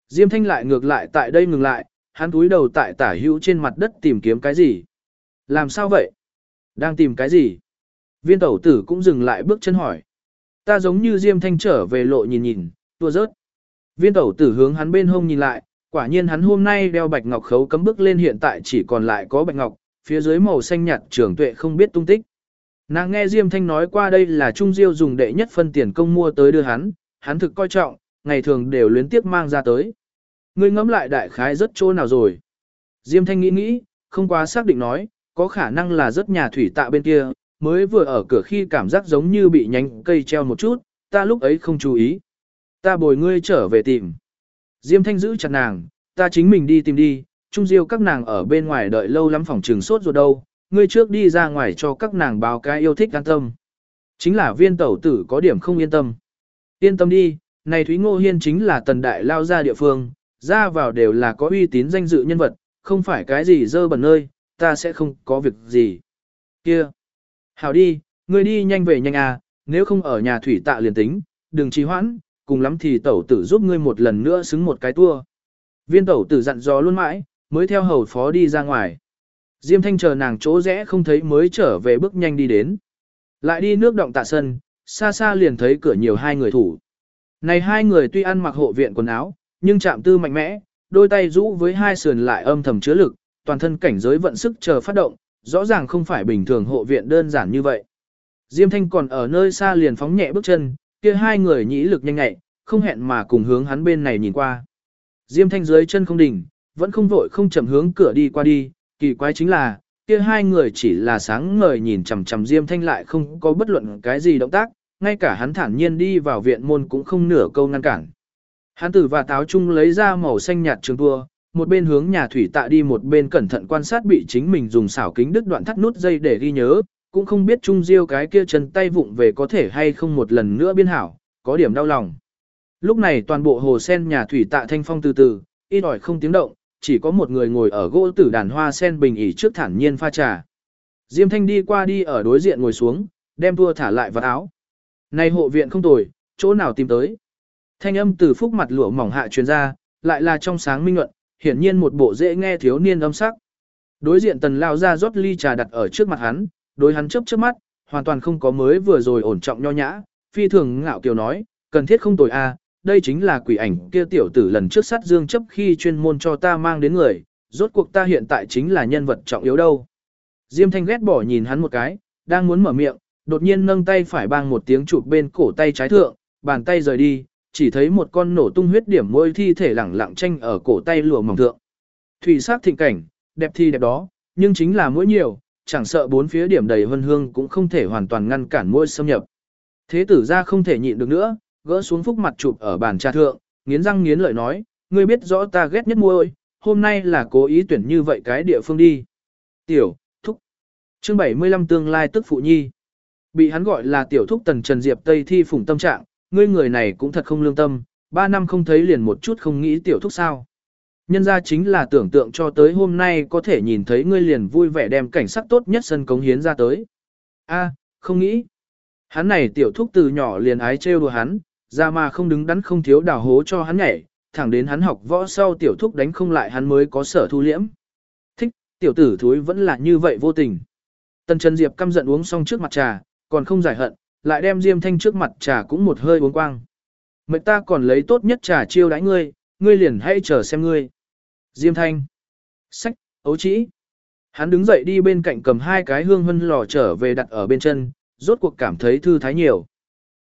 Speaker 1: Diêm Thanh lại ngược lại tại đây ngừng lại, hắn túi đầu tại tả hữu trên mặt đất tìm kiếm cái gì. Làm sao vậy? Đang tìm cái gì? Viên tẩu tử cũng dừng lại bước chân hỏi. Ta giống như Diêm Thanh trở về lộ nhìn nhìn, tua rớt. Viên tẩu tử hướng hắn bên hông nhìn lại, quả nhiên hắn hôm nay đeo bạch ngọc khấu cấm bước lên hiện tại chỉ còn lại có bạch ngọc, phía dưới màu xanh nhạt trưởng tuệ không biết tung tích. Nàng nghe Diêm Thanh nói qua đây là Trung Diêu dùng đệ nhất phân tiền công mua tới đưa hắn, hắn thực coi trọng, ngày thường đều luyến tiếc mang ra tới. Ngươi ngẫm lại đại khái rất chỗ nào rồi. Diêm Thanh nghĩ nghĩ, không quá xác định nói, có khả năng là rất nhà thủy tạ bên kia, mới vừa ở cửa khi cảm giác giống như bị nhánh cây treo một chút, ta lúc ấy không chú ý. Ta bồi ngươi trở về tìm. Diêm Thanh giữ chặt nàng, ta chính mình đi tìm đi, Trung Diêu các nàng ở bên ngoài đợi lâu lắm phòng trường sốt rồi đâu, ngươi trước đi ra ngoài cho các nàng báo cái yêu thích an tâm. Chính là viên tẩu tử có điểm không yên tâm. Yên tâm đi, này Thúy Ngô Hiên chính là tần đại lao ra địa phương, ra vào đều là có uy tín danh dự nhân vật, không phải cái gì dơ bẩn nơi, ta sẽ không có việc gì. Kia! Hảo đi, ngươi đi nhanh về nhanh à, nếu không ở nhà thủy tạ liền tính, đừng trì hoãn, cùng lắm thì tẩu tử giúp ngươi một lần nữa xứng một cái tua. Viên tẩu tử dặn dò luôn mãi, mới theo hầu phó đi ra ngoài. Diêm Thanh chờ nàng chỗ rẽ không thấy mới trở về bước nhanh đi đến. Lại đi nước động tạ sân, xa xa liền thấy cửa nhiều hai người thủ. Này hai người tuy ăn mặc hộ viện quần áo, nhưng chạm tư mạnh mẽ, đôi tay rũ với hai sườn lại âm thầm chứa lực, toàn thân cảnh giới vận sức chờ phát động, rõ ràng không phải bình thường hộ viện đơn giản như vậy. Diêm Thanh còn ở nơi xa liền phóng nhẹ bước chân, kia hai người nhĩ lực nhanh nhẹ, không hẹn mà cùng hướng hắn bên này nhìn qua. Diêm Thanh dưới chân không đỉnh, vẫn không vội không chậm hướng cửa đi qua đi, kỳ quái chính là, kia hai người chỉ là sáng ngời nhìn chằm chằm Diêm Thanh lại không có bất luận cái gì động tác, ngay cả hắn thản nhiên đi vào viện môn cũng không nửa câu ngăn cản. Hắn tử và táo chung lấy ra màu xanh nhạt trường tua, một bên hướng nhà thủy tạ đi một bên cẩn thận quan sát bị chính mình dùng xảo kính đứt đoạn thắt nút dây để ghi nhớ, cũng không biết Trung Diêu cái kia chân tay vụng về có thể hay không một lần nữa biên hảo, có điểm đau lòng. Lúc này toàn bộ hồ sen nhà thủy tạ thanh phong từ từ, ít ỏi không tiếng động, chỉ có một người ngồi ở gỗ tử đàn hoa sen bình ỉ trước thản nhiên pha trà. Diêm thanh đi qua đi ở đối diện ngồi xuống, đem thua thả lại vào áo. Này hộ viện không tồi, chỗ nào tìm tới. Thanh âm từ phúc mặt lụa mỏng hạ truyền ra, lại là trong sáng minh luận, hiển nhiên một bộ dễ nghe thiếu niên âm sắc. Đối diện tần lao ra rót ly trà đặt ở trước mặt hắn, đối hắn chớp chớp mắt, hoàn toàn không có mới vừa rồi ổn trọng nho nhã, phi thường ngạo kiều nói, cần thiết không tồi a, à, đây chính là quỷ ảnh kia tiểu tử lần trước sát dương chấp khi chuyên môn cho ta mang đến người, rốt cuộc ta hiện tại chính là nhân vật trọng yếu đâu. Diêm thanh ghét bỏ nhìn hắn một cái, đang muốn mở miệng, đột nhiên nâng tay phải bang một tiếng chụp bên cổ tay trái thượng, bàn tay rời đi, chỉ thấy một con nổ tung huyết điểm môi thi thể lẳng lặng tranh ở cổ tay lụa mỏng thượng. Thủy sắc thịnh cảnh, đẹp thì đẹp đó, nhưng chính là mũi nhiều, chẳng sợ bốn phía điểm đầy vân hương cũng không thể hoàn toàn ngăn cản môi xâm nhập. Thế tử ra không thể nhịn được nữa, gỡ xuống phúc mặt chụp ở bàn trà thượng, nghiến răng nghiến lợi nói, ngươi biết rõ ta ghét nhất môi, hôm nay là cố ý tuyển như vậy cái địa phương đi. Tiểu, thúc. Chương 75 tương lai tức phụ nhi. Bị hắn gọi là tiểu thúc tần trần diệp tây thi phủng tâm trạng, ngươi người này cũng thật không lương tâm, ba năm không thấy liền một chút không nghĩ tiểu thúc sao. Nhân ra chính là tưởng tượng cho tới hôm nay có thể nhìn thấy ngươi liền vui vẻ đem cảnh sắc tốt nhất sân cống hiến ra tới. A, không nghĩ. Hắn này tiểu thúc từ nhỏ liền ái trêu đùa hắn, ra mà không đứng đắn không thiếu đào hố cho hắn nhảy, thẳng đến hắn học võ sau tiểu thúc đánh không lại hắn mới có sở thu liễm. Thích, tiểu tử thúi vẫn là như vậy vô tình. Tần Trần Diệp căm giận uống xong trước mặt trà, còn không giải hận, lại đem Diêm Thanh trước mặt trà cũng một hơi uống quang. Mệnh ta còn lấy tốt nhất trà chiêu đãi ngươi, ngươi liền hãy chờ xem ngươi. Diêm Thanh. Sách, ấu chỉ. Hắn đứng dậy đi bên cạnh cầm hai cái hương hân lò trở về đặt ở bên chân, rốt cuộc cảm thấy thư thái nhiều.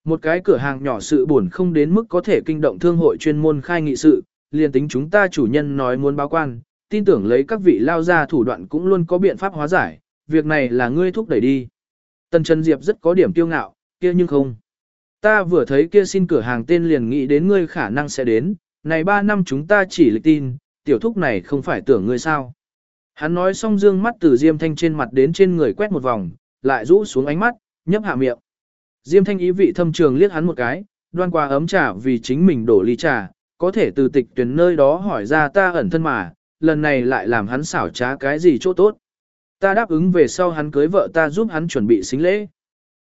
Speaker 1: Một cái cửa hàng nhỏ sự buồn không đến mức có thể kinh động thương hội chuyên môn khai nghị sự, liền tính chúng ta chủ nhân nói muốn báo quan, tin tưởng lấy các vị lao ra thủ đoạn cũng luôn có biện pháp hóa giải, việc này là ngươi thúc đẩy đi. Tần Trần Diệp rất có điểm tiêu ngạo, kia nhưng không. Ta vừa thấy kia xin cửa hàng tên liền nghĩ đến ngươi khả năng sẽ đến, này ba năm chúng ta chỉ lịch tin, tiểu thúc này không phải tưởng ngươi sao. Hắn nói xong dương mắt từ Diêm Thanh trên mặt đến trên người quét một vòng, lại rũ xuống ánh mắt, nhấp hạ miệng. Diêm Thanh ý vị thâm trường liếc hắn một cái, đoan qua ấm trà vì chính mình đổ ly trà, có thể từ tịch tuyển nơi đó hỏi ra ta ẩn thân mà, lần này lại làm hắn xảo trá cái gì chỗ tốt. Ta đáp ứng về sau hắn cưới vợ ta giúp hắn chuẩn bị xính lễ.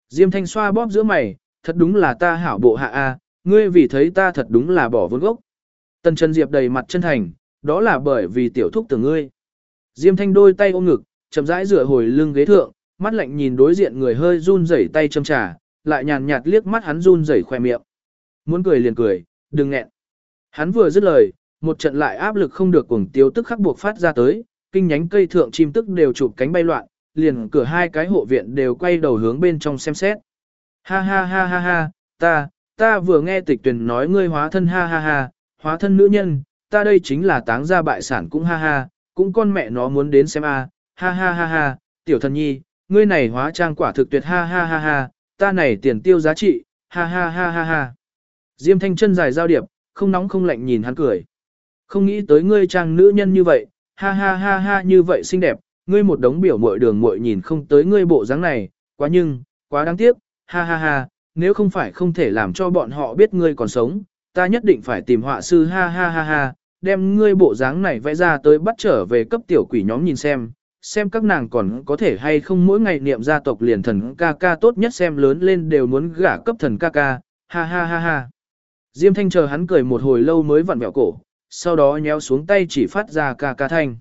Speaker 1: Diêm Thanh xoa bóp giữa mày, thật đúng là ta hảo bộ hạ a, ngươi vì thấy ta thật đúng là bỏ vốn gốc. Tần Trần Diệp đầy mặt chân thành, đó là bởi vì tiểu thúc từ ngươi. Diêm Thanh đôi tay ôm ngực, chậm rãi rửa hồi lưng ghế thượng, mắt lạnh nhìn đối diện người hơi run rẩy tay châm trà, lại nhàn nhạt liếc mắt hắn run rẩy khoe miệng. Muốn cười liền cười, đừng nghẹn. Hắn vừa dứt lời, một trận lại áp lực không được cuồng tiêu tức khắc buộc phát ra tới, kinh nhánh cây thượng chim tức đều chụp cánh bay loạn, liền cửa hai cái hộ viện đều quay đầu hướng bên trong xem xét. Ha ha ha ha ha, ta, ta vừa nghe tịch tuyển nói ngươi hóa thân ha ha ha, hóa thân nữ nhân, ta đây chính là táng gia bại sản cũng ha ha, cũng con mẹ nó muốn đến xem a, ha ha ha ha, tiểu thần nhi, ngươi này hóa trang quả thực tuyệt ha ha ha ha, ta này tiền tiêu giá trị, ha ha ha ha ha. Diêm thanh chân dài giao điệp, không nóng không lạnh nhìn hắn cười. Không nghĩ tới ngươi trang nữ nhân như vậy, ha ha ha ha như vậy xinh đẹp, ngươi một đống biểu muội đường muội nhìn không tới ngươi bộ dáng này, quá nhưng, quá đáng tiếc, ha ha ha, nếu không phải không thể làm cho bọn họ biết ngươi còn sống, ta nhất định phải tìm họa sư ha ha ha ha, đem ngươi bộ dáng này vẽ ra tới bắt trở về cấp tiểu quỷ nhóm nhìn xem, xem các nàng còn có thể hay không mỗi ngày niệm gia tộc liền thần ca ca tốt nhất xem lớn lên đều muốn gả cấp thần ca ca, ha ha ha ha. Diêm thanh chờ hắn cười một hồi lâu mới vặn vẹo cổ, sau đó nhéo xuống tay chỉ phát ra ca ca thanh.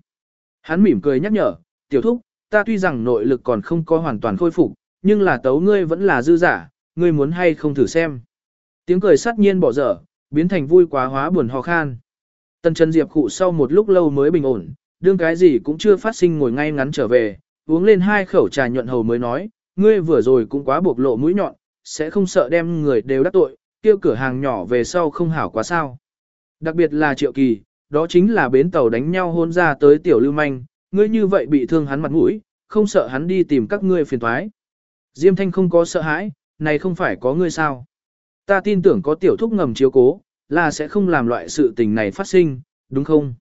Speaker 1: Hắn mỉm cười nhắc nhở, tiểu thúc, ta tuy rằng nội lực còn không có hoàn toàn khôi phục, nhưng là tấu ngươi vẫn là dư giả, ngươi muốn hay không thử xem. Tiếng cười sát nhiên bỏ dở, biến thành vui quá hóa buồn ho khan. Tần Trần Diệp khụ sau một lúc lâu mới bình ổn, đương cái gì cũng chưa phát sinh ngồi ngay ngắn trở về, uống lên hai khẩu trà nhuận hầu mới nói, ngươi vừa rồi cũng quá bộc lộ mũi nhọn, sẽ không sợ đem người đều đắc tội, tiêu cửa hàng nhỏ về sau không hảo quá sao. Đặc biệt là triệu kỳ, đó chính là bến tàu đánh nhau hôn ra tới tiểu lưu manh, ngươi như vậy bị thương hắn mặt mũi, không sợ hắn đi tìm các ngươi phiền thoái. Diêm thanh không có sợ hãi, này không phải có ngươi sao. Ta tin tưởng có tiểu thúc ngầm chiếu cố, là sẽ không làm loại sự tình này phát sinh, đúng không?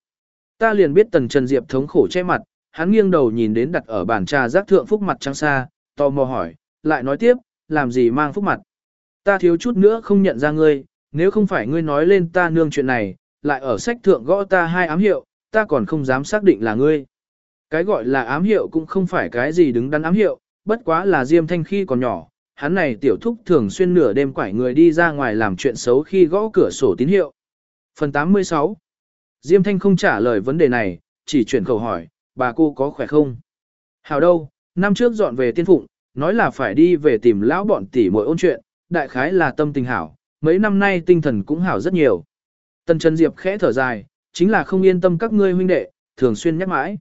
Speaker 1: Ta liền biết tần Trần Diệp thống khổ che mặt, hắn nghiêng đầu nhìn đến đặt ở bàn trà giác thượng phúc mặt trắng xa, tò mò hỏi, lại nói tiếp, làm gì mang phúc mặt? Ta thiếu chút nữa không nhận ra ngươi, nếu không phải ngươi nói lên ta nương chuyện này, lại ở sách thượng gõ ta hai ám hiệu, ta còn không dám xác định là ngươi. Cái gọi là ám hiệu cũng không phải cái gì đứng đắn ám hiệu, bất quá là Diêm Thanh khi còn nhỏ, hắn này tiểu thúc thường xuyên nửa đêm quải người đi ra ngoài làm chuyện xấu khi gõ cửa sổ tín hiệu. Phần 86 Diêm Thanh không trả lời vấn đề này, chỉ chuyển khẩu hỏi, bà cô có khỏe không? Hào đâu, năm trước dọn về tiên phụng, nói là phải đi về tìm lão bọn tỷ muội ôn chuyện, đại khái là tâm tình hảo, mấy năm nay tinh thần cũng hảo rất nhiều. Tần Trần Diệp khẽ thở dài, chính là không yên tâm các ngươi huynh đệ, thường xuyên nhắc mãi.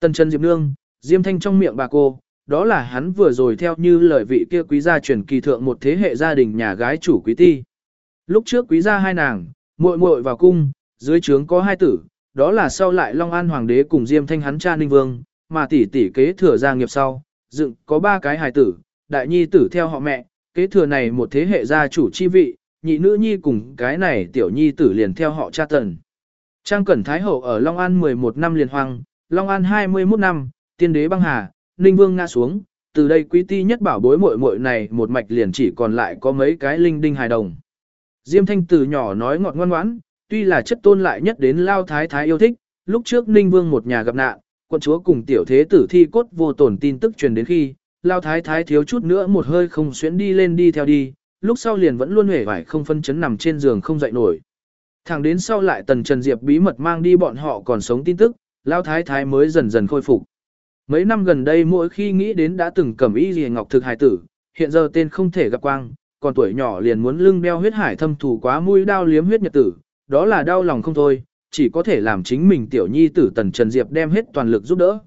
Speaker 1: Tần Trần Diệp nương, Diêm Thanh trong miệng bà cô, đó là hắn vừa rồi theo như lời vị kia quý gia truyền kỳ thượng một thế hệ gia đình nhà gái chủ quý ti. Lúc trước quý gia hai nàng, muội muội vào cung, dưới trướng có hai tử, đó là sau lại Long An Hoàng đế cùng Diêm Thanh hắn cha Ninh Vương, mà tỷ tỷ kế thừa gia nghiệp sau, dựng có ba cái hài tử, đại nhi tử theo họ mẹ, kế thừa này một thế hệ gia chủ chi vị, nhị nữ nhi cùng cái này tiểu nhi tử liền theo họ cha tần. Trang Cẩn Thái Hậu ở Long An 11 năm liền hoang, Long An 21 năm, tiên đế băng hà, Ninh Vương ngã xuống, từ đây quý ti nhất bảo bối muội muội này một mạch liền chỉ còn lại có mấy cái linh đinh hài đồng. Diêm Thanh từ nhỏ nói ngọt ngoan ngoãn, tuy là chất tôn lại nhất đến Lao Thái Thái yêu thích, lúc trước Ninh Vương một nhà gặp nạn, quận chúa cùng tiểu thế tử thi cốt vô tổn tin tức truyền đến khi, Lao Thái Thái thiếu chút nữa một hơi không xuyến đi lên đi theo đi, lúc sau liền vẫn luôn hề vải không phân chấn nằm trên giường không dậy nổi. Thẳng đến sau lại Tần Trần Diệp bí mật mang đi bọn họ còn sống tin tức, Lao Thái Thái mới dần dần khôi phục. Mấy năm gần đây mỗi khi nghĩ đến đã từng cầm y gì ngọc thực hài tử, hiện giờ tên không thể gặp quang, còn tuổi nhỏ liền muốn lưng đeo huyết hải thâm thủ quá mũi đao liếm huyết nhật tử, đó là đau lòng không thôi, chỉ có thể làm chính mình tiểu nhi tử Tần Trần Diệp đem hết toàn lực giúp đỡ.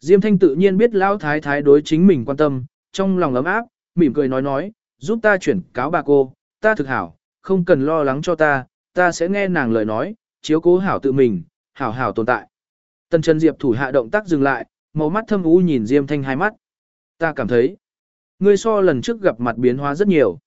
Speaker 1: Diêm Thanh tự nhiên biết Lão Thái Thái đối chính mình quan tâm, trong lòng ấm áp, mỉm cười nói nói, giúp ta chuyển cáo bà cô, ta thực hảo, không cần lo lắng cho ta, ta sẽ nghe nàng lời nói, chiếu cố hảo tự mình, hảo hảo tồn tại. Tần Trần Diệp thủ hạ động tác dừng lại, màu mắt thâm u nhìn Diêm Thanh hai mắt. Ta cảm thấy, ngươi so lần trước gặp mặt biến hóa rất nhiều.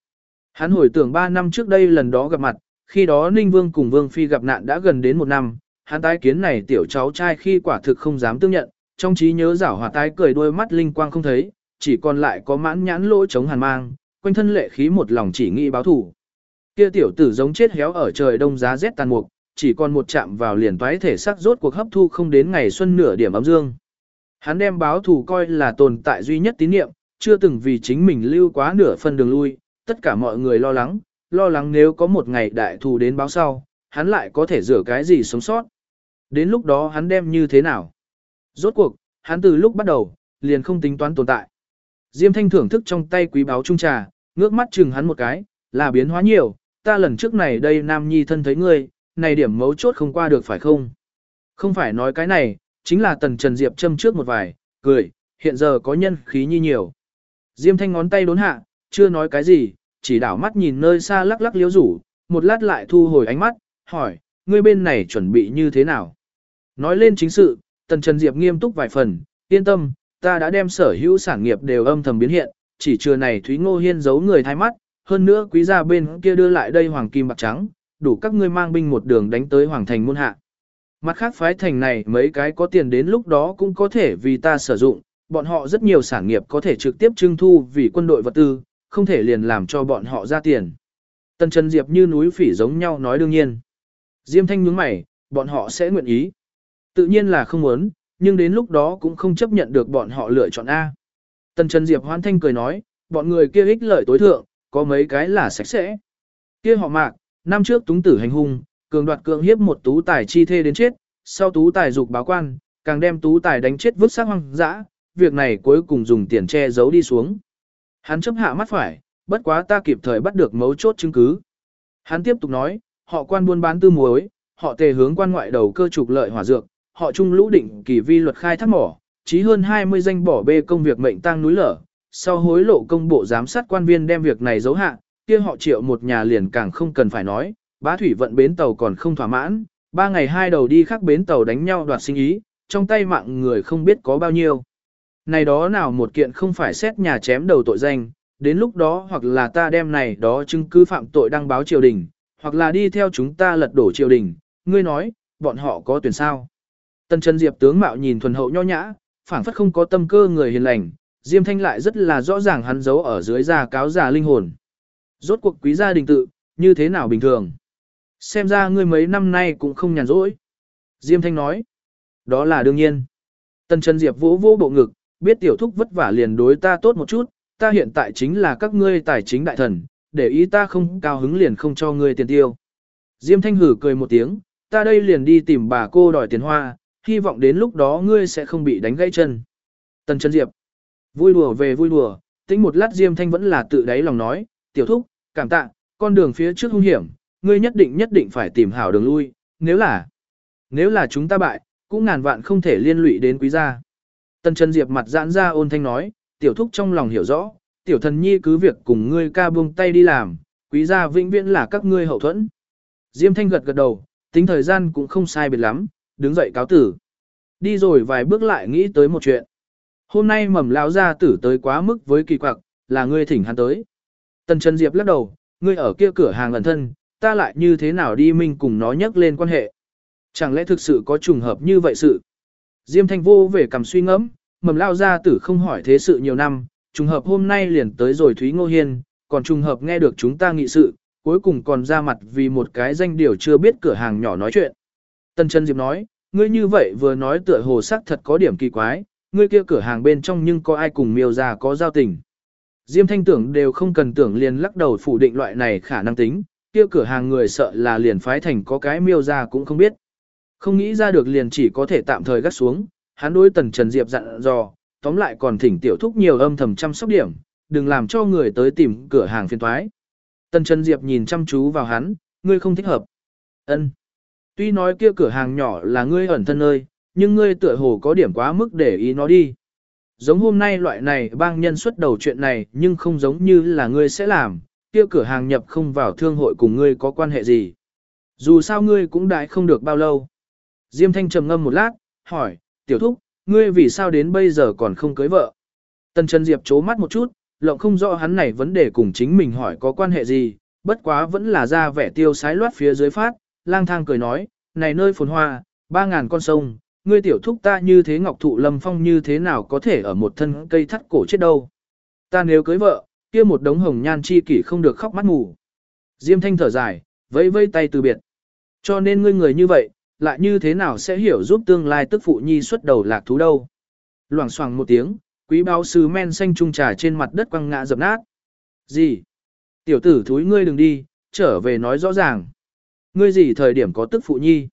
Speaker 1: Hắn hồi tưởng 3 năm trước đây lần đó gặp mặt, khi đó Ninh Vương cùng Vương Phi gặp nạn đã gần đến một năm, hắn tái kiến này tiểu cháu trai khi quả thực không dám tương nhận, trong trí nhớ giảo hòa tái cười đôi mắt linh quang không thấy, chỉ còn lại có mãn nhãn lỗ chống hàn mang, quanh thân lệ khí một lòng chỉ nghĩ báo thủ. Kia tiểu tử giống chết héo ở trời đông giá rét tàn mục, chỉ còn một chạm vào liền toái thể sắc rốt cuộc hấp thu không đến ngày xuân nửa điểm ấm dương. Hắn đem báo thù coi là tồn tại duy nhất tín niệm, chưa từng vì chính mình lưu quá nửa phân đường lui, tất cả mọi người lo lắng, lo lắng nếu có một ngày đại thù đến báo sau, hắn lại có thể rửa cái gì sống sót. Đến lúc đó hắn đem như thế nào? Rốt cuộc, hắn từ lúc bắt đầu, liền không tính toán tồn tại. Diêm thanh thưởng thức trong tay quý báo trung trà, ngước mắt chừng hắn một cái, là biến hóa nhiều, ta lần trước này đây nam nhi thân thấy ngươi, này điểm mấu chốt không qua được phải không? Không phải nói cái này, chính là tần trần diệp châm trước một vài, cười, hiện giờ có nhân khí như nhiều. Diêm thanh ngón tay đốn hạ, chưa nói cái gì, chỉ đảo mắt nhìn nơi xa lắc lắc liếu rủ, một lát lại thu hồi ánh mắt, hỏi, ngươi bên này chuẩn bị như thế nào? Nói lên chính sự, tần trần diệp nghiêm túc vài phần, yên tâm, ta đã đem sở hữu sản nghiệp đều âm thầm biến hiện, chỉ chưa này Thúy Ngô Hiên giấu người thay mắt, hơn nữa quý gia bên kia đưa lại đây hoàng kim bạc trắng, đủ các ngươi mang binh một đường đánh tới hoàng thành môn hạ. Mặt khác phái thành này mấy cái có tiền đến lúc đó cũng có thể vì ta sử dụng, bọn họ rất nhiều sản nghiệp có thể trực tiếp trưng thu vì quân đội vật tư, không thể liền làm cho bọn họ ra tiền. tân Trần Diệp như núi phỉ giống nhau nói đương nhiên. Diêm Thanh nhướng mày, bọn họ sẽ nguyện ý. Tự nhiên là không muốn, nhưng đến lúc đó cũng không chấp nhận được bọn họ lựa chọn A. Tần Trần Diệp hoan thanh cười nói, bọn người kia ích lợi tối thượng, có mấy cái là sạch sẽ. Kia họ mạc, năm trước túng tử hành hung, cường đoạt cường hiếp một tú tài chi thê đến chết, sau tú tài dục báo quan, càng đem tú tài đánh chết vứt xác hoang dã, việc này cuối cùng dùng tiền che giấu đi xuống. Hắn chấp hạ mắt phải, bất quá ta kịp thời bắt được mấu chốt chứng cứ. Hắn tiếp tục nói, họ quan buôn bán tư muối, họ tề hướng quan ngoại đầu cơ trục lợi hỏa dược, họ trung lũ định kỳ vi luật khai thác mỏ, chí hơn 20 danh bỏ bê công việc mệnh tang núi lở, sau hối lộ công bộ giám sát quan viên đem việc này giấu hạ, kia họ triệu một nhà liền càng không cần phải nói, bá thủy vận bến tàu còn không thỏa mãn, ba ngày hai đầu đi khác bến tàu đánh nhau đoạt sinh ý, trong tay mạng người không biết có bao nhiêu. Này đó nào một kiện không phải xét nhà chém đầu tội danh, đến lúc đó hoặc là ta đem này đó chứng cứ phạm tội đăng báo triều đình, hoặc là đi theo chúng ta lật đổ triều đình, ngươi nói, bọn họ có tuyển sao. tân Trần Diệp tướng mạo nhìn thuần hậu nho nhã, phảng phất không có tâm cơ người hiền lành, Diêm Thanh lại rất là rõ ràng hắn giấu ở dưới da cáo già linh hồn. Rốt cuộc quý gia đình tự, như thế nào bình thường. Xem ra ngươi mấy năm nay cũng không nhàn rỗi. Diêm Thanh nói, đó là đương nhiên. Tần Trần Diệp vỗ vỗ bộ ngực, biết tiểu thúc vất vả liền đối ta tốt một chút, ta hiện tại chính là các ngươi tài chính đại thần, để ý ta không cao hứng liền không cho ngươi tiền tiêu. Diêm Thanh hử cười một tiếng, ta đây liền đi tìm bà cô đòi tiền hoa, hy vọng đến lúc đó ngươi sẽ không bị đánh gãy chân. Tần Trần Diệp, vui đùa về vui đùa, tính một lát Diêm Thanh vẫn là tự đáy lòng nói, tiểu thúc, cảm tạ, con đường phía trước hung hiểm, ngươi nhất định nhất định phải tìm hảo đường lui, nếu là, nếu là chúng ta bại, cũng ngàn vạn không thể liên lụy đến quý gia. Tần Trần Diệp mặt giãn ra ôn thanh nói, tiểu thúc trong lòng hiểu rõ, tiểu thần nhi cứ việc cùng ngươi ca buông tay đi làm, quý gia vĩnh viễn là các ngươi hậu thuẫn. Diêm Thanh gật gật đầu, tính thời gian cũng không sai biệt lắm, đứng dậy cáo tử. Đi rồi vài bước lại nghĩ tới một chuyện. Hôm nay mầm lão gia tử tới quá mức với kỳ quặc, là ngươi thỉnh hắn tới. Tần Trần Diệp lắc đầu, ngươi ở kia cửa hàng ẩn thân, ta lại như thế nào đi minh cùng nó nhắc lên quan hệ. Chẳng lẽ thực sự có trùng hợp như vậy sự? Diêm Thanh vô về cầm suy ngẫm, mầm lao gia tử không hỏi thế sự nhiều năm, trùng hợp hôm nay liền tới rồi Thúy Ngô Hiên, còn trùng hợp nghe được chúng ta nghị sự, cuối cùng còn ra mặt vì một cái danh điều chưa biết cửa hàng nhỏ nói chuyện. Tân Trân Diệp nói, ngươi như vậy vừa nói tựa hồ sắc thật có điểm kỳ quái, ngươi kia cửa hàng bên trong nhưng có ai cùng miêu già có giao tình. Diêm thanh tưởng đều không cần tưởng liền lắc đầu phủ định loại này khả năng tính, kia cửa hàng người sợ là liền phái thành có cái miêu già cũng không biết. Không nghĩ ra được liền chỉ có thể tạm thời gắt xuống, hắn đối tần Trần Diệp dặn dò, tóm lại còn thỉnh tiểu thúc nhiều âm thầm chăm sóc điểm, đừng làm cho người tới tìm cửa hàng phiên thoái. Tần Trần Diệp nhìn chăm chú vào hắn, ngươi không thích hợp. Ân. Tuy nói kia cửa hàng nhỏ là ngươi ẩn thân nơi, nhưng ngươi tựa hồ có điểm quá mức để ý nó đi. Giống hôm nay loại này bang nhân xuất đầu chuyện này nhưng không giống như là ngươi sẽ làm, kia cửa hàng nhập không vào thương hội cùng ngươi có quan hệ gì. Dù sao ngươi cũng đại không được bao lâu. Diêm Thanh trầm ngâm một lát, hỏi, tiểu thúc, ngươi vì sao đến bây giờ còn không cưới vợ? Tần Trần Diệp chố mắt một chút, lộng không rõ hắn này vấn đề cùng chính mình hỏi có quan hệ gì, bất quá vẫn là ra vẻ tiêu sái loát phía dưới phát, lang thang cười nói, này nơi phồn hoa, ba ngàn con sông, ngươi tiểu thúc ta như thế ngọc thụ lâm phong như thế nào có thể ở một thân cây thắt cổ chết đâu. Ta nếu cưới vợ, kia một đống hồng nhan chi kỷ không được khóc mắt ngủ. Diêm thanh thở dài, vẫy vẫy tay từ biệt. Cho nên ngươi người như vậy, lại như thế nào sẽ hiểu giúp tương lai tức phụ nhi xuất đầu lạc thú đâu. Loảng xoảng một tiếng, quý báo sứ men xanh trung trà trên mặt đất quăng ngã dập nát. Gì? Tiểu tử thúi ngươi đừng đi, trở về nói rõ ràng. Ngươi gì thời điểm có tức phụ nhi?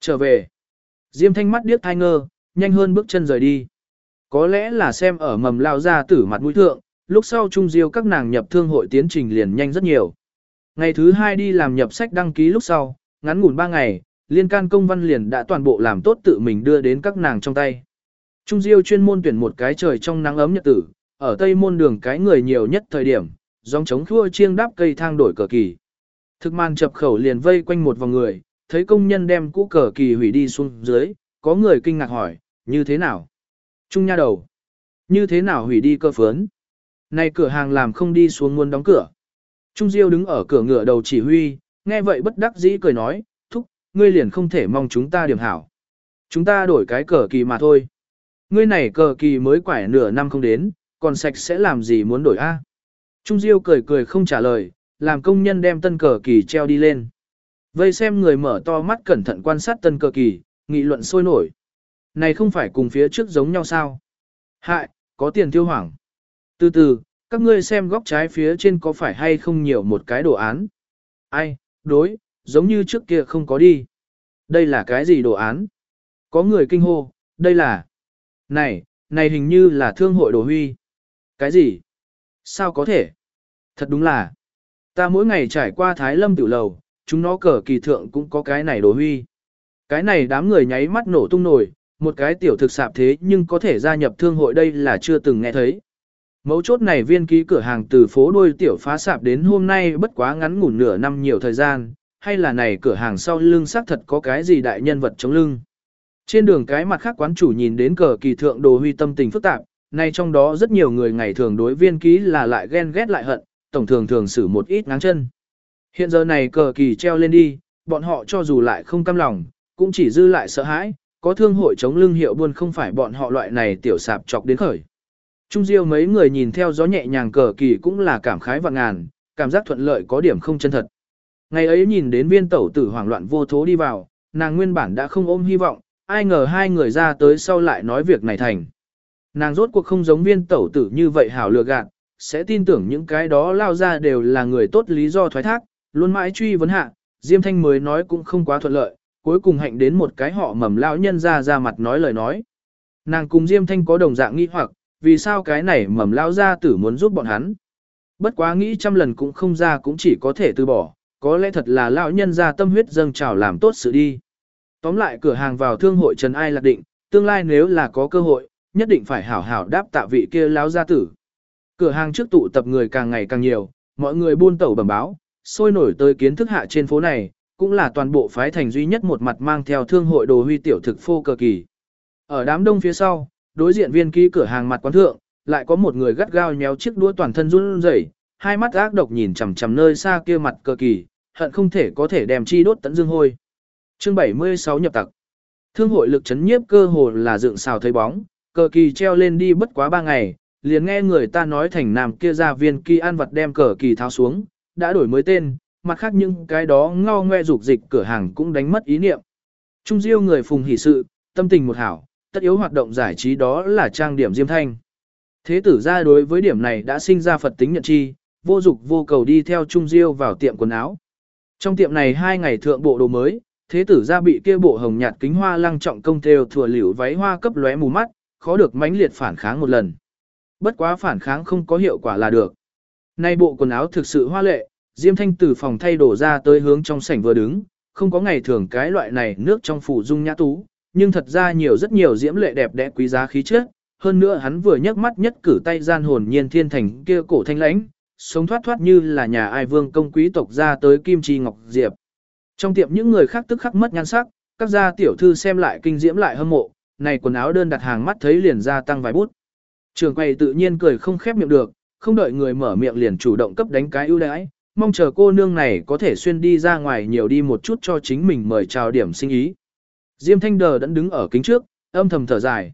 Speaker 1: Trở về. Diêm thanh mắt điếc thai ngơ, nhanh hơn bước chân rời đi. Có lẽ là xem ở mầm lao ra tử mặt mũi thượng, lúc sau trung diêu các nàng nhập thương hội tiến trình liền nhanh rất nhiều. Ngày thứ hai đi làm nhập sách đăng ký lúc sau, ngắn ngủn ba ngày, liên can công văn liền đã toàn bộ làm tốt tự mình đưa đến các nàng trong tay. Trung Diêu chuyên môn tuyển một cái trời trong nắng ấm nhật tử, ở tây môn đường cái người nhiều nhất thời điểm, dòng chống khua chiêng đáp cây thang đổi cờ kỳ. Thực màn chập khẩu liền vây quanh một vòng người, thấy công nhân đem cũ cờ kỳ hủy đi xuống dưới, có người kinh ngạc hỏi, như thế nào? Trung nha đầu, như thế nào hủy đi cơ phướn? Này cửa hàng làm không đi xuống muốn đóng cửa. Trung Diêu đứng ở cửa ngựa đầu chỉ huy, nghe vậy bất đắc dĩ cười nói, thúc, ngươi liền không thể mong chúng ta điểm hảo. Chúng ta đổi cái cờ kỳ mà thôi. Ngươi này cờ kỳ mới quải nửa năm không đến, còn sạch sẽ làm gì muốn đổi a? Trung Diêu cười cười không trả lời, làm công nhân đem tân cờ kỳ treo đi lên. Vây xem người mở to mắt cẩn thận quan sát tân cờ kỳ, nghị luận sôi nổi. Này không phải cùng phía trước giống nhau sao? Hại, có tiền tiêu hoảng. Từ từ, các ngươi xem góc trái phía trên có phải hay không nhiều một cái đồ án. Ai, đối, giống như trước kia không có đi. Đây là cái gì đồ án? Có người kinh hô, đây là... Này, này hình như là thương hội đồ huy. Cái gì? Sao có thể? Thật đúng là... Ta mỗi ngày trải qua Thái Lâm tiểu lầu, chúng nó cờ kỳ thượng cũng có cái này đồ huy. Cái này đám người nháy mắt nổ tung nổi, một cái tiểu thực sạp thế nhưng có thể gia nhập thương hội đây là chưa từng nghe thấy. Mấu chốt này viên ký cửa hàng từ phố đôi tiểu phá sạp đến hôm nay bất quá ngắn ngủn nửa năm nhiều thời gian, hay là này cửa hàng sau lưng xác thật có cái gì đại nhân vật chống lưng. Trên đường cái mặt khác quán chủ nhìn đến cờ kỳ thượng đồ huy tâm tình phức tạp, nay trong đó rất nhiều người ngày thường đối viên ký là lại ghen ghét lại hận, tổng thường thường xử một ít ngáng chân. Hiện giờ này cờ kỳ treo lên đi, bọn họ cho dù lại không cam lòng, cũng chỉ dư lại sợ hãi, có thương hội chống lưng hiệu buôn không phải bọn họ loại này tiểu sạp chọc đến khởi. Trung Diêu mấy người nhìn theo gió nhẹ nhàng cờ kỳ cũng là cảm khái và ngàn, cảm giác thuận lợi có điểm không chân thật. Ngày ấy nhìn đến viên tẩu tử hoảng loạn vô thố đi vào, nàng nguyên bản đã không ôm hy vọng, ai ngờ hai người ra tới sau lại nói việc này thành. Nàng rốt cuộc không giống viên tẩu tử như vậy hảo lừa gạt, sẽ tin tưởng những cái đó lao ra đều là người tốt lý do thoái thác, luôn mãi truy vấn hạ, Diêm Thanh mới nói cũng không quá thuận lợi, cuối cùng hạnh đến một cái họ mầm lao nhân ra ra mặt nói lời nói. Nàng cùng Diêm Thanh có đồng dạng nghi hoặc, vì sao cái này mầm lao ra tử muốn giúp bọn hắn. Bất quá nghĩ trăm lần cũng không ra cũng chỉ có thể từ bỏ, có lẽ thật là lão nhân ra tâm huyết dâng trào làm tốt sự đi. Tóm lại cửa hàng vào thương hội Trần Ai lạc định, tương lai nếu là có cơ hội, nhất định phải hảo hảo đáp tạ vị kia lão gia tử. Cửa hàng trước tụ tập người càng ngày càng nhiều, mọi người buôn tẩu bẩm báo, sôi nổi tới kiến thức hạ trên phố này, cũng là toàn bộ phái thành duy nhất một mặt mang theo thương hội đồ huy tiểu thực phô cờ kỳ. Ở đám đông phía sau, đối diện viên ký cửa hàng mặt quán thượng, lại có một người gắt gao nhéo chiếc đũa toàn thân run rẩy, hai mắt ác độc nhìn chằm chằm nơi xa kia mặt cờ kỳ, hận không thể có thể đem chi đốt tận dương hôi. Chương 76 nhập tặc. Thương hội lực chấn nhiếp cơ hồ là dựng xào thấy bóng, cờ kỳ treo lên đi bất quá ba ngày, liền nghe người ta nói thành nam kia ra viên kỳ an vật đem cờ kỳ tháo xuống, đã đổi mới tên, mặt khác những cái đó ngao ngoe dục dịch cửa hàng cũng đánh mất ý niệm. Trung diêu người phùng hỷ sự, tâm tình một hảo, tất yếu hoạt động giải trí đó là trang điểm diêm thanh. Thế tử ra đối với điểm này đã sinh ra Phật tính nhận chi, vô dục vô cầu đi theo Trung Diêu vào tiệm quần áo. Trong tiệm này hai ngày thượng bộ đồ mới, thế tử ra bị kia bộ hồng nhạt kính hoa lăng trọng công theo thừa liễu váy hoa cấp lóe mù mắt, khó được mãnh liệt phản kháng một lần. Bất quá phản kháng không có hiệu quả là được. Nay bộ quần áo thực sự hoa lệ, Diêm Thanh từ phòng thay đồ ra tới hướng trong sảnh vừa đứng, không có ngày thường cái loại này nước trong phủ dung nhã tú, nhưng thật ra nhiều rất nhiều diễm lệ đẹp đẽ quý giá khí chất. Hơn nữa hắn vừa nhấc mắt nhất cử tay gian hồn nhiên thiên thành kia cổ thanh lãnh, sống thoát thoát như là nhà ai vương công quý tộc ra tới kim chi ngọc diệp. Trong tiệm những người khác tức khắc mất nhan sắc, các gia tiểu thư xem lại kinh diễm lại hâm mộ, này quần áo đơn đặt hàng mắt thấy liền gia tăng vài bút. Trường quầy tự nhiên cười không khép miệng được, không đợi người mở miệng liền chủ động cấp đánh cái ưu đãi, mong chờ cô nương này có thể xuyên đi ra ngoài nhiều đi một chút cho chính mình mời chào điểm sinh ý. Diêm Thanh Đờ đã đứng ở kính trước, âm thầm thở dài.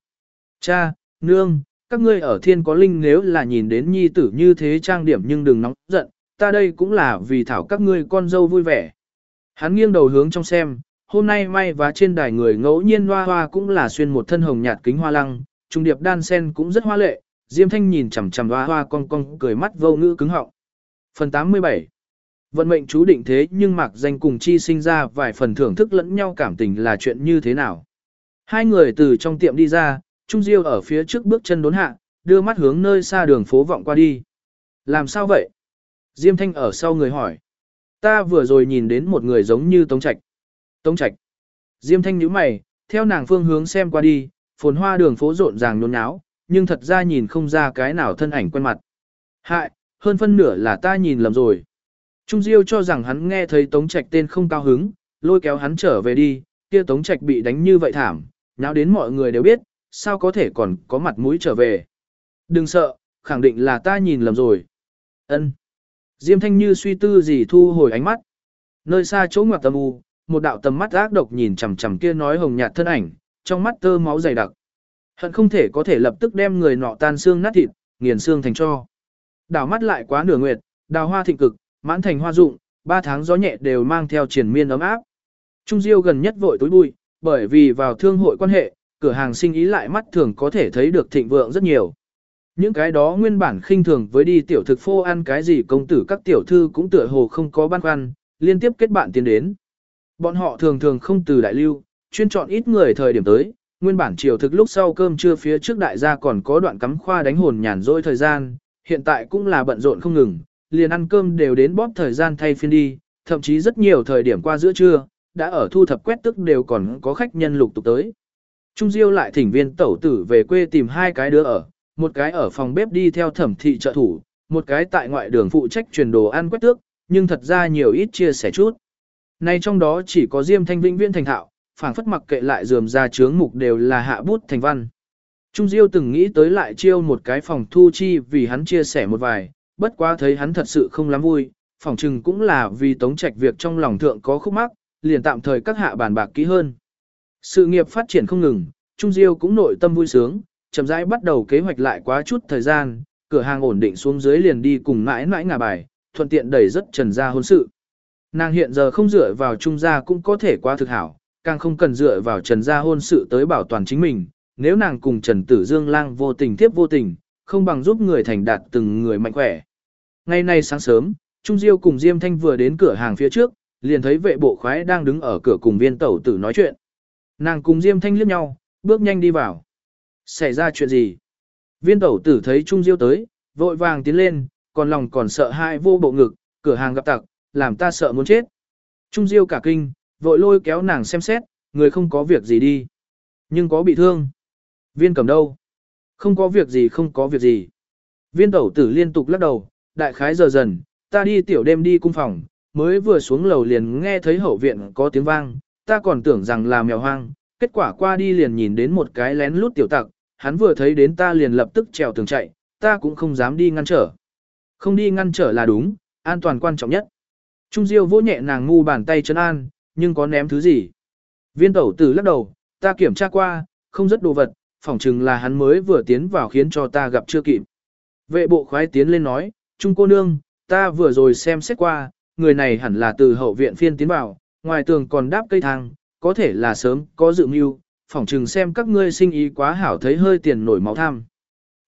Speaker 1: Cha, nương, các ngươi ở thiên có linh nếu là nhìn đến nhi tử như thế trang điểm nhưng đừng nóng giận, ta đây cũng là vì thảo các ngươi con dâu vui vẻ. Hắn nghiêng đầu hướng trong xem, hôm nay may và trên đài người ngẫu nhiên hoa hoa cũng là xuyên một thân hồng nhạt kính hoa lăng, trung điệp đan sen cũng rất hoa lệ, Diêm Thanh nhìn chằm chằm hoa hoa cong cong, cười mắt vô ngữ cứng họng. Phần 87 Vận mệnh chú định thế nhưng mặc danh cùng chi sinh ra vài phần thưởng thức lẫn nhau cảm tình là chuyện như thế nào. Hai người từ trong tiệm đi ra, Trung Diêu ở phía trước bước chân đốn hạ, đưa mắt hướng nơi xa đường phố vọng qua đi. Làm sao vậy? Diêm Thanh ở sau người hỏi. Ta vừa rồi nhìn đến một người giống như Tống Trạch. Tống Trạch. Diêm Thanh nhíu mày, theo nàng phương hướng xem qua đi, phồn hoa đường phố rộn ràng nhốn nháo, nhưng thật ra nhìn không ra cái nào thân ảnh quen mặt. Hại, hơn phân nửa là ta nhìn lầm rồi. Trung Diêu cho rằng hắn nghe thấy Tống Trạch tên không cao hứng, lôi kéo hắn trở về đi, kia Tống Trạch bị đánh như vậy thảm, nháo đến mọi người đều biết, sao có thể còn có mặt mũi trở về. Đừng sợ, khẳng định là ta nhìn lầm rồi. Ân. Diêm Thanh Như suy tư gì thu hồi ánh mắt. Nơi xa chỗ ngoặc tầm u, một đạo tầm mắt ác độc nhìn chằm chằm kia nói hồng nhạt thân ảnh, trong mắt tơ máu dày đặc. Hận không thể có thể lập tức đem người nọ tan xương nát thịt, nghiền xương thành cho. Đảo mắt lại quá nửa nguyệt, đào hoa thịnh cực, mãn thành hoa dụng, ba tháng gió nhẹ đều mang theo triển miên ấm áp. Trung Diêu gần nhất vội tối bụi, bởi vì vào thương hội quan hệ, cửa hàng sinh ý lại mắt thường có thể thấy được thịnh vượng rất nhiều. Những cái đó nguyên bản khinh thường với đi tiểu thực phô ăn cái gì công tử các tiểu thư cũng tựa hồ không có băn khoăn, liên tiếp kết bạn tiến đến. Bọn họ thường thường không từ đại lưu, chuyên chọn ít người thời điểm tới, nguyên bản chiều thực lúc sau cơm trưa phía trước đại gia còn có đoạn cắm khoa đánh hồn nhàn rỗi thời gian, hiện tại cũng là bận rộn không ngừng, liền ăn cơm đều đến bóp thời gian thay phiên đi, thậm chí rất nhiều thời điểm qua giữa trưa, đã ở thu thập quét tức đều còn có khách nhân lục tục tới. Trung Diêu lại thỉnh viên tẩu tử về quê tìm hai cái đứa ở, một cái ở phòng bếp đi theo thẩm thị trợ thủ, một cái tại ngoại đường phụ trách truyền đồ ăn quét tước, nhưng thật ra nhiều ít chia sẻ chút. Nay trong đó chỉ có Diêm Thanh Vĩnh viên thành thạo, phảng phất mặc kệ lại dườm ra chướng mục đều là hạ bút thành văn. Trung Diêu từng nghĩ tới lại chiêu một cái phòng thu chi vì hắn chia sẻ một vài, bất quá thấy hắn thật sự không lắm vui, phòng trừng cũng là vì tống trạch việc trong lòng thượng có khúc mắc, liền tạm thời các hạ bàn bạc kỹ hơn. Sự nghiệp phát triển không ngừng, Trung Diêu cũng nội tâm vui sướng, chậm rãi bắt đầu kế hoạch lại quá chút thời gian, cửa hàng ổn định xuống dưới liền đi cùng mãi mãi ngả bài, thuận tiện đẩy rất trần ra hôn sự. Nàng hiện giờ không dựa vào trung gia cũng có thể qua thực hảo, càng không cần dựa vào trần gia hôn sự tới bảo toàn chính mình, nếu nàng cùng Trần Tử Dương lang vô tình tiếp vô tình, không bằng giúp người thành đạt từng người mạnh khỏe. Ngày nay sáng sớm, Trung Diêu cùng Diêm Thanh vừa đến cửa hàng phía trước, liền thấy vệ bộ khoái đang đứng ở cửa cùng viên tẩu tử nói chuyện. Nàng cùng Diêm Thanh liếc nhau, bước nhanh đi vào. Xảy ra chuyện gì? Viên tẩu tử thấy Trung Diêu tới, vội vàng tiến lên, còn lòng còn sợ hãi vô bộ ngực, cửa hàng gặp tặc, làm ta sợ muốn chết. Trung Diêu cả kinh, vội lôi kéo nàng xem xét, người không có việc gì đi. Nhưng có bị thương. Viên cầm đâu? Không có việc gì không có việc gì. Viên tẩu tử liên tục lắc đầu, đại khái giờ dần, ta đi tiểu đêm đi cung phòng, mới vừa xuống lầu liền nghe thấy hậu viện có tiếng vang, ta còn tưởng rằng là mèo hoang, kết quả qua đi liền nhìn đến một cái lén lút tiểu tặc, hắn vừa thấy đến ta liền lập tức trèo tường chạy, ta cũng không dám đi ngăn trở. Không đi ngăn trở là đúng, an toàn quan trọng nhất. Trung Diêu vỗ nhẹ nàng ngu bàn tay chân an, nhưng có ném thứ gì. Viên tẩu tử lắc đầu, ta kiểm tra qua, không rất đồ vật, phỏng chừng là hắn mới vừa tiến vào khiến cho ta gặp chưa kịp. Vệ bộ khoái tiến lên nói, Trung cô nương, ta vừa rồi xem xét qua, người này hẳn là từ hậu viện phiên tiến vào, ngoài tường còn đáp cây thang, có thể là sớm, có dự mưu, phỏng chừng xem các ngươi sinh ý quá hảo thấy hơi tiền nổi máu tham.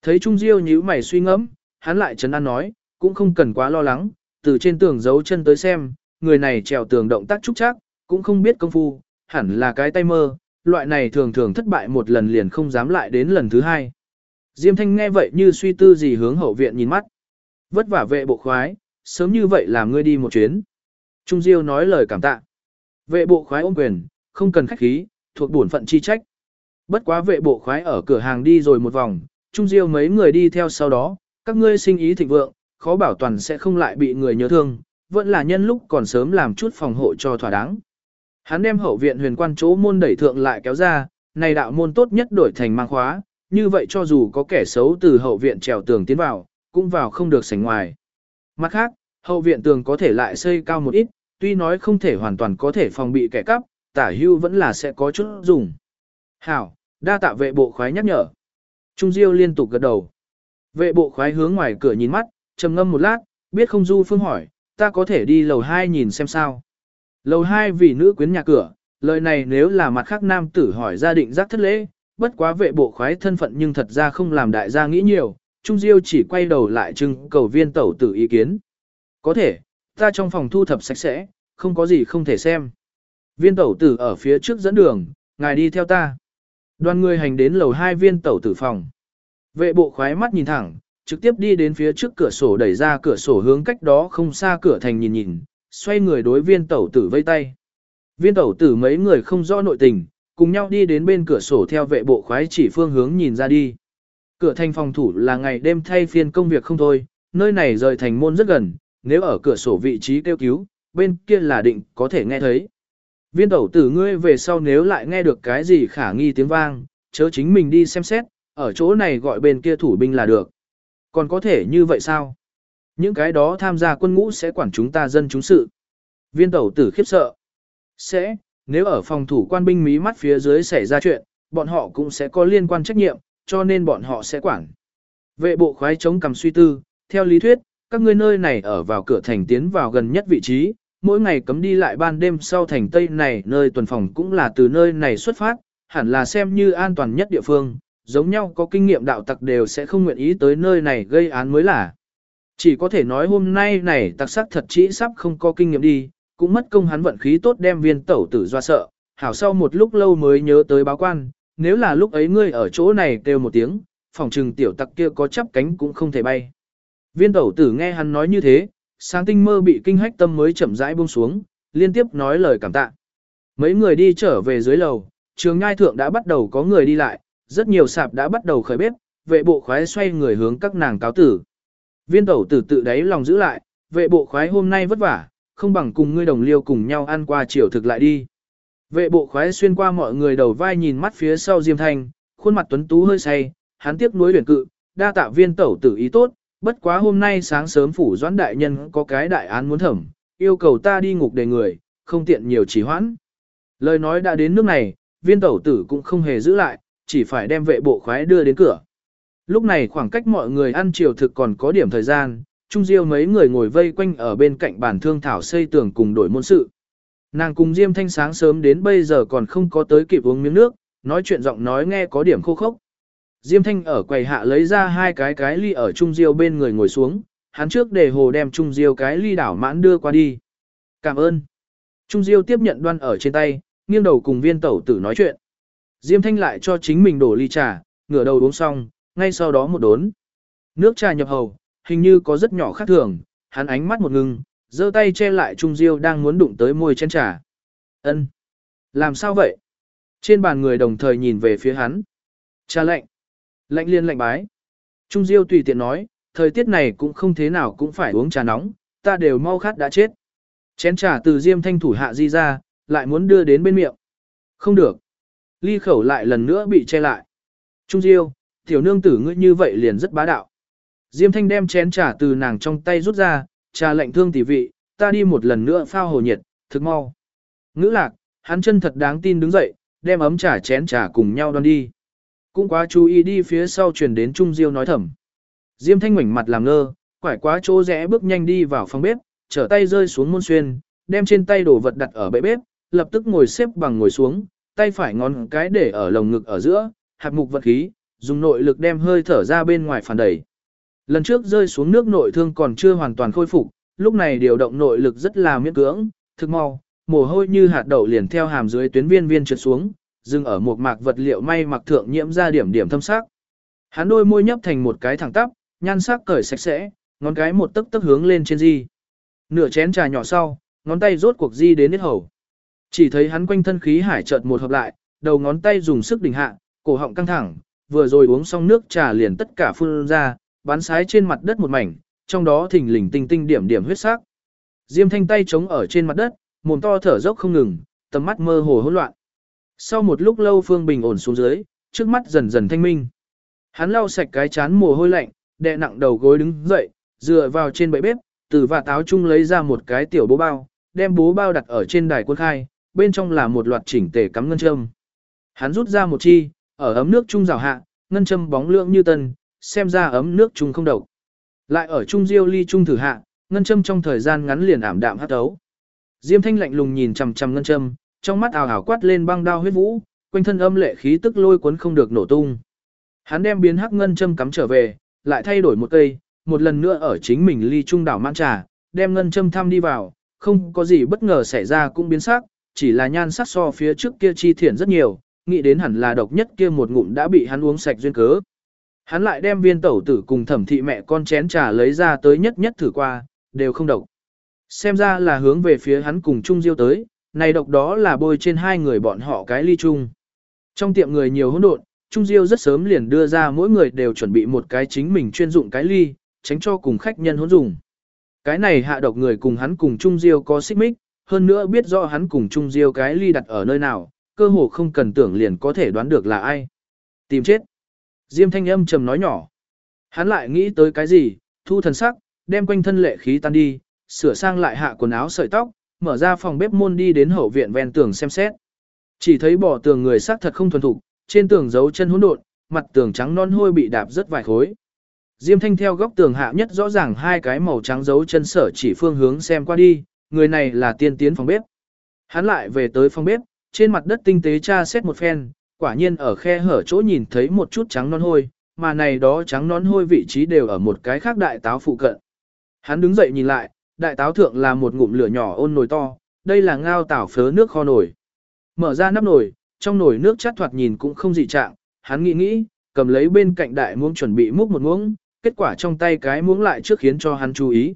Speaker 1: Thấy Trung Diêu nhíu mày suy ngẫm, hắn lại chấn an nói, cũng không cần quá lo lắng, từ trên tường giấu chân tới xem, người này trèo tường động tác trúc chắc, cũng không biết công phu, hẳn là cái tay mơ, loại này thường thường thất bại một lần liền không dám lại đến lần thứ hai. Diêm Thanh nghe vậy như suy tư gì hướng hậu viện nhìn mắt. Vất vả vệ bộ khoái, sớm như vậy làm ngươi đi một chuyến. Trung Diêu nói lời cảm tạ. Vệ bộ khoái ôm quyền, không cần khách khí, thuộc bổn phận chi trách. Bất quá vệ bộ khoái ở cửa hàng đi rồi một vòng, Trung Diêu mấy người đi theo sau đó, các ngươi sinh ý thịnh vượng, khó bảo toàn sẽ không lại bị người nhớ thương, vẫn là nhân lúc còn sớm làm chút phòng hộ cho thỏa đáng. Hắn đem hậu viện huyền quan chỗ môn đẩy thượng lại kéo ra, này đạo môn tốt nhất đổi thành mang khóa, như vậy cho dù có kẻ xấu từ hậu viện trèo tường tiến vào, cũng vào không được sảnh ngoài. Mặt khác, hậu viện tường có thể lại xây cao một ít, tuy nói không thể hoàn toàn có thể phòng bị kẻ cắp, tả hưu vẫn là sẽ có chút dùng. Hảo, đa tạ vệ bộ khoái nhắc nhở. Trung Diêu liên tục gật đầu. Vệ bộ khoái hướng ngoài cửa nhìn mắt, trầm ngâm một lát, biết không du phương hỏi, ta có thể đi lầu 2 nhìn xem sao. Lầu hai vì nữ quyến nhà cửa, lời này nếu là mặt khác nam tử hỏi gia định giác thất lễ, bất quá vệ bộ khoái thân phận nhưng thật ra không làm đại gia nghĩ nhiều, Trung Diêu chỉ quay đầu lại trưng cầu viên tẩu tử ý kiến. Có thể, ta trong phòng thu thập sạch sẽ, không có gì không thể xem. Viên tẩu tử ở phía trước dẫn đường, ngài đi theo ta. Đoàn người hành đến lầu hai viên tẩu tử phòng. Vệ bộ khoái mắt nhìn thẳng, trực tiếp đi đến phía trước cửa sổ đẩy ra cửa sổ hướng cách đó không xa cửa thành nhìn nhìn, xoay người đối viên tẩu tử vây tay. Viên tẩu tử mấy người không rõ nội tình, cùng nhau đi đến bên cửa sổ theo vệ bộ khoái chỉ phương hướng nhìn ra đi. Cửa thành phòng thủ là ngày đêm thay phiên công việc không thôi, nơi này rời thành môn rất gần, nếu ở cửa sổ vị trí kêu cứu, bên kia là định có thể nghe thấy. Viên tẩu tử ngươi về sau nếu lại nghe được cái gì khả nghi tiếng vang, chớ chính mình đi xem xét, ở chỗ này gọi bên kia thủ binh là được. Còn có thể như vậy sao? Những cái đó tham gia quân ngũ sẽ quản chúng ta dân chúng sự. Viên tẩu tử khiếp sợ. Sẽ, nếu ở phòng thủ quan binh mí mắt phía dưới xảy ra chuyện, bọn họ cũng sẽ có liên quan trách nhiệm, cho nên bọn họ sẽ quản. Vệ bộ khoái chống cầm suy tư, theo lý thuyết, các ngươi nơi này ở vào cửa thành tiến vào gần nhất vị trí, mỗi ngày cấm đi lại ban đêm sau thành Tây này nơi tuần phòng cũng là từ nơi này xuất phát, hẳn là xem như an toàn nhất địa phương, giống nhau có kinh nghiệm đạo tặc đều sẽ không nguyện ý tới nơi này gây án mới là. Chỉ có thể nói hôm nay này tặc sắc thật chỉ sắp không có kinh nghiệm đi, cũng mất công hắn vận khí tốt đem viên tẩu tử doa sợ, hảo sau một lúc lâu mới nhớ tới báo quan, nếu là lúc ấy ngươi ở chỗ này kêu một tiếng, phòng trừng tiểu tặc kia có chắp cánh cũng không thể bay. Viên tẩu tử nghe hắn nói như thế, sáng tinh mơ bị kinh hách tâm mới chậm rãi buông xuống, liên tiếp nói lời cảm tạ. Mấy người đi trở về dưới lầu, trường ngai thượng đã bắt đầu có người đi lại, rất nhiều sạp đã bắt đầu khởi bếp, vệ bộ khoái xoay người hướng các nàng cáo tử. Viên tẩu tử tự đáy lòng giữ lại, vệ bộ khoái hôm nay vất vả, không bằng cùng ngươi đồng liêu cùng nhau ăn qua chiều thực lại đi. Vệ bộ khoái xuyên qua mọi người đầu vai nhìn mắt phía sau Diêm Thanh, khuôn mặt tuấn tú hơi say, hắn tiếc nuối huyền cự, đa tạ viên tẩu tử ý tốt, bất quá hôm nay sáng sớm phủ doãn đại nhân có cái đại án muốn thẩm, yêu cầu ta đi ngục đề người, không tiện nhiều trì hoãn. Lời nói đã đến nước này, viên tẩu tử cũng không hề giữ lại, chỉ phải đem vệ bộ khoái đưa đến cửa. Lúc này khoảng cách mọi người ăn chiều thực còn có điểm thời gian, Trung Diêu mấy người ngồi vây quanh ở bên cạnh bàn thương thảo xây tường cùng đổi môn sự. Nàng cùng Diêm Thanh sáng sớm đến bây giờ còn không có tới kịp uống miếng nước, nói chuyện giọng nói nghe có điểm khô khốc. Diêm Thanh ở quầy hạ lấy ra hai cái cái ly ở Trung Diêu bên người ngồi xuống, hắn trước để hồ đem Trung Diêu cái ly đảo mãn đưa qua đi. Cảm ơn. Trung Diêu tiếp nhận đoan ở trên tay, nghiêng đầu cùng viên tẩu tử nói chuyện. Diêm Thanh lại cho chính mình đổ ly trà, ngửa đầu uống xong, ngay sau đó một đốn. Nước trà nhập hầu, hình như có rất nhỏ khác thường, hắn ánh mắt một ngưng, giơ tay che lại Trung Diêu đang muốn đụng tới môi chén trà. Ân, Làm sao vậy? Trên bàn người đồng thời nhìn về phía hắn. Trà lạnh. Lạnh liên lạnh bái. Trung Diêu tùy tiện nói, thời tiết này cũng không thế nào cũng phải uống trà nóng, ta đều mau khát đã chết. Chén trà từ Diêm Thanh thủ hạ di ra, lại muốn đưa đến bên miệng. Không được. Ly khẩu lại lần nữa bị che lại. Trung Diêu, tiểu nương tử ngươi như vậy liền rất bá đạo. Diêm Thanh đem chén trà từ nàng trong tay rút ra, trà lạnh thương tỷ vị, ta đi một lần nữa phao hồ nhiệt, thực mau. Ngữ lạc, hắn chân thật đáng tin đứng dậy, đem ấm trà chén trà cùng nhau đoan đi. Cũng quá chú ý đi phía sau truyền đến Trung Diêu nói thầm. Diêm Thanh ngoảnh mặt làm ngơ, quải quá chỗ rẽ bước nhanh đi vào phòng bếp, trở tay rơi xuống môn xuyên, đem trên tay đồ vật đặt ở bệ bếp, lập tức ngồi xếp bằng ngồi xuống, tay phải ngón cái để ở lồng ngực ở giữa, hạt mục vật khí, dùng nội lực đem hơi thở ra bên ngoài phản đẩy. Lần trước rơi xuống nước nội thương còn chưa hoàn toàn khôi phục, lúc này điều động nội lực rất là miễn cưỡng, thực mau, mồ hôi như hạt đậu liền theo hàm dưới tuyến viên viên trượt xuống, dừng ở một mạc vật liệu may mặc thượng nhiễm ra điểm điểm thâm sắc. Hắn đôi môi nhấp thành một cái thẳng tắp, nhan sắc cởi sạch sẽ, ngón cái một tấc tấc hướng lên trên di. Nửa chén trà nhỏ sau, ngón tay rốt cuộc di đến hết hầu. Chỉ thấy hắn quanh thân khí hải chợt một hợp lại, đầu ngón tay dùng sức đỉnh hạ, cổ họng căng thẳng, vừa rồi uống xong nước trà liền tất cả phun ra, bắn sái trên mặt đất một mảnh, trong đó thỉnh lình tinh tinh điểm điểm huyết sắc. Diêm thanh tay chống ở trên mặt đất, mồm to thở dốc không ngừng, tầm mắt mơ hồ hỗn loạn. Sau một lúc lâu Phương Bình ổn xuống dưới, trước mắt dần dần thanh minh. Hắn lau sạch cái chán mồ hôi lạnh, đè nặng đầu gối đứng dậy, dựa vào trên bệ bếp, từ và táo chung lấy ra một cái tiểu bố bao, đem bố bao đặt ở trên đài quân khai, bên trong là một loạt chỉnh tề cắm ngân châm. Hắn rút ra một chi, ở ấm nước trung rào hạ, ngân châm bóng lượng như tân, xem ra ấm nước trung không độc. Lại ở trung diêu ly trung thử hạ, ngân châm trong thời gian ngắn liền ảm đạm hát ấu. Diêm thanh lạnh lùng nhìn chằm chằm ngân châm, trong mắt ảo ảo quát lên băng đao huyết vũ, quanh thân âm lệ khí tức lôi cuốn không được nổ tung. Hắn đem biến hắc ngân châm cắm trở về, lại thay đổi một cây, một lần nữa ở chính mình ly trung đảo mang trà, đem ngân châm thăm đi vào, không có gì bất ngờ xảy ra cũng biến sắc, chỉ là nhan sắc so phía trước kia chi thiển rất nhiều, nghĩ đến hẳn là độc nhất kia một ngụm đã bị hắn uống sạch duyên cớ. Hắn lại đem viên tẩu tử cùng thẩm thị mẹ con chén trà lấy ra tới nhất nhất thử qua, đều không độc. Xem ra là hướng về phía hắn cùng Trung diêu tới, này độc đó là bôi trên hai người bọn họ cái ly chung. Trong tiệm người nhiều hỗn độn, Trung Diêu rất sớm liền đưa ra mỗi người đều chuẩn bị một cái chính mình chuyên dụng cái ly, tránh cho cùng khách nhân hỗn dùng. Cái này hạ độc người cùng hắn cùng Trung Diêu có xích mích, hơn nữa biết rõ hắn cùng Trung Diêu cái ly đặt ở nơi nào, cơ hồ không cần tưởng liền có thể đoán được là ai. Tìm chết. Diêm thanh âm trầm nói nhỏ. Hắn lại nghĩ tới cái gì, thu thần sắc, đem quanh thân lệ khí tan đi, sửa sang lại hạ quần áo sợi tóc, mở ra phòng bếp môn đi đến hậu viện ven tường xem xét. Chỉ thấy bỏ tường người xác thật không thuần thục, trên tường dấu chân hỗn độn, mặt tường trắng non hôi bị đạp rất vài khối. Diêm Thanh theo góc tường hạ nhất rõ ràng hai cái màu trắng dấu chân sở chỉ phương hướng xem qua đi, người này là tiên tiến phòng bếp. Hắn lại về tới phòng bếp, trên mặt đất tinh tế tra xét một phen, quả nhiên ở khe hở chỗ nhìn thấy một chút trắng non hôi, mà này đó trắng non hôi vị trí đều ở một cái khác đại táo phụ cận. Hắn đứng dậy nhìn lại, đại táo thượng là một ngụm lửa nhỏ ôn nồi to, đây là ngao tảo phớ nước kho nồi. Mở ra nắp nồi, trong nồi nước chát thoạt nhìn cũng không dị trạng, hắn nghĩ nghĩ, cầm lấy bên cạnh đại muỗng chuẩn bị múc một muỗng, kết quả trong tay cái muỗng lại trước khiến cho hắn chú ý.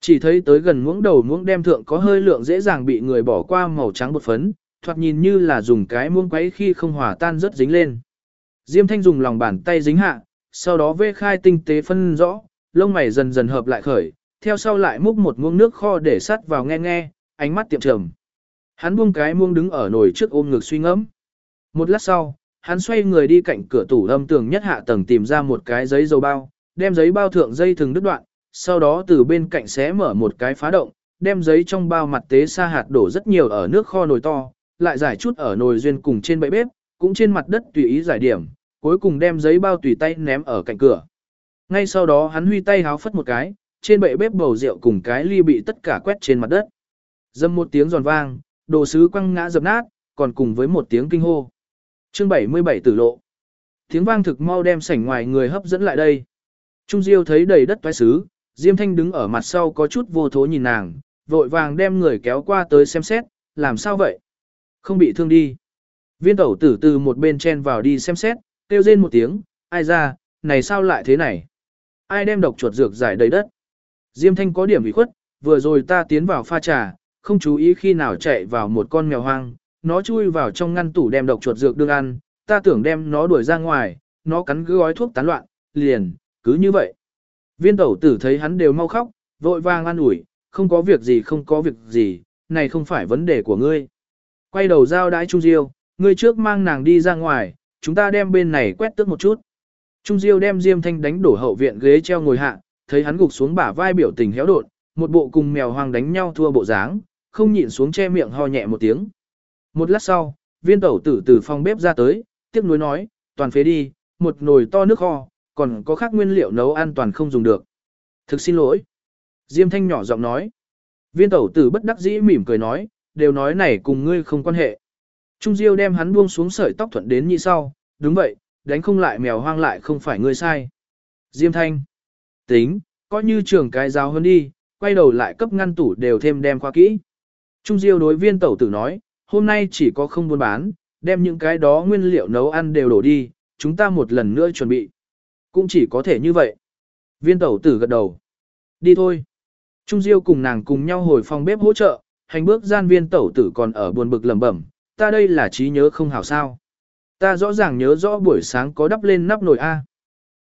Speaker 1: Chỉ thấy tới gần muỗng đầu muỗng đem thượng có hơi lượng dễ dàng bị người bỏ qua màu trắng bột phấn, thoạt nhìn như là dùng cái muông quấy khi không hòa tan rất dính lên. Diêm Thanh dùng lòng bàn tay dính hạ, sau đó vê khai tinh tế phân rõ, lông mày dần dần hợp lại khởi, theo sau lại múc một muông nước kho để sắt vào nghe nghe, ánh mắt tiệm trầm. Hắn buông cái muông đứng ở nồi trước ôm ngực suy ngẫm. Một lát sau, hắn xoay người đi cạnh cửa tủ âm tường nhất hạ tầng tìm ra một cái giấy dầu bao, đem giấy bao thượng dây thừng đứt đoạn, sau đó từ bên cạnh xé mở một cái phá động, đem giấy trong bao mặt tế sa hạt đổ rất nhiều ở nước kho nồi to, lại giải chút ở nồi duyên cùng trên bệ bếp, cũng trên mặt đất tùy ý giải điểm, cuối cùng đem giấy bao tùy tay ném ở cạnh cửa. Ngay sau đó hắn huy tay háo phất một cái, trên bệ bếp bầu rượu cùng cái ly bị tất cả quét trên mặt đất. Dâm một tiếng giòn vang, đồ sứ quăng ngã dập nát, còn cùng với một tiếng kinh hô. Chương 77 tử lộ. Tiếng vang thực mau đem sảnh ngoài người hấp dẫn lại đây. Trung Diêu thấy đầy đất toái sứ, Diêm Thanh đứng ở mặt sau có chút vô thố nhìn nàng, vội vàng đem người kéo qua tới xem xét, làm sao vậy? Không bị thương đi. Viên tẩu tử từ một bên chen vào đi xem xét, kêu rên một tiếng, ai ra, này sao lại thế này? Ai đem độc chuột dược giải đầy đất? Diêm Thanh có điểm bị khuất, vừa rồi ta tiến vào pha trà, không chú ý khi nào chạy vào một con mèo hoang, nó chui vào trong ngăn tủ đem độc chuột dược đương ăn, ta tưởng đem nó đuổi ra ngoài, nó cắn cứ gói thuốc tán loạn, liền, cứ như vậy. Viên tẩu tử thấy hắn đều mau khóc, vội vàng an ủi, không có việc gì không có việc gì, này không phải vấn đề của ngươi. Quay đầu giao đãi Trung Diêu, ngươi trước mang nàng đi ra ngoài, chúng ta đem bên này quét tước một chút. Trung Diêu đem Diêm Thanh đánh đổ hậu viện ghế treo ngồi hạ, thấy hắn gục xuống bả vai biểu tình héo đột, một bộ cùng mèo hoang đánh nhau thua bộ dáng, không nhịn xuống che miệng ho nhẹ một tiếng. Một lát sau, viên tẩu tử từ phòng bếp ra tới, tiếc nuối nói, toàn phế đi, một nồi to nước kho, còn có khác nguyên liệu nấu ăn toàn không dùng được. Thực xin lỗi. Diêm thanh nhỏ giọng nói. Viên tẩu tử bất đắc dĩ mỉm cười nói, đều nói này cùng ngươi không quan hệ. Trung Diêu đem hắn buông xuống sợi tóc thuận đến như sau, đúng vậy, đánh không lại mèo hoang lại không phải ngươi sai. Diêm thanh. Tính, coi như trường cái giáo hơn đi, quay đầu lại cấp ngăn tủ đều thêm đem qua kỹ. Trung Diêu đối viên tẩu tử nói, hôm nay chỉ có không buôn bán, đem những cái đó nguyên liệu nấu ăn đều đổ đi, chúng ta một lần nữa chuẩn bị. Cũng chỉ có thể như vậy. Viên tẩu tử gật đầu. Đi thôi. Trung Diêu cùng nàng cùng nhau hồi phòng bếp hỗ trợ, hành bước gian viên tẩu tử còn ở buồn bực lẩm bẩm, ta đây là trí nhớ không hảo sao. Ta rõ ràng nhớ rõ buổi sáng có đắp lên nắp nồi A.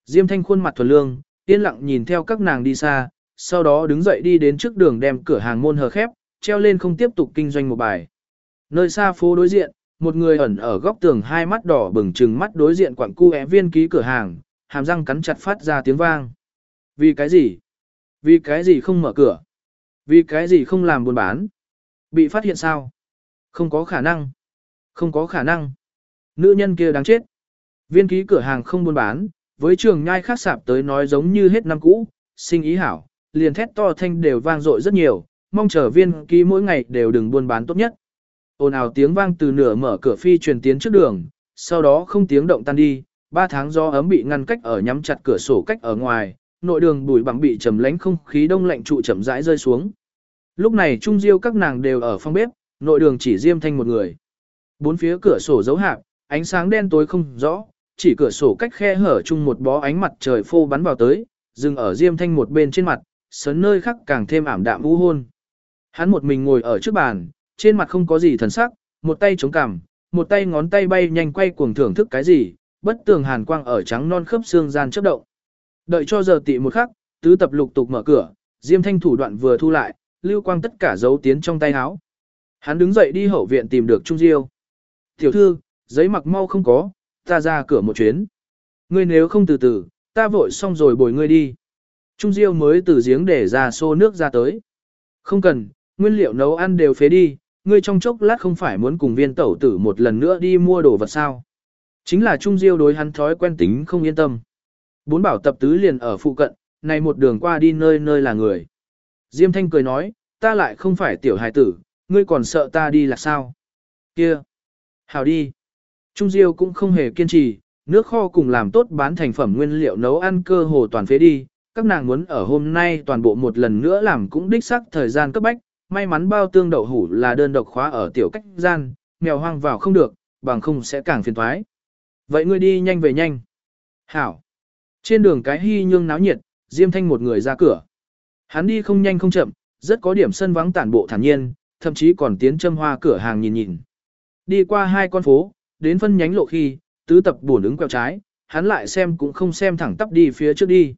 Speaker 1: Diêm thanh khuôn mặt thuần lương, yên lặng nhìn theo các nàng đi xa, sau đó đứng dậy đi đến trước đường đem cửa hàng môn hờ khép, treo lên không tiếp tục kinh doanh một bài. Nơi xa phố đối diện, một người ẩn ở góc tường hai mắt đỏ bừng trừng mắt đối diện quặng cu é viên ký cửa hàng, hàm răng cắn chặt phát ra tiếng vang. Vì cái gì? Vì cái gì không mở cửa? Vì cái gì không làm buôn bán? Bị phát hiện sao? Không có khả năng. Không có khả năng. Nữ nhân kia đáng chết. Viên ký cửa hàng không buôn bán, với trường nhai khác sạp tới nói giống như hết năm cũ, sinh ý hảo, liền thét to thanh đều vang dội rất nhiều, mong chờ viên ký mỗi ngày đều đừng buôn bán tốt nhất. Ồn ào tiếng vang từ nửa mở cửa phi truyền tiến trước đường, sau đó không tiếng động tan đi, ba tháng do ấm bị ngăn cách ở nhắm chặt cửa sổ cách ở ngoài, nội đường bùi bằng bị trầm lánh không khí đông lạnh trụ chậm rãi rơi xuống. Lúc này trung diêu các nàng đều ở phòng bếp, nội đường chỉ diêm thanh một người. Bốn phía cửa sổ dấu hạp, ánh sáng đen tối không rõ, chỉ cửa sổ cách khe hở chung một bó ánh mặt trời phô bắn vào tới, dừng ở diêm thanh một bên trên mặt, sấn nơi khác càng thêm ảm đạm u hôn. Hắn một mình ngồi ở trước bàn, trên mặt không có gì thần sắc, một tay chống cằm, một tay ngón tay bay nhanh quay cuồng thưởng thức cái gì, bất tường hàn quang ở trắng non khớp xương gian chớp động. Đợi cho giờ tị một khắc, tứ tập lục tục mở cửa, Diêm Thanh thủ đoạn vừa thu lại, lưu quang tất cả giấu tiến trong tay áo. Hắn đứng dậy đi hậu viện tìm được Trung Diêu. "Tiểu thư, giấy mặc mau không có, ta ra cửa một chuyến. Ngươi nếu không từ từ, ta vội xong rồi bồi ngươi đi." Trung Diêu mới từ giếng để ra xô nước ra tới. "Không cần, nguyên liệu nấu ăn đều phế đi, ngươi trong chốc lát không phải muốn cùng viên tẩu tử một lần nữa đi mua đồ vật sao. Chính là Trung Diêu đối hắn thói quen tính không yên tâm. Bốn bảo tập tứ liền ở phụ cận, này một đường qua đi nơi nơi là người. Diêm Thanh cười nói, ta lại không phải tiểu hài tử, ngươi còn sợ ta đi là sao? Kia! Hào đi! Trung Diêu cũng không hề kiên trì, nước kho cùng làm tốt bán thành phẩm nguyên liệu nấu ăn cơ hồ toàn phế đi, các nàng muốn ở hôm nay toàn bộ một lần nữa làm cũng đích xác thời gian cấp bách, may mắn bao tương đậu hủ là đơn độc khóa ở tiểu cách gian, mèo hoang vào không được, bằng không sẽ càng phiền thoái. Vậy ngươi đi nhanh về nhanh. Hảo. Trên đường cái hy nhương náo nhiệt, Diêm Thanh một người ra cửa. Hắn đi không nhanh không chậm, rất có điểm sân vắng tản bộ thản nhiên, thậm chí còn tiến châm hoa cửa hàng nhìn nhìn. Đi qua hai con phố, đến phân nhánh lộ khi, tứ tập bổn ứng quẹo trái, hắn lại xem cũng không xem thẳng tắp đi phía trước đi.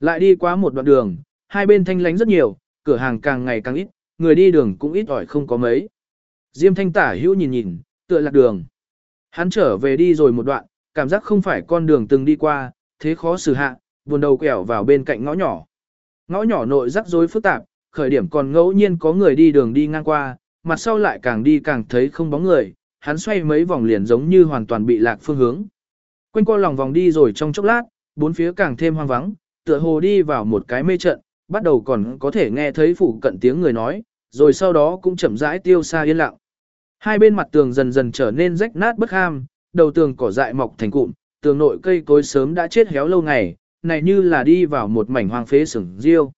Speaker 1: Lại đi qua một đoạn đường, hai bên thanh lánh rất nhiều, cửa hàng càng ngày càng ít, người đi đường cũng ít ỏi không có mấy. Diêm thanh tả hữu nhìn nhìn, tựa lạc đường. Hắn trở về đi rồi một đoạn, cảm giác không phải con đường từng đi qua, thế khó xử hạ, buồn đầu quẹo vào bên cạnh ngõ nhỏ. Ngõ nhỏ nội rắc rối phức tạp, khởi điểm còn ngẫu nhiên có người đi đường đi ngang qua, mặt sau lại càng đi càng thấy không bóng người, hắn xoay mấy vòng liền giống như hoàn toàn bị lạc phương hướng. Quanh qua lòng vòng đi rồi trong chốc lát, bốn phía càng thêm hoang vắng, tựa hồ đi vào một cái mê trận, bắt đầu còn có thể nghe thấy phủ cận tiếng người nói, rồi sau đó cũng chậm rãi tiêu xa yên lặng. Hai bên mặt tường dần dần trở nên rách nát bất ham, đầu tường cỏ dại mọc thành cụm, tường nội cây cối sớm đã chết héo lâu ngày, này như là đi vào một mảnh hoang phế sừng riêu.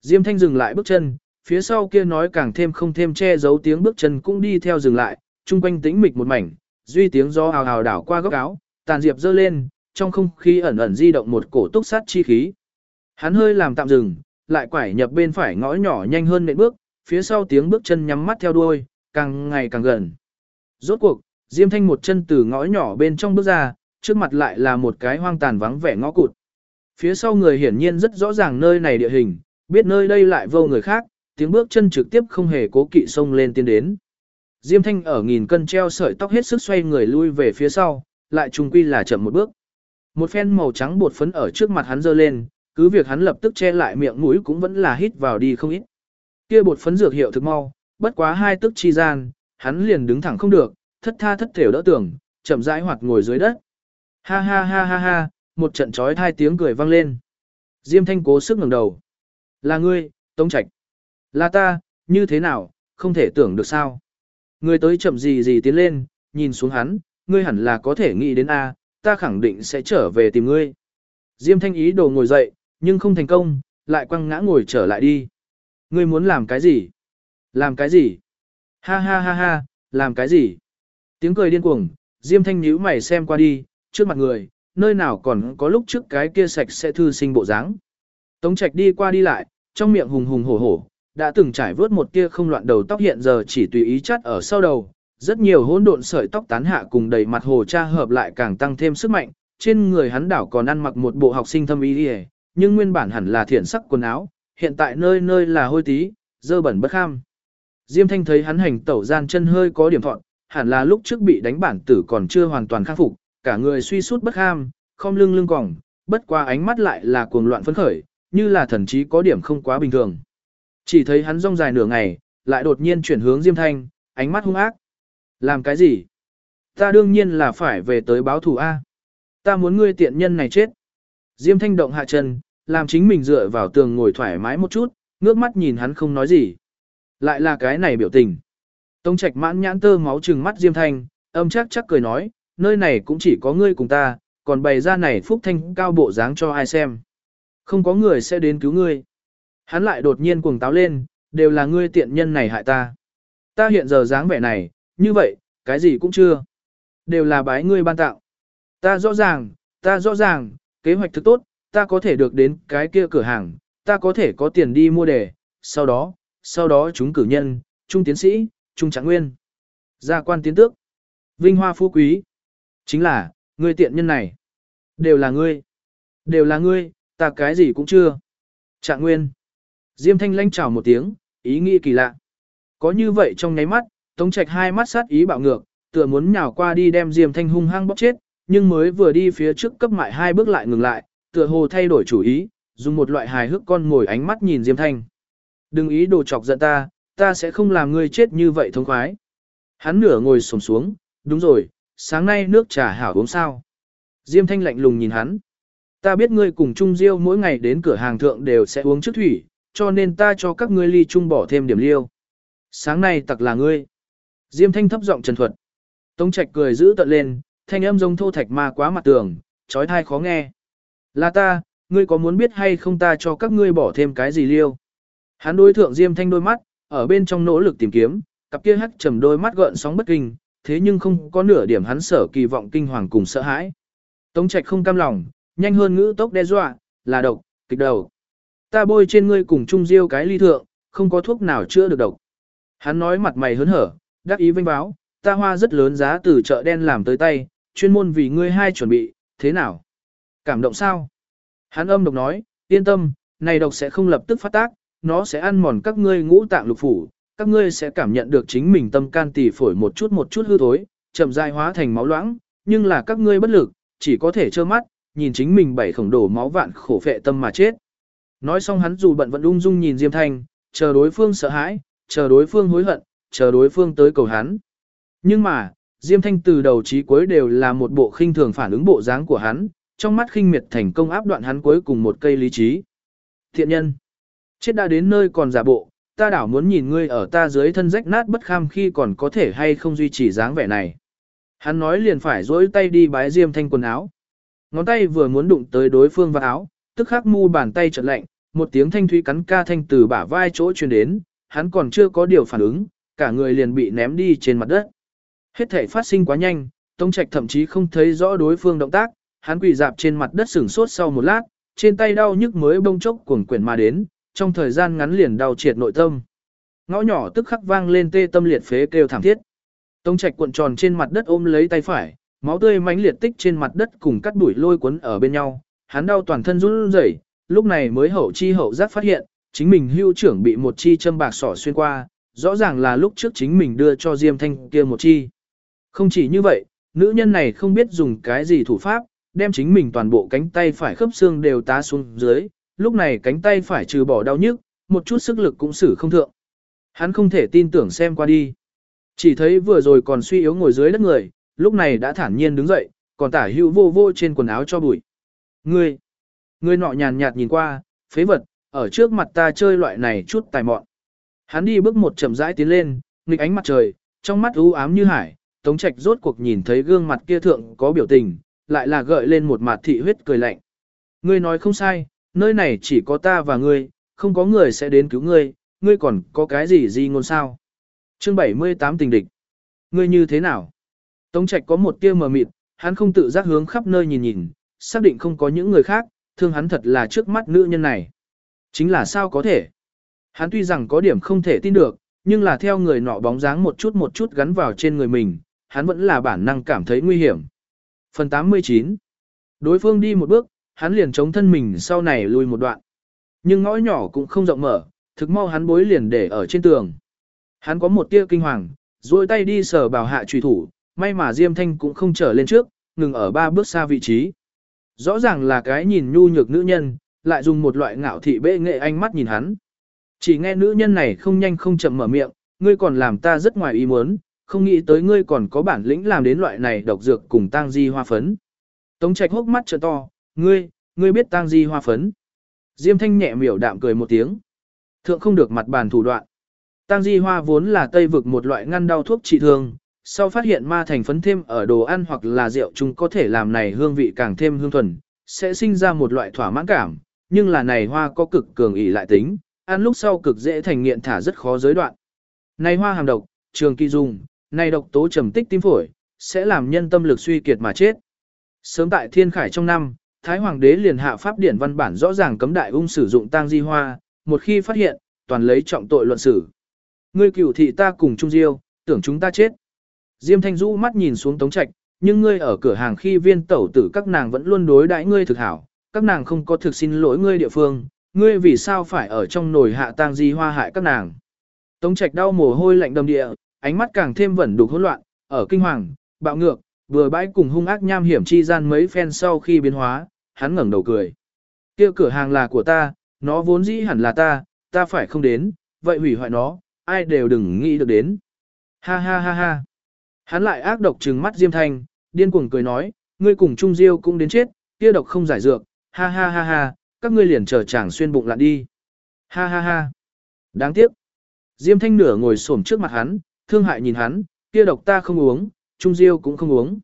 Speaker 1: Diêm Thanh dừng lại bước chân, phía sau kia nói càng thêm không thêm che giấu tiếng bước chân cũng đi theo dừng lại, chung quanh tĩnh mịch một mảnh, duy tiếng gió hào hào đảo qua góc áo, tàn diệp dơ lên, trong không khí ẩn ẩn di động một cổ túc sát chi khí. Hắn hơi làm tạm dừng, lại quải nhập bên phải ngõ nhỏ nhanh hơn nệm bước, phía sau tiếng bước chân nhắm mắt theo đuôi, càng ngày càng gần. Rốt cuộc, Diêm Thanh một chân từ ngõ nhỏ bên trong bước ra, trước mặt lại là một cái hoang tàn vắng vẻ ngõ cụt. Phía sau người hiển nhiên rất rõ ràng nơi này địa hình, biết nơi đây lại vô người khác, tiếng bước chân trực tiếp không hề cố kỵ xông lên tiến đến. Diêm Thanh ở nghìn cân treo sợi tóc hết sức xoay người lui về phía sau, lại trùng quy là chậm một bước. Một phen màu trắng bột phấn ở trước mặt hắn dơ lên, cứ việc hắn lập tức che lại miệng mũi cũng vẫn là hít vào đi không ít. Kia bột phấn dược hiệu thực mau, bất quá hai tức chi gian, hắn liền đứng thẳng không được, thất tha thất thểu đỡ tưởng, chậm rãi hoặc ngồi dưới đất. Ha ha ha ha ha, một trận trói thai tiếng cười vang lên. Diêm thanh cố sức ngẩng đầu. Là ngươi, Tống Trạch. Là ta, như thế nào, không thể tưởng được sao. Ngươi tới chậm gì gì tiến lên, nhìn xuống hắn, ngươi hẳn là có thể nghĩ đến A, ta khẳng định sẽ trở về tìm ngươi. Diêm thanh ý đồ ngồi dậy, nhưng không thành công, lại quăng ngã ngồi trở lại đi. Ngươi muốn làm cái gì? Làm cái gì? Ha ha ha ha, làm cái gì? Tiếng cười điên cuồng, Diêm thanh nhíu mày xem qua đi, trước mặt người, nơi nào còn có lúc trước cái kia sạch sẽ thư sinh bộ dáng. Tống Trạch đi qua đi lại, trong miệng hùng hùng hổ hổ, đã từng trải vớt một tia không loạn đầu tóc hiện giờ chỉ tùy ý chắt ở sau đầu, rất nhiều hỗn độn sợi tóc tán hạ cùng đầy mặt hồ cha hợp lại càng tăng thêm sức mạnh, trên người hắn đảo còn ăn mặc một bộ học sinh thâm ý đi nhưng nguyên bản hẳn là thiện sắc quần áo, hiện tại nơi nơi là hôi tí, dơ bẩn bất kham. Diêm Thanh thấy hắn hành tẩu gian chân hơi có điểm thọn, hẳn là lúc trước bị đánh bản tử còn chưa hoàn toàn khắc phục, cả người suy sút bất ham, không lưng lưng còng, bất qua ánh mắt lại là cuồng loạn phấn khởi, như là thần trí có điểm không quá bình thường. Chỉ thấy hắn rong dài nửa ngày, lại đột nhiên chuyển hướng Diêm Thanh, ánh mắt hung ác. Làm cái gì? Ta đương nhiên là phải về tới báo thù A. Ta muốn ngươi tiện nhân này chết. Diêm Thanh động hạ chân, làm chính mình dựa vào tường ngồi thoải mái một chút, ngước mắt nhìn hắn không nói gì. Lại là cái này biểu tình. Tông Trạch mãn nhãn tơ máu trừng mắt Diêm Thanh, âm chắc chắc cười nói, nơi này cũng chỉ có ngươi cùng ta, còn bày ra này phúc thanh cao bộ dáng cho ai xem. Không có người sẽ đến cứu ngươi. Hắn lại đột nhiên cuồng táo lên, đều là ngươi tiện nhân này hại ta. Ta hiện giờ dáng vẻ này, như vậy, cái gì cũng chưa. Đều là bái ngươi ban tạo. Ta rõ ràng, ta rõ ràng, kế hoạch thực tốt, ta có thể được đến cái kia cửa hàng, ta có thể có tiền đi mua đề, sau đó, sau đó chúng cử nhân, trung tiến sĩ, trung trạng nguyên, gia quan tiến tước, vinh hoa phú quý. Chính là, ngươi tiện nhân này. Đều là ngươi. Đều là ngươi, ta cái gì cũng chưa. Trạng nguyên. Diêm thanh lanh chào một tiếng, ý nghĩ kỳ lạ. Có như vậy trong nháy mắt, Tống Trạch hai mắt sát ý bạo ngược, tựa muốn nhào qua đi đem Diêm Thanh hung hăng bóc chết, nhưng mới vừa đi phía trước cấp mại hai bước lại ngừng lại, tựa hồ thay đổi chủ ý, dùng một loại hài hước con ngồi ánh mắt nhìn Diêm Thanh. Đừng ý đồ chọc giận ta, ta sẽ không làm ngươi chết như vậy thống khoái. Hắn nửa ngồi sổng xuống, đúng rồi, sáng nay nước trà hảo uống sao. Diêm Thanh lạnh lùng nhìn hắn. Ta biết ngươi cùng Trung Diêu mỗi ngày đến cửa hàng thượng đều sẽ uống trước thủy, cho nên ta cho các ngươi ly chung bỏ thêm điểm liêu. Sáng nay tặc là ngươi. Diêm Thanh thấp giọng trần thuật. Tống Trạch cười giữ tận lên, thanh âm giống thô thạch ma quá mặt tường, trói thai khó nghe. Là ta, ngươi có muốn biết hay không ta cho các ngươi bỏ thêm cái gì liêu? Hắn đối thượng Diêm Thanh đôi mắt, ở bên trong nỗ lực tìm kiếm, cặp kia hắt trầm đôi mắt gợn sóng bất kinh, thế nhưng không có nửa điểm hắn sở kỳ vọng kinh hoàng cùng sợ hãi. Tống Trạch không cam lòng, nhanh hơn ngữ tốc đe dọa, là độc, kịch đầu. Ta bôi trên ngươi cùng chung diêu cái ly thượng, không có thuốc nào chữa được độc. Hắn nói mặt mày hớn hở, đắc ý vinh báo, ta hoa rất lớn giá từ chợ đen làm tới tay, chuyên môn vì ngươi hai chuẩn bị, thế nào? Cảm động sao? Hắn âm độc nói, yên tâm, này độc sẽ không lập tức phát tác, nó sẽ ăn mòn các ngươi ngũ tạng lục phủ, các ngươi sẽ cảm nhận được chính mình tâm can tỳ phổi một chút một chút hư thối, chậm rãi hóa thành máu loãng, nhưng là các ngươi bất lực, chỉ có thể trơ mắt, nhìn chính mình bảy khổng đổ máu vạn khổ phệ tâm mà chết. Nói xong hắn dù bận vẫn ung dung nhìn Diêm Thanh, chờ đối phương sợ hãi, chờ đối phương hối hận, chờ đối phương tới cầu hắn. Nhưng mà, Diêm Thanh từ đầu chí cuối đều là một bộ khinh thường phản ứng bộ dáng của hắn, trong mắt khinh miệt thành công áp đoạn hắn cuối cùng một cây lý trí. Thiện nhân, chết đã đến nơi còn giả bộ, ta đảo muốn nhìn ngươi ở ta dưới thân rách nát bất kham khi còn có thể hay không duy trì dáng vẻ này. Hắn nói liền phải dối tay đi bái Diêm Thanh quần áo. Ngón tay vừa muốn đụng tới đối phương vào áo, tức khắc mu bàn tay chợt lạnh, một tiếng thanh thúy cắn ca thanh từ bả vai chỗ truyền đến, hắn còn chưa có điều phản ứng, cả người liền bị ném đi trên mặt đất. Hết thể phát sinh quá nhanh, Tống Trạch thậm chí không thấy rõ đối phương động tác, hắn quỳ dạp trên mặt đất sửng sốt sau một lát, trên tay đau nhức mới bông chốc cuồng quyển mà đến, trong thời gian ngắn liền đau triệt nội tâm. Ngõ nhỏ tức khắc vang lên tê tâm liệt phế kêu thảm thiết. Tống Trạch cuộn tròn trên mặt đất ôm lấy tay phải, máu tươi mãnh liệt tích trên mặt đất cùng cắt đuổi lôi cuốn ở bên nhau, hắn đau toàn thân run rẩy, lúc này mới hậu chi hậu giác phát hiện, chính mình hưu trưởng bị một chi châm bạc sỏ xuyên qua, rõ ràng là lúc trước chính mình đưa cho Diêm Thanh kia một chi. Không chỉ như vậy, nữ nhân này không biết dùng cái gì thủ pháp, đem chính mình toàn bộ cánh tay phải khớp xương đều tá xuống dưới, lúc này cánh tay phải trừ bỏ đau nhức, một chút sức lực cũng xử không thượng. Hắn không thể tin tưởng xem qua đi. Chỉ thấy vừa rồi còn suy yếu ngồi dưới đất người, lúc này đã thản nhiên đứng dậy, còn tả hữu vô vô trên quần áo cho bụi. Ngươi, ngươi nọ nhàn nhạt nhìn qua, phế vật, ở trước mặt ta chơi loại này chút tài mọn. Hắn đi bước một chậm rãi tiến lên, nghịch ánh mặt trời, trong mắt u ám như hải, Tống Trạch rốt cuộc nhìn thấy gương mặt kia thượng có biểu tình, lại là gợi lên một mặt thị huyết cười lạnh. Ngươi nói không sai, nơi này chỉ có ta và ngươi, không có người sẽ đến cứu ngươi, ngươi còn có cái gì gì ngôn sao. Chương 78 tình địch. Ngươi như thế nào? Tống Trạch có một tia mờ mịt, hắn không tự giác hướng khắp nơi nhìn nhìn, xác định không có những người khác, thương hắn thật là trước mắt nữ nhân này. Chính là sao có thể? Hắn tuy rằng có điểm không thể tin được, nhưng là theo người nọ bóng dáng một chút một chút gắn vào trên người mình, hắn vẫn là bản năng cảm thấy nguy hiểm. Phần 89 Đối phương đi một bước, hắn liền chống thân mình sau này lui một đoạn. Nhưng ngõ nhỏ cũng không rộng mở, thực mau hắn bối liền để ở trên tường. Hắn có một tia kinh hoàng, duỗi tay đi sờ bảo hạ trùy thủ, may mà Diêm Thanh cũng không trở lên trước, ngừng ở ba bước xa vị trí. Rõ ràng là cái nhìn nhu nhược nữ nhân, lại dùng một loại ngạo thị bệ nghệ ánh mắt nhìn hắn. Chỉ nghe nữ nhân này không nhanh không chậm mở miệng, ngươi còn làm ta rất ngoài ý muốn, không nghĩ tới ngươi còn có bản lĩnh làm đến loại này độc dược cùng tang di hoa phấn. Tống trạch hốc mắt trợ to, ngươi, ngươi biết tang di hoa phấn. Diêm thanh nhẹ miểu đạm cười một tiếng. Thượng không được mặt bàn thủ đoạn. Tang di hoa vốn là tây vực một loại ngăn đau thuốc trị thương, sau phát hiện ma thành phấn thêm ở đồ ăn hoặc là rượu chúng có thể làm này hương vị càng thêm hương thuần, sẽ sinh ra một loại thỏa mãn cảm, nhưng là này hoa có cực cường ỷ lại tính, ăn lúc sau cực dễ thành nghiện thả rất khó giới đoạn. Này hoa hàm độc, trường kỳ dùng, này độc tố trầm tích tim phổi, sẽ làm nhân tâm lực suy kiệt mà chết. Sớm tại thiên khải trong năm, Thái Hoàng đế liền hạ pháp điển văn bản rõ ràng cấm đại ung sử dụng tang di hoa, một khi phát hiện, toàn lấy trọng tội luận xử. Ngươi cửu thị ta cùng chung diêu, tưởng chúng ta chết. Diêm Thanh Dũ mắt nhìn xuống Tống Trạch, nhưng ngươi ở cửa hàng khi viên tẩu tử các nàng vẫn luôn đối đãi ngươi thực hảo, các nàng không có thực xin lỗi ngươi địa phương, ngươi vì sao phải ở trong nồi hạ tang di hoa hại các nàng. Tống Trạch đau mồ hôi lạnh đầm địa, ánh mắt càng thêm vẩn đục hỗn loạn, ở kinh hoàng, bạo ngược, vừa bãi cùng hung ác nham hiểm chi gian mấy phen sau khi biến hóa, hắn ngẩng đầu cười. Kia cửa hàng là của ta, nó vốn dĩ hẳn là ta, ta phải không đến, vậy hủy hoại nó, ai đều đừng nghĩ được đến. Ha ha ha ha. Hắn lại ác độc trừng mắt Diêm Thanh, điên cuồng cười nói, ngươi cùng Trung Diêu cũng đến chết, kia độc không giải dược, ha ha ha ha, các ngươi liền chờ chàng xuyên bụng lặn đi. Ha ha ha. Đáng tiếc. Diêm Thanh nửa ngồi xổm trước mặt hắn, thương hại nhìn hắn, kia độc ta không uống, Trung Diêu cũng không uống.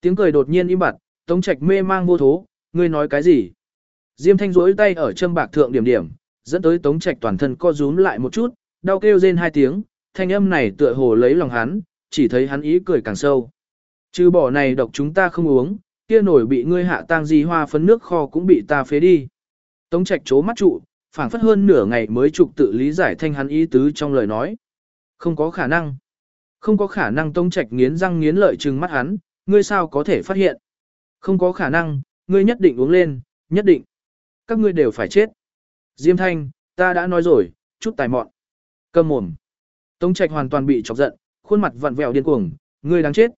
Speaker 1: Tiếng cười đột nhiên im bặt, Tống Trạch mê mang vô thố, ngươi nói cái gì? Diêm Thanh rối tay ở châm bạc thượng điểm điểm, dẫn tới Tống Trạch toàn thân co rúm lại một chút, đau kêu rên hai tiếng, thanh âm này tựa hồ lấy lòng hắn, chỉ thấy hắn ý cười càng sâu. Trừ bỏ này độc chúng ta không uống, kia nổi bị ngươi hạ tang di hoa phấn nước kho cũng bị ta phế đi. Tống trạch chố mắt trụ, phảng phất hơn nửa ngày mới trục tự lý giải thanh hắn ý tứ trong lời nói. Không có khả năng. Không có khả năng Tống Trạch nghiến răng nghiến lợi trừng mắt hắn, ngươi sao có thể phát hiện? Không có khả năng, ngươi nhất định uống lên, nhất định. Các ngươi đều phải chết. Diêm Thanh, ta đã nói rồi, chút tài mọn. Cầm mồm. Tống Trạch hoàn toàn bị chọc giận, khuôn mặt vặn vẹo điên cuồng, ngươi đáng chết.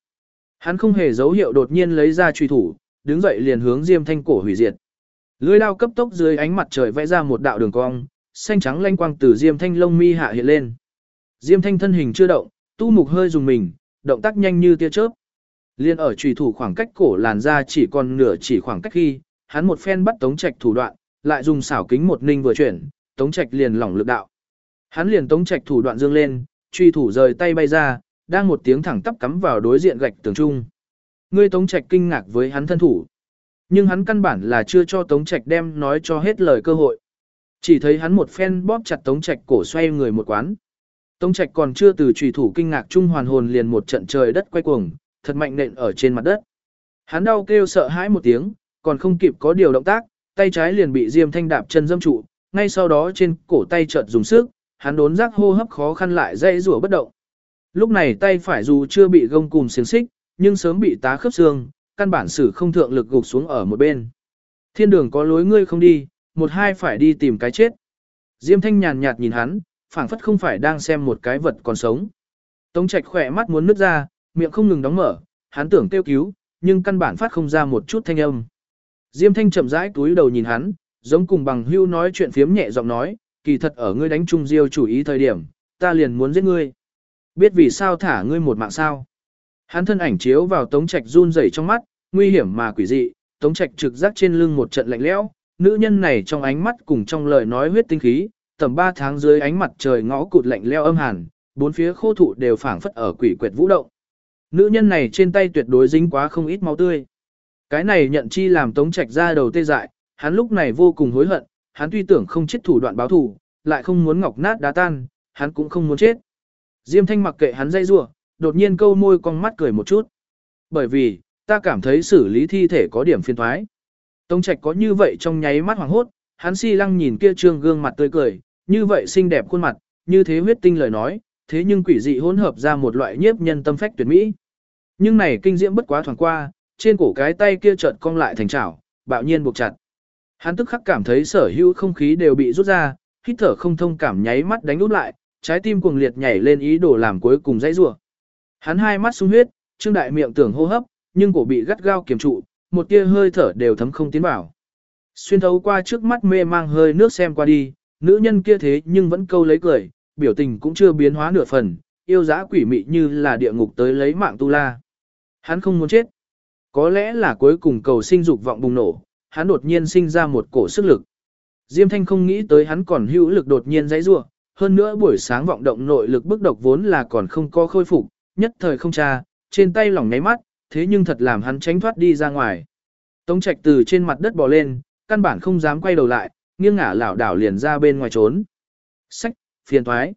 Speaker 1: Hắn không hề dấu hiệu đột nhiên lấy ra truy thủ, đứng dậy liền hướng Diêm Thanh cổ hủy diệt. Lưỡi đao cấp tốc dưới ánh mặt trời vẽ ra một đạo đường cong, xanh trắng lanh quang từ Diêm Thanh lông mi hạ hiện lên. Diêm Thanh thân hình chưa động, tu mục hơi dùng mình, động tác nhanh như tia chớp. Liên ở trùy thủ khoảng cách cổ làn ra chỉ còn nửa chỉ khoảng cách khi, hắn một phen bắt Tống Trạch thủ đoạn, lại dùng xảo kính một ninh vừa chuyển, Tống Trạch liền lỏng lực đạo. Hắn liền Tống Trạch thủ đoạn dương lên, truy thủ rời tay bay ra, đang một tiếng thẳng tắp cắm vào đối diện gạch tường trung. Ngươi Tống Trạch kinh ngạc với hắn thân thủ. Nhưng hắn căn bản là chưa cho Tống Trạch đem nói cho hết lời cơ hội. Chỉ thấy hắn một phen bóp chặt Tống Trạch cổ xoay người một quán. Tống Trạch còn chưa từ trùy thủ kinh ngạc trung hoàn hồn liền một trận trời đất quay cuồng, thật mạnh nện ở trên mặt đất. Hắn đau kêu sợ hãi một tiếng, còn không kịp có điều động tác, tay trái liền bị Diêm Thanh đạp chân dâm trụ, ngay sau đó trên cổ tay chợt dùng sức, hắn đốn giác hô hấp khó khăn lại dây rủa bất động. Lúc này tay phải dù chưa bị gông cùm xiềng xích, nhưng sớm bị tá khớp xương, căn bản sử không thượng lực gục xuống ở một bên. Thiên đường có lối ngươi không đi, một hai phải đi tìm cái chết. Diêm Thanh nhàn nhạt nhìn hắn, phảng phất không phải đang xem một cái vật còn sống. Tống Trạch khỏe mắt muốn nứt ra, miệng không ngừng đóng mở, hắn tưởng kêu cứu, nhưng căn bản phát không ra một chút thanh âm. Diêm Thanh chậm rãi túi đầu nhìn hắn, giống cùng bằng hưu nói chuyện phiếm nhẹ giọng nói, kỳ thật ở ngươi đánh trung diêu chủ ý thời điểm, ta liền muốn giết ngươi. Biết vì sao thả ngươi một mạng sao? Hắn thân ảnh chiếu vào Tống Trạch run rẩy trong mắt, nguy hiểm mà quỷ dị, Tống Trạch trực giác trên lưng một trận lạnh lẽo, nữ nhân này trong ánh mắt cùng trong lời nói huyết tinh khí, tầm 3 tháng dưới ánh mặt trời ngõ cụt lạnh lẽo âm hàn, bốn phía khô thụ đều phảng phất ở quỷ quyệt vũ động. Nữ nhân này trên tay tuyệt đối dính quá không ít máu tươi. Cái này nhận chi làm Tống Trạch ra đầu tê dại, hắn lúc này vô cùng hối hận, hắn tuy tưởng không chết thủ đoạn báo thù, lại không muốn ngọc nát đá tan, hắn cũng không muốn chết. Diêm Thanh mặc kệ hắn dây rủa, đột nhiên câu môi con mắt cười một chút. Bởi vì, ta cảm thấy xử lý thi thể có điểm phiền thoái. Tống Trạch có như vậy trong nháy mắt hoàng hốt, hắn si lăng nhìn kia trương gương mặt tươi cười, như vậy xinh đẹp khuôn mặt, như thế huyết tinh lời nói, thế nhưng quỷ dị hỗn hợp ra một loại nhiếp nhân tâm phách tuyệt mỹ. Nhưng này kinh diễm bất quá thoáng qua, trên cổ cái tay kia chợt cong lại thành chảo, bạo nhiên buộc chặt. Hắn tức khắc cảm thấy sở hữu không khí đều bị rút ra, hít thở không thông cảm nháy mắt đánh út lại, trái tim cuồng liệt nhảy lên ý đồ làm cuối cùng dãy rủa. Hắn hai mắt sung huyết, trương đại miệng tưởng hô hấp, nhưng cổ bị gắt gao kiềm trụ, một tia hơi thở đều thấm không tiến vào. Xuyên thấu qua trước mắt mê mang hơi nước xem qua đi, nữ nhân kia thế nhưng vẫn câu lấy cười, biểu tình cũng chưa biến hóa nửa phần, yêu dã quỷ mị như là địa ngục tới lấy mạng tu la. Hắn không muốn chết. Có lẽ là cuối cùng cầu sinh dục vọng bùng nổ, hắn đột nhiên sinh ra một cổ sức lực. Diêm Thanh không nghĩ tới hắn còn hữu lực đột nhiên dãy rủa, hơn nữa buổi sáng vọng động nội lực bức độc vốn là còn không có khôi phục, nhất thời không tra, trên tay lỏng nháy mắt, thế nhưng thật làm hắn tránh thoát đi ra ngoài. Tống Trạch từ trên mặt đất bò lên, căn bản không dám quay đầu lại, nghiêng ngả lảo đảo liền ra bên ngoài trốn. Sách, phiền thoái.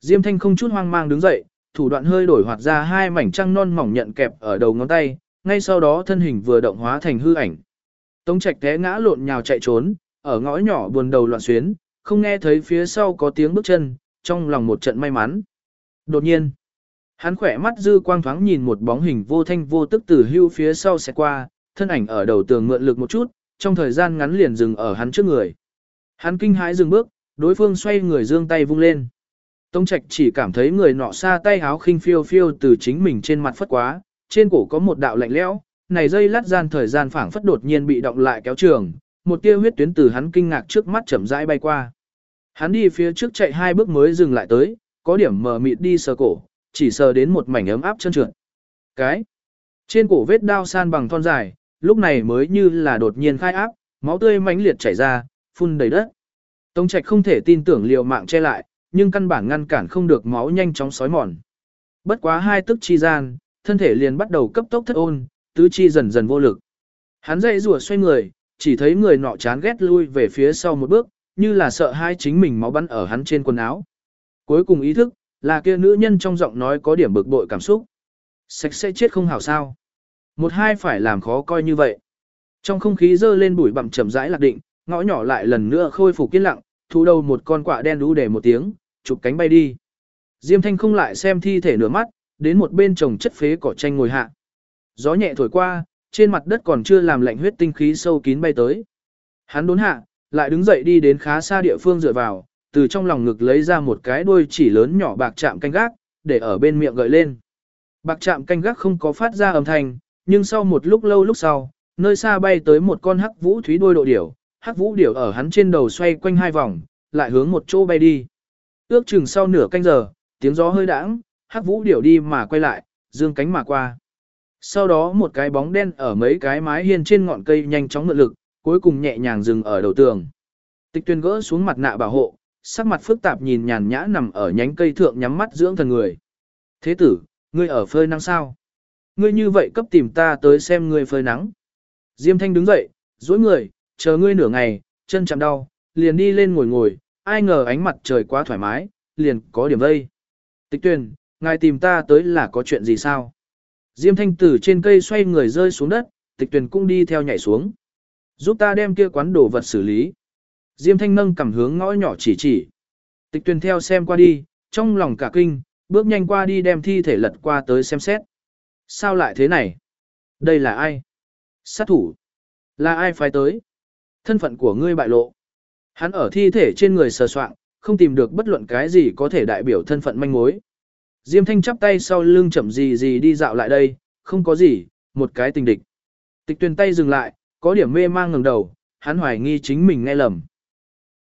Speaker 1: Diêm Thanh không chút hoang mang đứng dậy, thủ đoạn hơi đổi hoạt ra hai mảnh trăng non mỏng nhận kẹp ở đầu ngón tay, ngay sau đó thân hình vừa động hóa thành hư ảnh. Tống Trạch té ngã lộn nhào chạy trốn, ở ngõ nhỏ buồn đầu loạn xuyến, không nghe thấy phía sau có tiếng bước chân, trong lòng một trận may mắn. Đột nhiên, hắn khỏe mắt dư quang thoáng nhìn một bóng hình vô thanh vô tức từ hưu phía sau sẽ qua, thân ảnh ở đầu tường mượn lực một chút, trong thời gian ngắn liền dừng ở hắn trước người. Hắn kinh hãi dừng bước, đối phương xoay người dương tay vung lên. Tống Trạch chỉ cảm thấy người nọ xa tay háo khinh phiêu phiêu từ chính mình trên mặt phất quá, trên cổ có một đạo lạnh lẽo, này dây lát gian thời gian phảng phất đột nhiên bị động lại kéo trường, một tia huyết tuyến từ hắn kinh ngạc trước mắt chậm rãi bay qua. Hắn đi phía trước chạy hai bước mới dừng lại tới, có điểm mờ mịt đi sờ cổ, chỉ sờ đến một mảnh ấm áp chân trượt. Cái trên cổ vết đao san bằng thon dài, lúc này mới như là đột nhiên khai áp, máu tươi mãnh liệt chảy ra, phun đầy đất. Tống Trạch không thể tin tưởng liều mạng che lại, nhưng căn bản ngăn cản không được máu nhanh chóng sói mòn. Bất quá hai tức chi gian, thân thể liền bắt đầu cấp tốc thất ôn, tứ chi dần dần vô lực. Hắn dậy rùa xoay người, chỉ thấy người nọ chán ghét lui về phía sau một bước, như là sợ hai chính mình máu bắn ở hắn trên quần áo. Cuối cùng ý thức, là kia nữ nhân trong giọng nói có điểm bực bội cảm xúc. Sạch sẽ chết không hảo sao. Một hai phải làm khó coi như vậy. Trong không khí dơ lên bụi bặm chậm rãi lạc định, ngõ nhỏ lại lần nữa khôi phục yên lặng, thu đầu một con quạ đen đú để một tiếng, chụp cánh bay đi. Diêm Thanh không lại xem thi thể nửa mắt, đến một bên trồng chất phế cỏ tranh ngồi hạ. Gió nhẹ thổi qua, trên mặt đất còn chưa làm lạnh huyết tinh khí sâu kín bay tới. Hắn đốn hạ, lại đứng dậy đi đến khá xa địa phương dựa vào, từ trong lòng ngực lấy ra một cái đuôi chỉ lớn nhỏ bạc chạm canh gác, để ở bên miệng gợi lên. Bạc chạm canh gác không có phát ra âm thanh, nhưng sau một lúc lâu lúc sau, nơi xa bay tới một con hắc vũ thúy đuôi độ điểu, hắc vũ điểu ở hắn trên đầu xoay quanh hai vòng, lại hướng một chỗ bay đi. Ước chừng sau nửa canh giờ, tiếng gió hơi đãng, hắc vũ điểu đi mà quay lại, dương cánh mà qua. Sau đó một cái bóng đen ở mấy cái mái hiên trên ngọn cây nhanh chóng mượn lực, cuối cùng nhẹ nhàng dừng ở đầu tường. Tịch tuyên gỡ xuống mặt nạ bảo hộ, sắc mặt phức tạp nhìn nhàn nhã nằm ở nhánh cây thượng nhắm mắt dưỡng thần người. Thế tử, ngươi ở phơi nắng sao? Ngươi như vậy cấp tìm ta tới xem ngươi phơi nắng. Diêm thanh đứng dậy, dối người, chờ ngươi nửa ngày, chân chạm đau, liền đi lên ngồi ngồi, ai ngờ ánh mặt trời quá thoải mái, liền có điểm vây. Tịch Tuyền, ngài tìm ta tới là có chuyện gì sao? Diêm thanh tử trên cây xoay người rơi xuống đất, tịch tuyển cũng đi theo nhảy xuống. Giúp ta đem kia quán đồ vật xử lý. Diêm thanh nâng cầm hướng ngõ nhỏ chỉ chỉ. Tịch tuyển theo xem qua đi, trong lòng cả kinh, bước nhanh qua đi đem thi thể lật qua tới xem xét. Sao lại thế này? Đây là ai? Sát thủ. Là ai phải tới? Thân phận của ngươi bại lộ. Hắn ở thi thể trên người sờ soạn, không tìm được bất luận cái gì có thể đại biểu thân phận manh mối. Diêm Thanh chắp tay sau lưng chậm gì gì đi dạo lại đây, không có gì, một cái tình địch. Tịch tuyên tay dừng lại, có điểm mê mang ngẩng đầu, hắn hoài nghi chính mình nghe lầm.